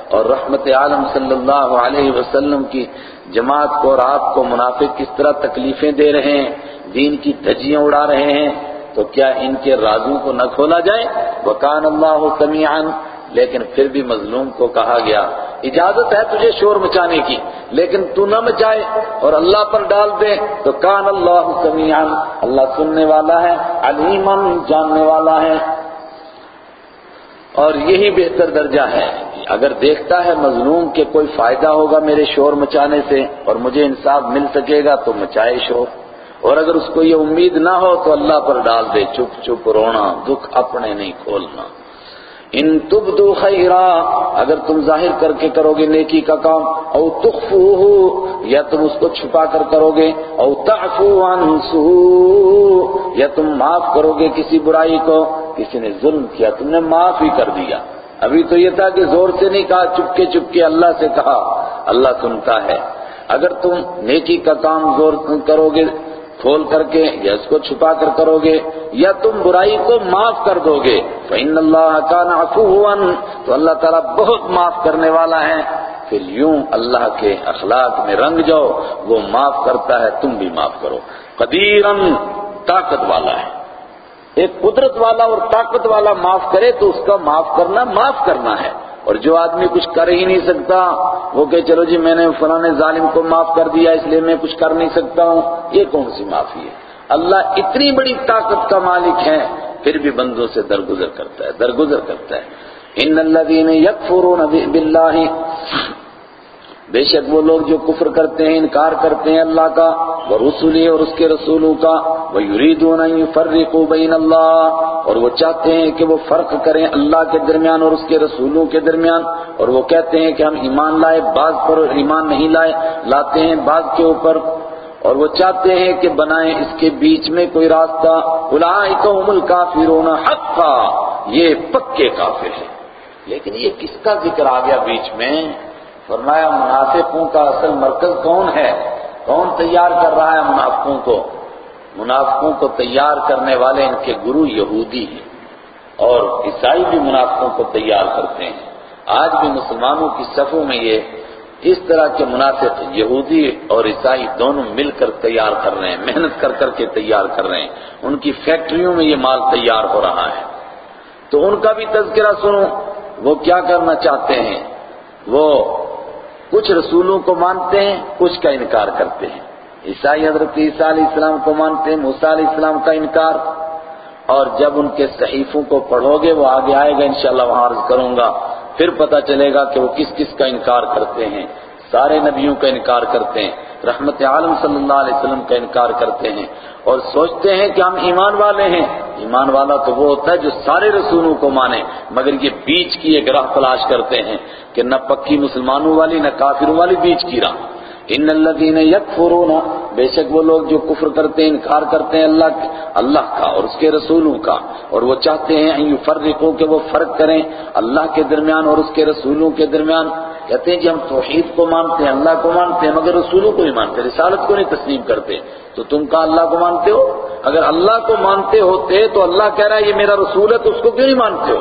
اور رحمت عالم صلی اللہ علیہ وسلم کی جماعت کو اور آپ کو منافق کس طرح تکلیفیں دے رہے ہیں، دین کی دھجیاں اڑا رہے ہیں تو کیا ان کے رازوں کو نہ کھولا جائے؟ وکان اللہ سمیعا لیکن پھر بھی مظلوم کو کہا گیا، اجازت ہے تجھے شور مچانے کی، لیکن تو نہ مچائے اور اللہ پر ڈال دے۔ تو کان اللہ سمیعا، اللہ سننے والا ہے، علیما جاننے والا ہے۔ اور یہی بہتر درجہ ہے۔ اگر دیکھتا ہے مظلوم کہ کوئی فائدہ ہوگا میرے شور مچانے سے اور مجھے انصاف مل سکے گا، تو مچائے شور۔ اور اگر اس کو یہ امید نہ ہو تو اللہ پر ڈال دے، چپ چپ رونا، دکھ اپنے نہیں کھولنا۔ ان تبدو خیرا، اگر تم ظاہر کر کے کرو گے نیکی کا کام، او تخفوہ یا تم اس کو چھپا کر کرو گے، او تعفو عن سوء، یا تم معاف کرو گے کسی برائی کو، کسی نے ظلم کیا، تم نے معاف ہی کر دیا۔ ابھی تو یہ تھا کہ زور سے نہیں کہا، چپکے چپکے اللہ سے کہا۔ اللہ سنتا ہے۔ اگر تم نیکی کا کام زور کرو گے کھول کر کے یا اس کو چھپا کر کرو گے یا تم برائی کو معاف کر دو گے۔ فَإِنَّ اللَّهَ كَانَ عَفُوًا۔ تو اللہ تعالیٰ بہت معاف کرنے والا ہے۔ پھر یوں اللہ کے اخلاق میں رنگ جاؤ، وہ معاف کرتا ہے، تم بھی معاف کرو۔ قدیرن طاقت والا ہے۔ ایک قدرت والا اور طاقت والا معاف کرے تو اس کا معاف کرنا معاف کرنا ہے۔ اور جو آدمی کچھ کر ہی نہیں سکتا، وہ کہ چلو جی میں نے فلاں ظالم کو معاف کر دیا، اس لیے میں کچھ کر نہیں سکتا ہوں۔ یہ کون سی معافی ہے؟ اللہ اتنی بڑی طاقت کا مالک ہے، پھر بھی بندوں سے درگزر کرتا ہے، درگزر کرتا ہے۔ ان الذين يكفرون بالله بے شک وہ لوگ جو کفر کرتے ہیں، انکار کرتے ہیں اللہ کا وہ رسولی اور اس کے رسولوں کا۔ وہ یریدون ان يفرقوا بین اللہ اور وہ چاہتے ہیں کہ وہ فرق کریں اللہ کے درمیان اور اس کے رسولوں کے درمیان، اور وہ کہتے ہیں کہ ہم ایمان لائے، بعض پر ایمان نہیں لائے، لاتے ہیں بعض کے اوپر، اور وہ چاہتے ہیں کہ بنائیں اس کے بیچ میں کوئی راستہ۔ اولئک هم الکافرون حقا، یہ پکے کافر ہیں۔ لیکن یہ کس کا ذکر آ گیا بیچ میں؟ فرمایا منافقوں کا اصل مرکز کون ہے؟ کون تیار کر رہا ہے منافقوں کو؟ منافقوں کو تیار کرنے والے ان کے گرو یہودی ہیں اور عیسائی بھی منافقوں کو تیار کرتے ہیں۔ آج بھی مسلمانوں کی صفوں میں یہ اس طرح کے منافق یہودی اور عیسائی دونوں مل کر تیار کر رہے ہیں، محنت کر کر کے تیار کر رہے ہیں۔ ان کی فیکٹریوں میں یہ مال تیار ہو رہا ہے۔ تو ان کا بھی تذکرہ سنو، وہ کیا کرنا چاہتے ہیں؟ وہ کچھ رسولوں کو مانتے ہیں، کچھ کا انکار کرتے ہیں۔ عیسائی حضرت عیسیٰ علیہ السلام کو مانتے ہیں موسیٰ علیہ السلام کا انکار، اور جب ان کے صحیفوں کو پڑھو گے، وہ آگے آئے گا، انشاءاللہ وہاں عرض کروں گا۔ پھر پتہ چلے گا کہ وہ کس کس کا انکار کرتے ہیں۔ سارے نبیوں کا انکار کرتے ہیں، رحمت عالم صلی اللہ علیہ وسلم کا انکار کرتے ہیں۔ اور سوچتے ہیں کہ ہم ایمان والے ہیں۔ ایمان والا تو وہ ہوتا ہے جو سارے رسولوں کو مانے، مگر یہ بیچ کی ایک راہ تلاش کرتے ہیں کہ نہ پکی مسلمانوں والی، نہ کافروں والی بیچ کی راہ۔ ان الذين يكفرون، بے شک وہ لوگ جو کفر کرتے ہیں، انکار کرتے ہیں اللہ اللہ کا اور اس کے رسولوں کا۔ اور وہ چاہتے ہیں ان يفرقوا کہ وہ فرق کریں اللہ کے درمیان اور اس کے رسولوں کے درمیان۔ کہتے ہیں کہ ہم توحید کو مانتے ہیں، اللہ کو مانتے ہیں، مگر رسولوں کو نہیں مانتے، رسالت کو نہیں تسلیم کرتے۔ تو تم کا اللہ کو مانتے ہو؟ اگر اللہ کو مانتے ہوتے تو اللہ کہہ رہا ہے، یہ میرا رسول ہے، تو اس کو کیوں نہیں مانتے ہو؟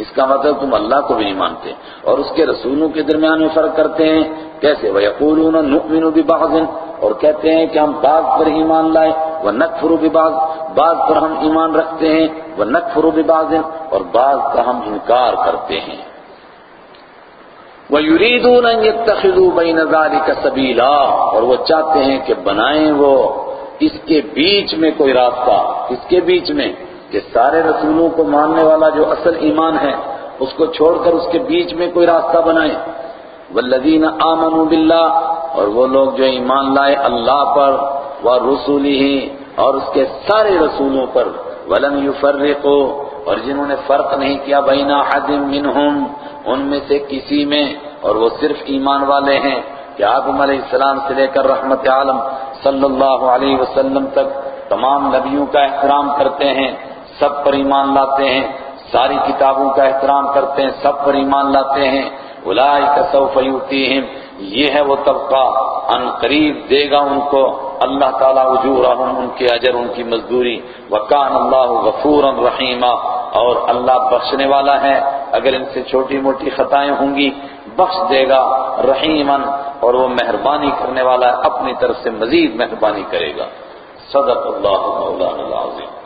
اس کا مطلب تم اللہ کو بھی نہیں مانتے اور اس کے رسولوں کے درمیان میں فرق کرتے ہیں۔ کیسے؟ وَيَقُولُونَ نُؤْمِنُ بِبَعْضٍ اور کہتے ہیں کہ ہم بعض پر ایمان لائے۔ وہ وَنَكْفُرُ بِبَعْض، بعض پر ہم ایمان رکھتے ہیں۔ وہ وَنَكْفُرُ بِبَعْضٍ اور بعض کا ہم انکار کرتے ہیں۔ وَيُرِيدُونَ أَن يَتَّخِذُوا بَيْنَ ذَلِكَ سَبِيلًا اور وہ چاہتے ہیں کہ بنائیں وہ۔ اس کے بیچ میں کوئی راستہ، اس کے بیچ میں۔ کہ سارے رسولوں کو ماننے والا جو اصل ایمان ہے، اس کو چھوڑ کر اس کے بیچ میں کوئی راستہ بنائیں والذین آمنوا باللہ اور وہ لوگ جو ایمان لائے اللہ پر ورسولہ اور اس کے سارے رسولوں پر۔ ولم یفرقوا اور جنہوں نے فرق نہیں کیا بین احد منہم ان میں سے کسی میں، اور وہ صرف ایمان والے ہیں۔ کہ آدم علیہ السلام سے لے کر رحمت عالم صلی اللہ علیہ وسلم تک تمام نبیوں کا احترام کرتے ہیں۔ سب پر ایمان لاتے ہیں، ساری کتابوں کا احترام کرتے ہیں، سب پر ایمان لاتے ہیں۔ اولئک سوف یؤتیہم، یہ ہے وہ طبقہ، ان قریب دے گا ان کو۔ اللہ تعالیٰ اجورہم، ان کے اجر، ان کی مزدوری۔ وکان اللہ غفورا رحیما، اور اللہ بخشنے والا ہے۔ اگر ان سے چھوٹی موٹی خطائیں ہوں گی، بخش دے گا رحیمن اور وہ مہربانی کرنے والا ہے، اپنی طرف سے مزید مہربانی کرے گا۔ صدق اللہ مولانا العظیم۔